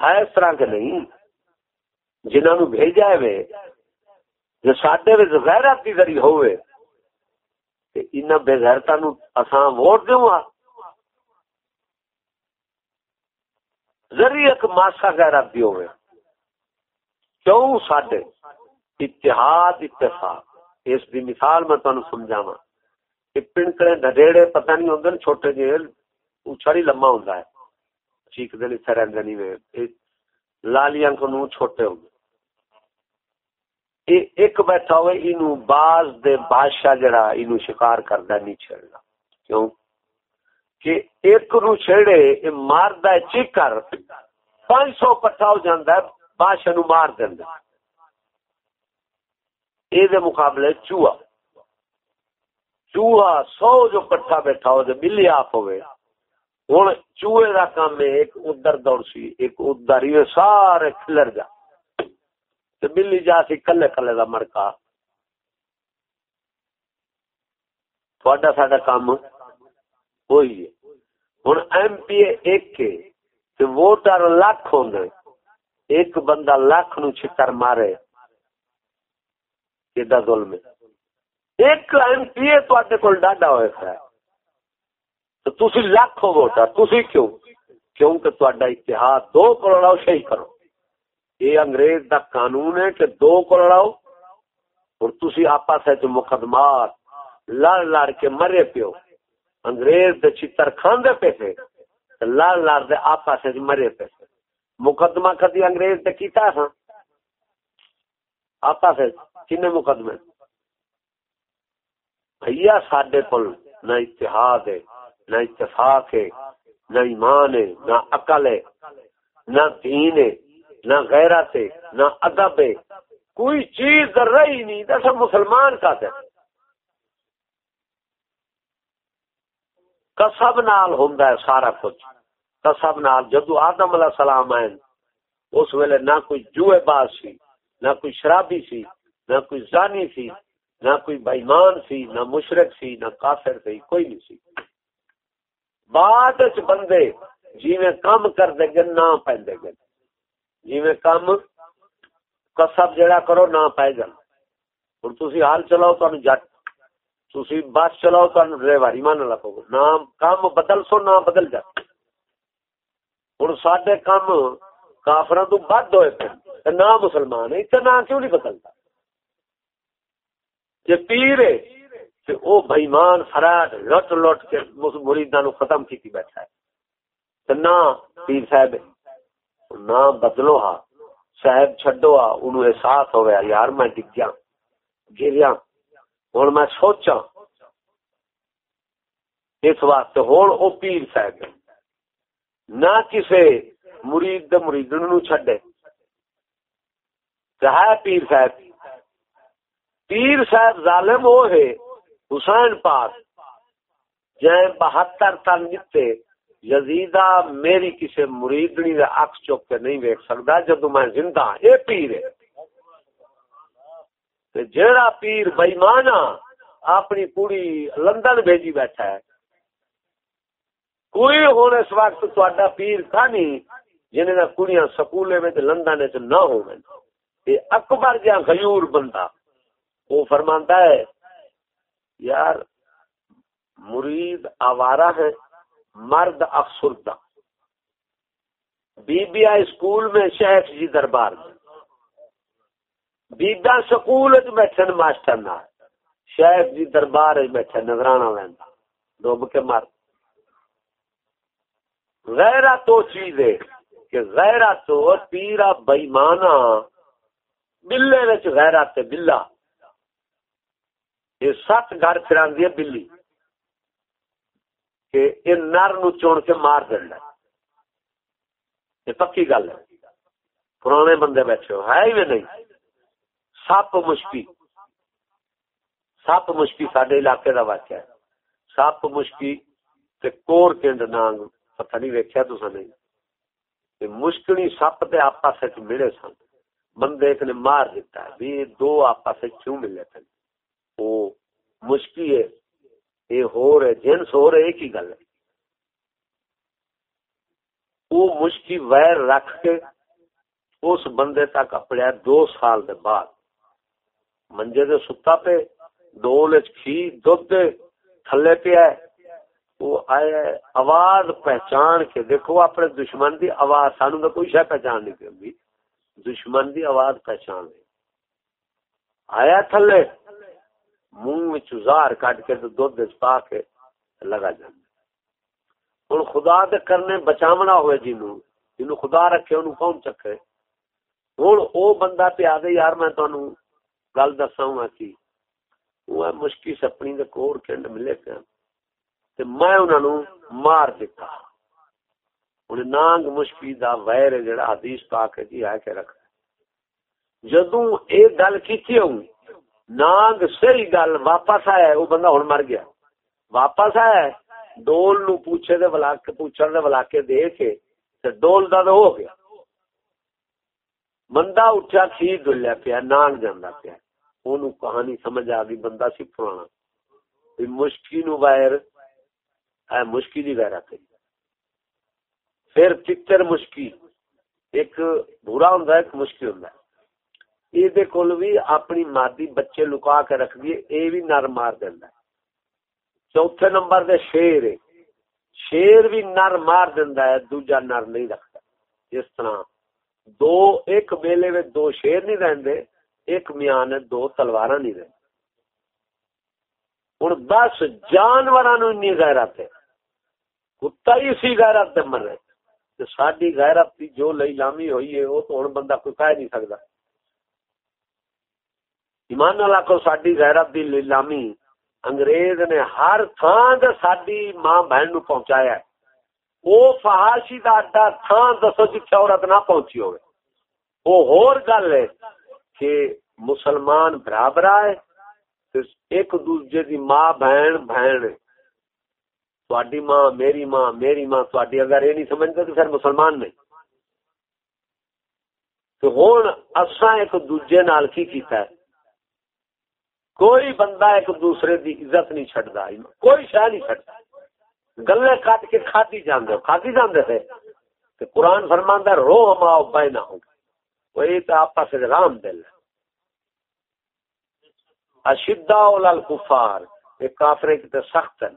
ہے اس طرح کے نہیں؟ جنہاں نو بھیجا ہے وے، جو ساڈے وچ غیرت دی ذریعہ ہوئے ان بےغیرتا نو اساں ووٹ دوں ذری ایک ماسا غیرت دی ہوئے کیوں ساڈے؟ اتحاد، اتفاق۔ اس دی مثال میں تانوں سمجھاواں کہ پنکڑے ڈھڈیڑے پتہ نہیں ہوندے چھوٹے جیل اچھڑی لمبا ہوندا ہے۔ چیک دے لئی رہندے نہیں وے۔ لالیاں کو نو چھوٹے ہوندے۔ ایک بیٹھا ہوئے انو باز دے بادشاہ جڑا انو شکار کردا نہیں چھڑنا کیوں؟ کہ ایک نو چھڑے مارد چیکر پانچ سو کٹھا ہو جاندہ ہے، بادشاہ نو مار دینا یہ مقابلے چوہا۔ چوہا سو جو کٹھا بیٹھا ہو جو بلی آپ ہوئے۔ ہوں چوہے کا کام ہے، ایک ادھر دوڑ سی، ایک ادھر، یہ سارے کھلر جا۔ تو بلی جا سی، کلے کلے کا مرکا تھوڑا ساڈا کام وہی ہے۔ ہوں ایم پی اے ایک کے ووٹر لاکھ ہوں ایک بندہ لاکھ نو چھتر مارے۔ ایڈا ظلم ایک ایم پی اے تے کول ڈاڈا ہوئے کھڑا تو تسی لاکھ ہو ووٹر تسی کیوں؟ کیونکہ تہاڈا اتحاد دو کروڑاؤ صحیح کرو۔ یہ انگریز دا قانون ہے کہ دو کروڑاؤ اور تسی آپس وچ مقدمات، لڑ لڑ کے مرے پیو۔ انگریز دے چتر کھاندے پے تھے لڑ لڑ دے آپس وچ مرے پے تھے۔ مقدمہ کدی انگریز تے کیتا تھا آپس وچ کنے مقدمے؟ بھیا ساڈے کول نہ اتحاد ہے، نہ اتفاق ہے، نہ ایمان ہے، نہ عقل ہے، نہ دین ہے، نہ غیرت ہے، نہ ادب ہے۔ کوئی چیز رہی نہیں دس مسلمان کا دے کسب نال ہوندا ہے سارا کچھ۔ کسب نال جدو آدم علیہ السلام آئے، اس ویلے نہ کوئی جوئے باز سی، نہ کوئی شرابی سی، نہ کوئی زانی سی، نہ کوئی بائیمان سی، نہ مشرق سی، نہ کافر سی، کوئی نہیں سی۔ بعد بندے جی میں کام کر دے گے نہ پہ دے گے جی میں کام کسب جڑا کرو، نہ پائے گا۔ اور تسی حال چلاؤ تو جٹ تسی بس چلاؤ تو ڈرائیور ایمان لگو نہ کام بدل سو نہ بدل جا۔ ہوں سڈے کام کافر تو بد ہوئے پہ نہ مسلمان ہے اتنا کیوں نہیں بدلتا؟ جی پیر ہے کہ او بےمان فراڈ لٹ لٹ کے مریداں نو ختم کیتی بیٹھا ہے۔ تے نہ پیر صاحب نہ بدلو ہا۔ صاحب چھڈو ہا اونوں احساس ہویا ہاں۔ یار میں ڈگ گیا۔ گریا ہن میں سوچاں اس واسطے ہن او پیر صاحب نہ کسے مرید دے مرید نو چھڈے۔ ہے پیر صاحب۔ پیر صاحب ظالم وہ ہے، حسین پاک۔ جائیں بہتر تن جتے یزیدہ میری کسی مریدنی دے اکس چوک کے نہیں ویک سکتا جدو میں زندہ ہاں اے پیر ہے۔ جیڑا پیر بےمانا اپنی پوری لندن بھیجی بیٹھا ہے۔ کوئی ہونے اس وقت تا پیر تھا نہیں جنہیں کڑیاں سکولے میں لندن چ نہ ہو اکبر جہاں غیور بندہ وہ فرمانتا ہے، یار، مرید آوارہ ہے مرد افسردہ۔ بی بی آئی اسکول میں شیخ جی دربار میں۔ بیبا سکول بیٹھے ماسٹر نہ۔ شیخ جی دربار بیٹھے نظرانہ لینا ڈوب کے مر۔ غیرہ تو چیز ہے کہ غیرہ تو پیرا بےمانا بلے غیرہ تے بلا یہ سات گھر پھر ہے بلی۔ کہ یہ نر نو چون کے مار دینا یہ پکی گل ہے۔ پرانے بندے بیٹھے ہو، ہے ہی نہیں؟ سپ مشکی سپ مشکی سڈے علاقے کا واقعہ ہے۔ سپ مشکی تے کور کنڈ نانگ پتہ نہیں ویکیا تو نہیں مشکلی سپ تے آپس ملے سن۔ بندے ایک نے مار دیتا ہے۔ بھی دو آپس کیوں ملے تھے وہ مشکی ہے۔ یہ ہو رہے جنس ہو رہے ایک ہی گل ہے۔ وہ مشکی ویر رکھ کے اس بندے تک اپڑیا دو سال دے بعد منجے دے ستا پہ ڈول کھی دھد تھلے پہ آئے وہ آواز پہچان کے دیکھو اپنے دشمن دی آواز سانو کا کوئی شہ پہچان نہیں پی دشمن دی آواز پہچان لے آیا تھلے منہ چار کٹ کے تو دھد پا کے لگا جانا ہوں خدا دے کرنے بچاونا ہوئے جنو جنو خدا رکھے انہوں کون چکے ہوں او بندہ پہ آدھے یار میں تمہیں گل دسا ہوں کی وہ مشکی سپنی دے کور کنڈ ملے پیا میں انہوں مار دیتا ہوں نانگ مشکی دا ویر جڑا حدیث پا کے جی ہے کہ رکھ۔ جدوں اے گل کی ہوں، نانگ صحیح گل واپس آیا وہ بندہ ہوں مر گیا۔ واپس آیا ڈول نو پوچھے دے بلا پوچھن دے بلا کے دے کے تے ڈول دا ہو گیا۔ بندہ اٹھا کھی دلیا پیا، نانگ جانا پیا۔ اونوں کہانی سمجھ آ گئی، بندہ سی پرانا۔ مشکی نو وائر، اے مشکی دی غیرت ہے پھر پتر مشکی۔ ایک بھورا ہوں ایک مشکی ہوں یہ کول بھی اپنی مادی بچے لکا کے رکھ دیے اے بھی نر مار دینا چوتھے نمبر دے شیر ہے۔ شیر بھی نر مار دینا ہے، دوجا نر نہیں رکھتا۔ جس طرح دو، ایک میلے میں دو شیر نہیں رہندے ایک میاں نے دو تلوار نہیں رہے ہوں دس جانور غیرت ہے۔ کتا ہی سی غیرت مر رہے ساری غیرت کی جو لئی لامی ہوئی ہے وہ تو ہوں بندہ کوئی کہہ نہیں سکتا ایمان اللہ کو ساری غیرت کی لیلامی انگریز نے ہر تھان سے ساری ماں بہن نو پہنچایا ہے۔ وہ فہاشی کا اڈا تھان دسو جی عورت نہ پہنچی ہوگی وہ ہور گل ہے کہ مسلمان برابر ہے ایک دوسرے دی ماں بہن بہن۔ تھی ماں، میری ماں میری ماں تھی اگر یہ نہیں سمجھتے تو پھر مسلمان نہیں۔ تو ہوں اصا ایک دوجے نال کی کیتا ہے؟ کوئی بندہ ایک دوسرے دی عزت نہیں چڈتا کوئی شہ نہیں چڈتا گلے کٹ کے کھادی جانے کھادی جانے تھے۔ قرآن فرماندہ رو ہما بہ نہ ہو یہ تو آپس رام دل ہے۔ اشدا الکفار، یہ کافرے کتے سخت ہیں۔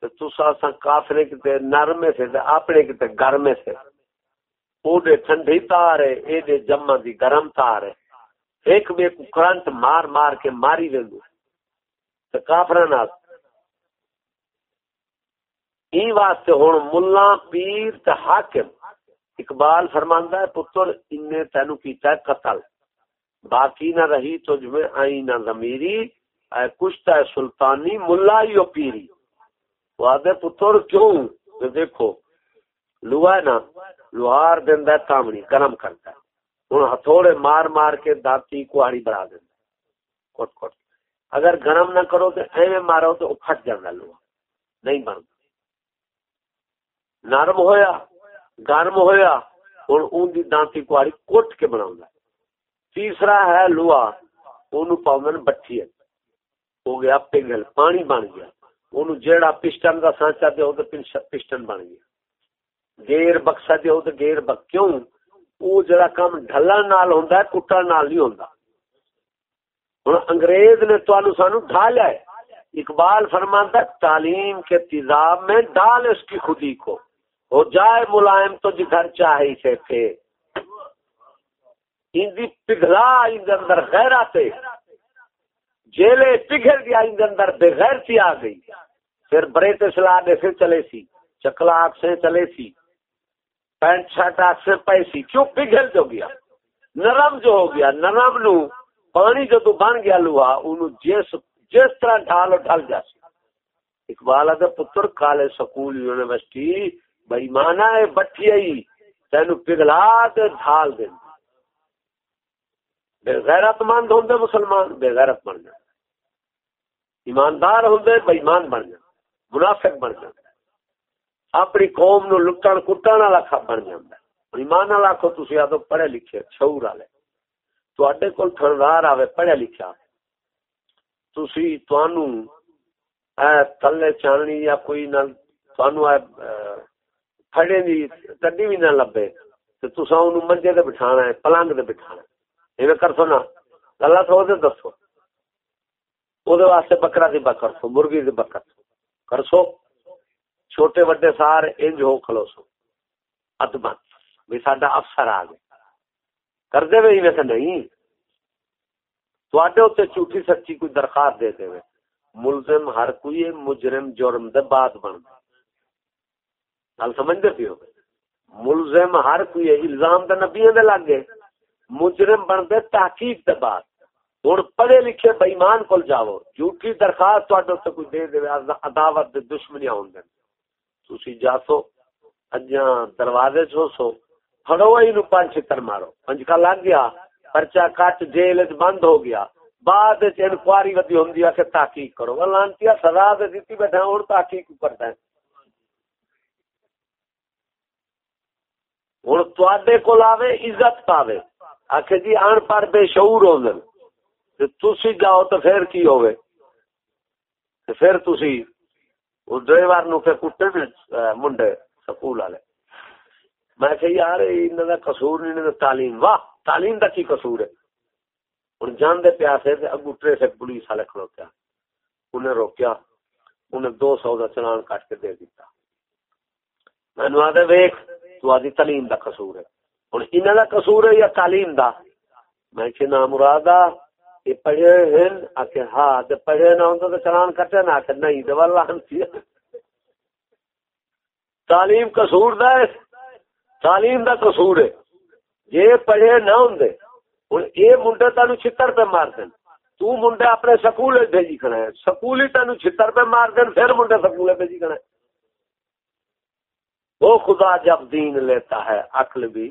تو تسا سا کافرے کتے نرمے سے تے اپنے کتے گرمے سے۔ او دے ٹھنڈی تار ہے، اے دے جمع دی گرم تار ہے۔ ایک بے کو کرنٹ مار مار کے ماری ویندو تے کافراں نال۔ ای واسطے ہن ملا پیر تے حاکم۔ اقبال فرماندا ہے، پتر اننے تینو کیتا ہے قتل۔ باقی نہ رہی تجھ میں آئی نہ ضمیری، اے کشتا ہے سلطانی، ملا ہی پیری؟ وعدے پتر کیوں؟ دیکھو لوہا ہے نا لوہار دیندا ہے گرم کرتا ہے۔ ہن ہتھوڑے مار مار کے داتی کوہاڑی بڑھا دیندا کٹ کٹ۔ اگر گرم نہ کرو تو ایویں مارو تو پھٹ جاندا لوہا نہیں بنتا نرم ہویا، گرم ہویا، ہن اون دی دانتی کوہاڑی کٹ کے بناوندا تیسرا ہے لوہا اونوں پاون بٹھی ہو گیا پنگل، پانی بن گیا۔ اونوں جیڑا پسٹن دا سانچا دے او تے پسٹن بن گیا۔ گیر بکسا دے او تے گیر بک، کیوں؟ او جڑا کام ڈھلن نال ہوندا ہے کٹن نال نہیں ہوندا۔ ہن انگریز نے تانوں سانو ڈھالا ہے۔ اقبال فرماتا ہے، تعلیم کے تیزاب میں ڈال اس کی خودی کو۔ ہو جائے ملائم تو جدھر چاہے سے تھے پگھلا اندر غیرت جیلے پگھل گیا اندر بے غیرتی آ گئی۔ پھر بریت سلا دے سے چلے سی، چکلا آگ سے چلے سی، پینٹ شرٹ آگ سے پیسی کیوں پگھل جو گیا؟ نرم جو ہو گیا، نرم نو پانی جو تو بن گیا لوہا انہوں جس جس طرح ڈھالو ڈھل جا سی۔ اقبال اگر پتر کالے سکول، یونیورسٹی بھائی مانا ہے، بٹھی آئی تینو پگھلا دے ڈھال دیں بے غیرت مند ہوں مسلمان، بے غیرت بن جائے ایماندار ہوں بےمان بن جائے منافق بن جائے اپنی قوم نو لٹن کٹن والا بن جائے ایمان والا آخو تھی آدھو پڑھے لکھے شعور والے۔ تے کول تھندار آوے پڑھیا لکھا تھی تھلے چاننی یا کوئی نہ پھڑے دی کدی بھی نہ لبے۔ تو تصا منجے تے بٹھانا ہے، پلنگ تے بٹھانا ایویں کر سو نا اللہ تو دے دسو۔ او دے واسطے بکرا دی بکر سو مرغی دی بکر سو کر سو چھوٹے بڑے سارے انج ہو کھلو سو ادبن بھی ساڈا افسر آ گیا۔ کر دے وے ایویں تے نہیں۔ تواڈے اوتے جھوٹی سچی کوئی درخواست دے دے ملزم ہر کوئی مجرم، جرم دے بعد بن گل سمجھدے پیو؟ ملزم ہر کوئی الزام تے نبیوں دے لگ گئے۔ مجرم بن دے تحقیق دے بعد۔ ہوں پڑھے لکھے بئیمان کو جاؤ۔ جھوٹھی درخواست کوئی دے دے عداوت دے دشمنی آن تھی جاسو اجا دروازے چو سو۔ فڑو نو پانچ چھتر مارو۔ پنجکا لگ گیا، پرچا کٹ جیل بند ہو گیا۔ بعد انکوائری ودی ہوں کہ تحقیق کرو۔ لانتی سزا دے دیتی بیٹھا ہوں تحقیق کرتا ہے۔ ہوں تے کو آوے، عزت پاوے۔ آخ جی ان پڑھ بے شعور ہو تسی جاؤ تو پھر کی ہوئے؟ پھر تسی ڈرائیور نو پھر کٹے منڈے سکول والے۔ میں کہ یار انہوں کا قصور نہیں تعلیم۔ واہ، تعلیم کا کی قصور ہے؟ ہوں جانے پیاسے اگو ٹریس پولیس والے کھلوتیا۔ انہیں روکیا، انہیں دو سو کا چلان کٹ کے دے دیتا مینو آدھے ویخ تو آدھی تعلیم دا قصور ہے۔ ہوں انہوں کا قصور ہے یا تعلیم دا؟ میں کہ نام مراد یہ پڑھے ہیں آکے ہاں تے پڑھے نہ ہوں تو چلان کٹے نہ آکے نہیں تو واللہ تعلیم قصور دا ہے۔ تعلیم دا قصور ہے۔ یہ پڑھے نہ ہوں ہوں یہ منڈے تین چھتر پہ مار دین۔ تو منڈے اپنے سکول بھیجی کھڑا ہے۔ سکول ہی تین چھتر پہ مار دین، پھر منڈے سکول بھیجی کھڑا ہے۔ وہ خدا جب دین لیتا ہے، عقل بھی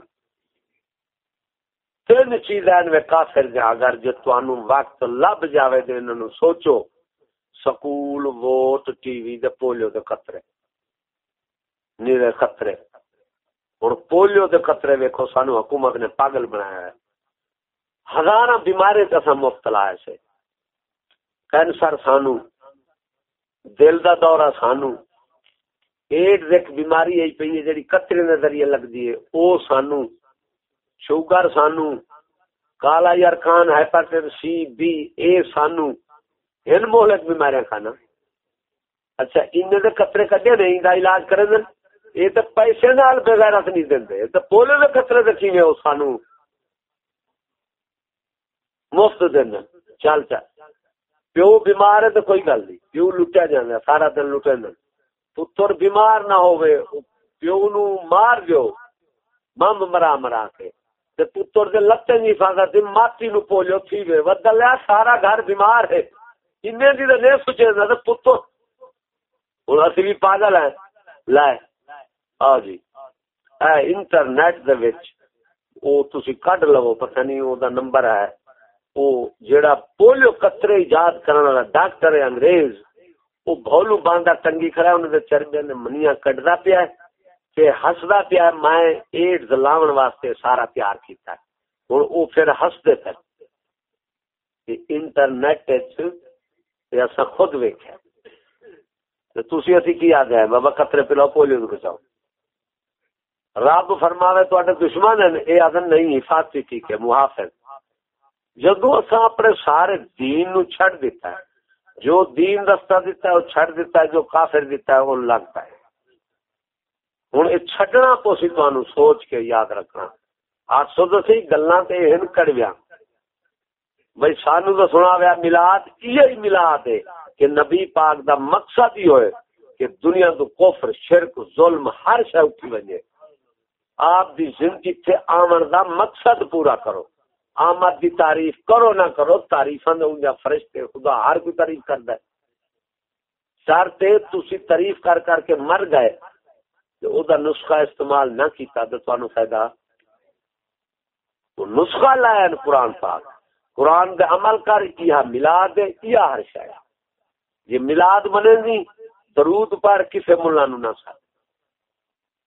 تین چیزیں میں کافر جا، اگر جو تانوں وقت لب جاوے دے انہوں سوچو، سکول، ووٹ، ٹی وی دے پولیو دے خطرے نیرے خطرے اور پولیو دے خطرے ویکھو، سانو حکومت نے پاگل بنایا ہے۔ ہزار بیماری کا مبتلا ہے سے۔ کینسر سانو، دل دا دورہ سانو۔ ایڈز ایک بیماری آئی پی ہے جی قطرے نظریے لگتی ہے، او سانو شوگر سانو کالا یارکان ہائپر سی بی اے سانو ان مہلک بیماریاں کھانا اچھا ان دے قطرے کڈے نہیں دا علاج کرے دن یہ تو پیسے نال بغیرت نہیں دیندے تو پولے دے قطرے دے کیویں او سانو مفت دین چل چل پیو بیمار ہے تو کوئی گل نہیں پیو لٹیا جانا سارا دن لٹے پتر بیمار نہ ہوئے پیو نو مار دیو مم مرا مرا کے تے پتر دے لتے نہیں فادا ماتی نو پولیو تھی وے ودلیا سارا گھر بیمار ہے۔ اننے دی تے نہیں سوچے نہ تے پتر۔ ہن اسی بھی پاگل ہیں۔ لائے۔ آ جی۔ اے انٹرنیٹ دے وچ او تسی کڈ لو، پتہ نہیں او دا نمبر ہے۔ او جیڑا پولیو قطرے ایجاد کرن والا ڈاکٹر ہے انگریز، او بھولو باندھا ٹنگی کھڑا ہے، انہاں دے چربے نے منیاں کڈدا پیا ہے۔ کہ ہسدا پیا، میں ایڈز لاون واسطے سارا تیار کیتا ہے۔ ہن او پھر ہسدے پھر کہ انٹرنیٹ وچ خود ویکھیا۔ تے تسی اسی کی آ گئے بابا قطرے پلاو پولیو نو بچاؤ۔ رب فرماوے، تواڈے دشمن ہیں اے آدن نہیں، حفاظتی ٹھیک ہے، محافظ۔ جدو اسا اپنے سارے دین نو چھڑ دیتا ہے، جو دین رستہ دیتا ہے وہ چھڑ دیتا ہے، جو کافر دیتا ہے وہ لگتا ہے ہوں یہ چڈنا پوسی تہن سوچ کے یاد رکھنا۔ آٹھ سو دسی گلا کڑویا بھائی سانو تو سنا ویا ملاد یہ ملاد ہے کہ نبی پاک دا مقصد ہی ہوئے کہ دنیا تو کفر، شرک، ظلم ہر شہ اٹھی بجے آپ دی زندگی تھے آمن دا مقصد پورا کرو۔ آمد دی تعریف کرو نہ کرو تعریف فرشتے خدا ہر کوئی تعریف کرتا ہے۔ سر تے تسی تعریف کر کر کے مر گئے۔ او دا نسخہ استعمال نہ کیتا تو تانوں فائدہ تو نسخہ لایا قرآن پاک۔ قرآن دے عمل کر یہ ملاد ہے یہ ہر شے یہ ملاد بنے نہیں درود پر کسے ملا نو نہ سا۔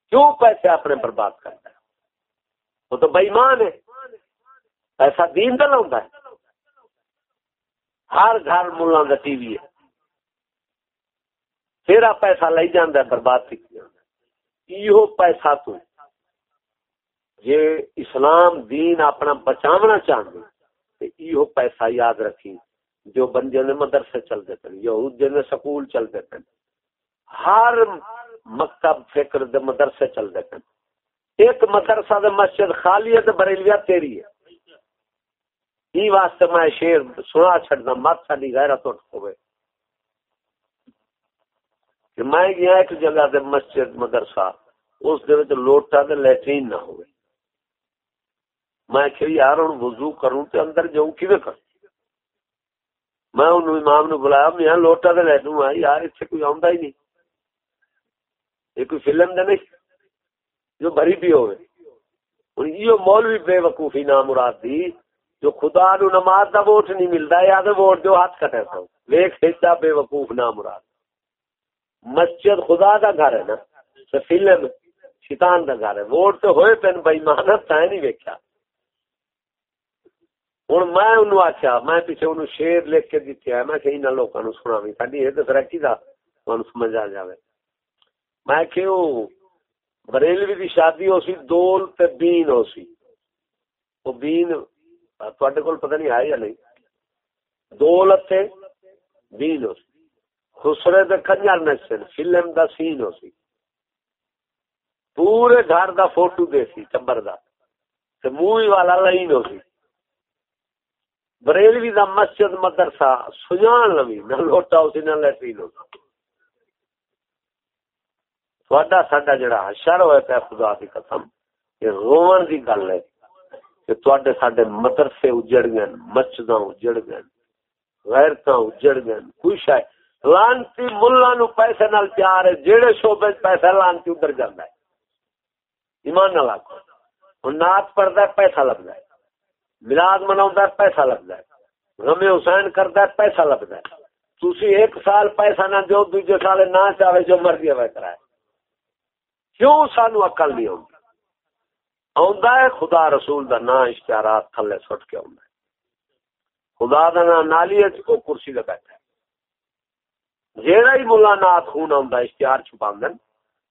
کیوں پیسے اپنے برباد کرتا ہے؟ وہ تو بےمان ہے۔ ایسا دین دل ہوتا ہے۔ ہر گھر ملا ٹی وی ہے۔ تیرا پیسہ لے جانا برباد کی ایہو پیسہ تو یہ اسلام دین اپنا بچاونا چاہتے تے ایہو پیسہ یاد رکھی جو بندے نے مدرسے چلتے پہ یہود نے سکول چل چلتے پہ ہر مکتب فکر دے مدرسے چل چلتے پہ ایک مدرسہ دے مسجد خالی ہے تے بریلویا تیری ہے۔ ای واسطے میں شیر سنا چھڑنا مت ساڈی غیرت اٹھ ہوئے کہ میں گیا ایک جگہ دے مسجد مدرسہ، اس دے وچ لوٹا تے لیٹرین نہ ہوئے۔ میں کہ یار ہن وضو کروں تے اندر جاؤں، کیویں کر میں انہوں امام نو بلایا، میں لوٹا تو لے دوں یار اتنے کوئی آندا ہی نہیں۔ یہ کوئی فلم دے نہیں، جو بھری بھی ہوئے۔ ہوں یہ مولوی بے وقوفی نام مراد دی، جو خدا نو نماز دا ووٹ نہیں ملتا یا تو ووٹ جو ہاتھ کٹے سو۔ ویخ سیدا بے وقوف نام مراد۔ مسجد خدا دا گھر ہے نا فلم شیطان دا گھر ہے۔ ووٹ تو ہوئے پین بھائی محنت تائیں نہیں ویکیا ہوں میں انہوں آخیا میں پیچھے انہوں شیر لکھ کے دیتے ہے۔ میں کہیں نہ لوگوں نے سنا بھی ساری یہ تو ترقی کا سمجھ آ جائے میں کیوں بریلوی دی شادی ہو سی، دول تے بین ہو سی۔ وہ بین تھوڑے کول پتہ نہیں ہے یا نہیں۔ دول تے بین ہو سی۔ خسرے دے کنجر نچن فلم دا سین ہو سی۔ پورے گھر دا فوٹو دے سی، چمبر دا۔ تے مووی والا لائن ہو سی۔ بریلوی دا مسجد، مدرسہ، سجان لوی، نہ لوٹا ہو سی، نہ لیٹرین ہو سی۔ تھوڑا ساڈا جڑا حشر ہویا پیا خدا دی قسم، یہ رون دی گل ہے کہ تواڈے ساڈے مدرسے اجڑ گئے مسجداں اجڑ گئے غیرتاں اجڑ گئے کوئی شے لانتی ملا نو پیسے نال پیار ہے جڑے شعبے پیسہ لانتی ادھر جاندا ہے۔ ایمان نال آکھو۔ ہن نعت پڑھدا ہے، پیسہ لگدا ہے۔ میلاد مناوندا ہے، پیسہ لگدا ہے۔ غم حسین کردا ہے، پیسہ لگدا ہے۔ تسی ایک سال پیسہ نہ دیو دوسرے سال نہ چاہے جو مرضی ہوے کرائے کیوں سانو اکل نہیں آتا ہے، خدا رسول دا نا اشتہارات تھلے سٹ کے آتا ہے۔ خدا دا نا نالی کو کرسی دے بیٹھا ہے۔ جیڑا ہی ملا نات خون آتا اشتہار چھپا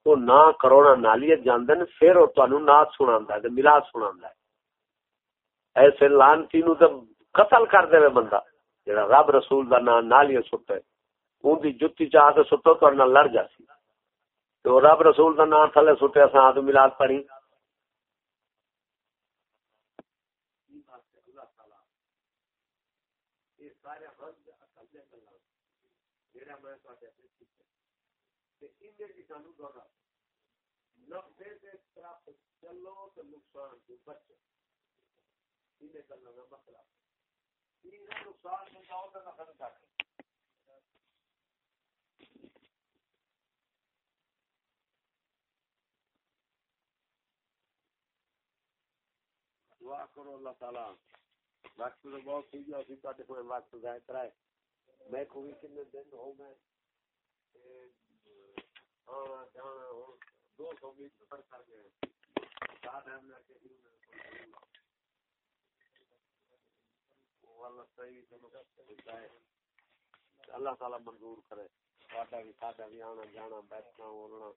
تو نہ کروڑا نالیت جاندن پھر وہ تہن نات سنا ہے ملاد سنا ہے۔ ایسے لانتی نو تو قتل کر دے بندہ جڑا رب رسول دا نا نالیت سٹے ان کی جتی چاہ کے سٹو تو لڑ جاسی تو رب رسول کا نام تھلے سٹیا سا تو ملاد پڑھی چلو تو نقصان بچے نقصان دعا کرو اللہ تعالی۔ وقت تو بہت سی گیا اسی تے کوئی وقت ضائع کرائے میں کوئی کنے دن ہو میں آنا جانا ہو دو سو بھی سفر کر گئے ساتھ ہم نے کہ اللہ تعالی منظور کرے۔ بھی بھی آنا جانا، بیٹھنا، بولنا۔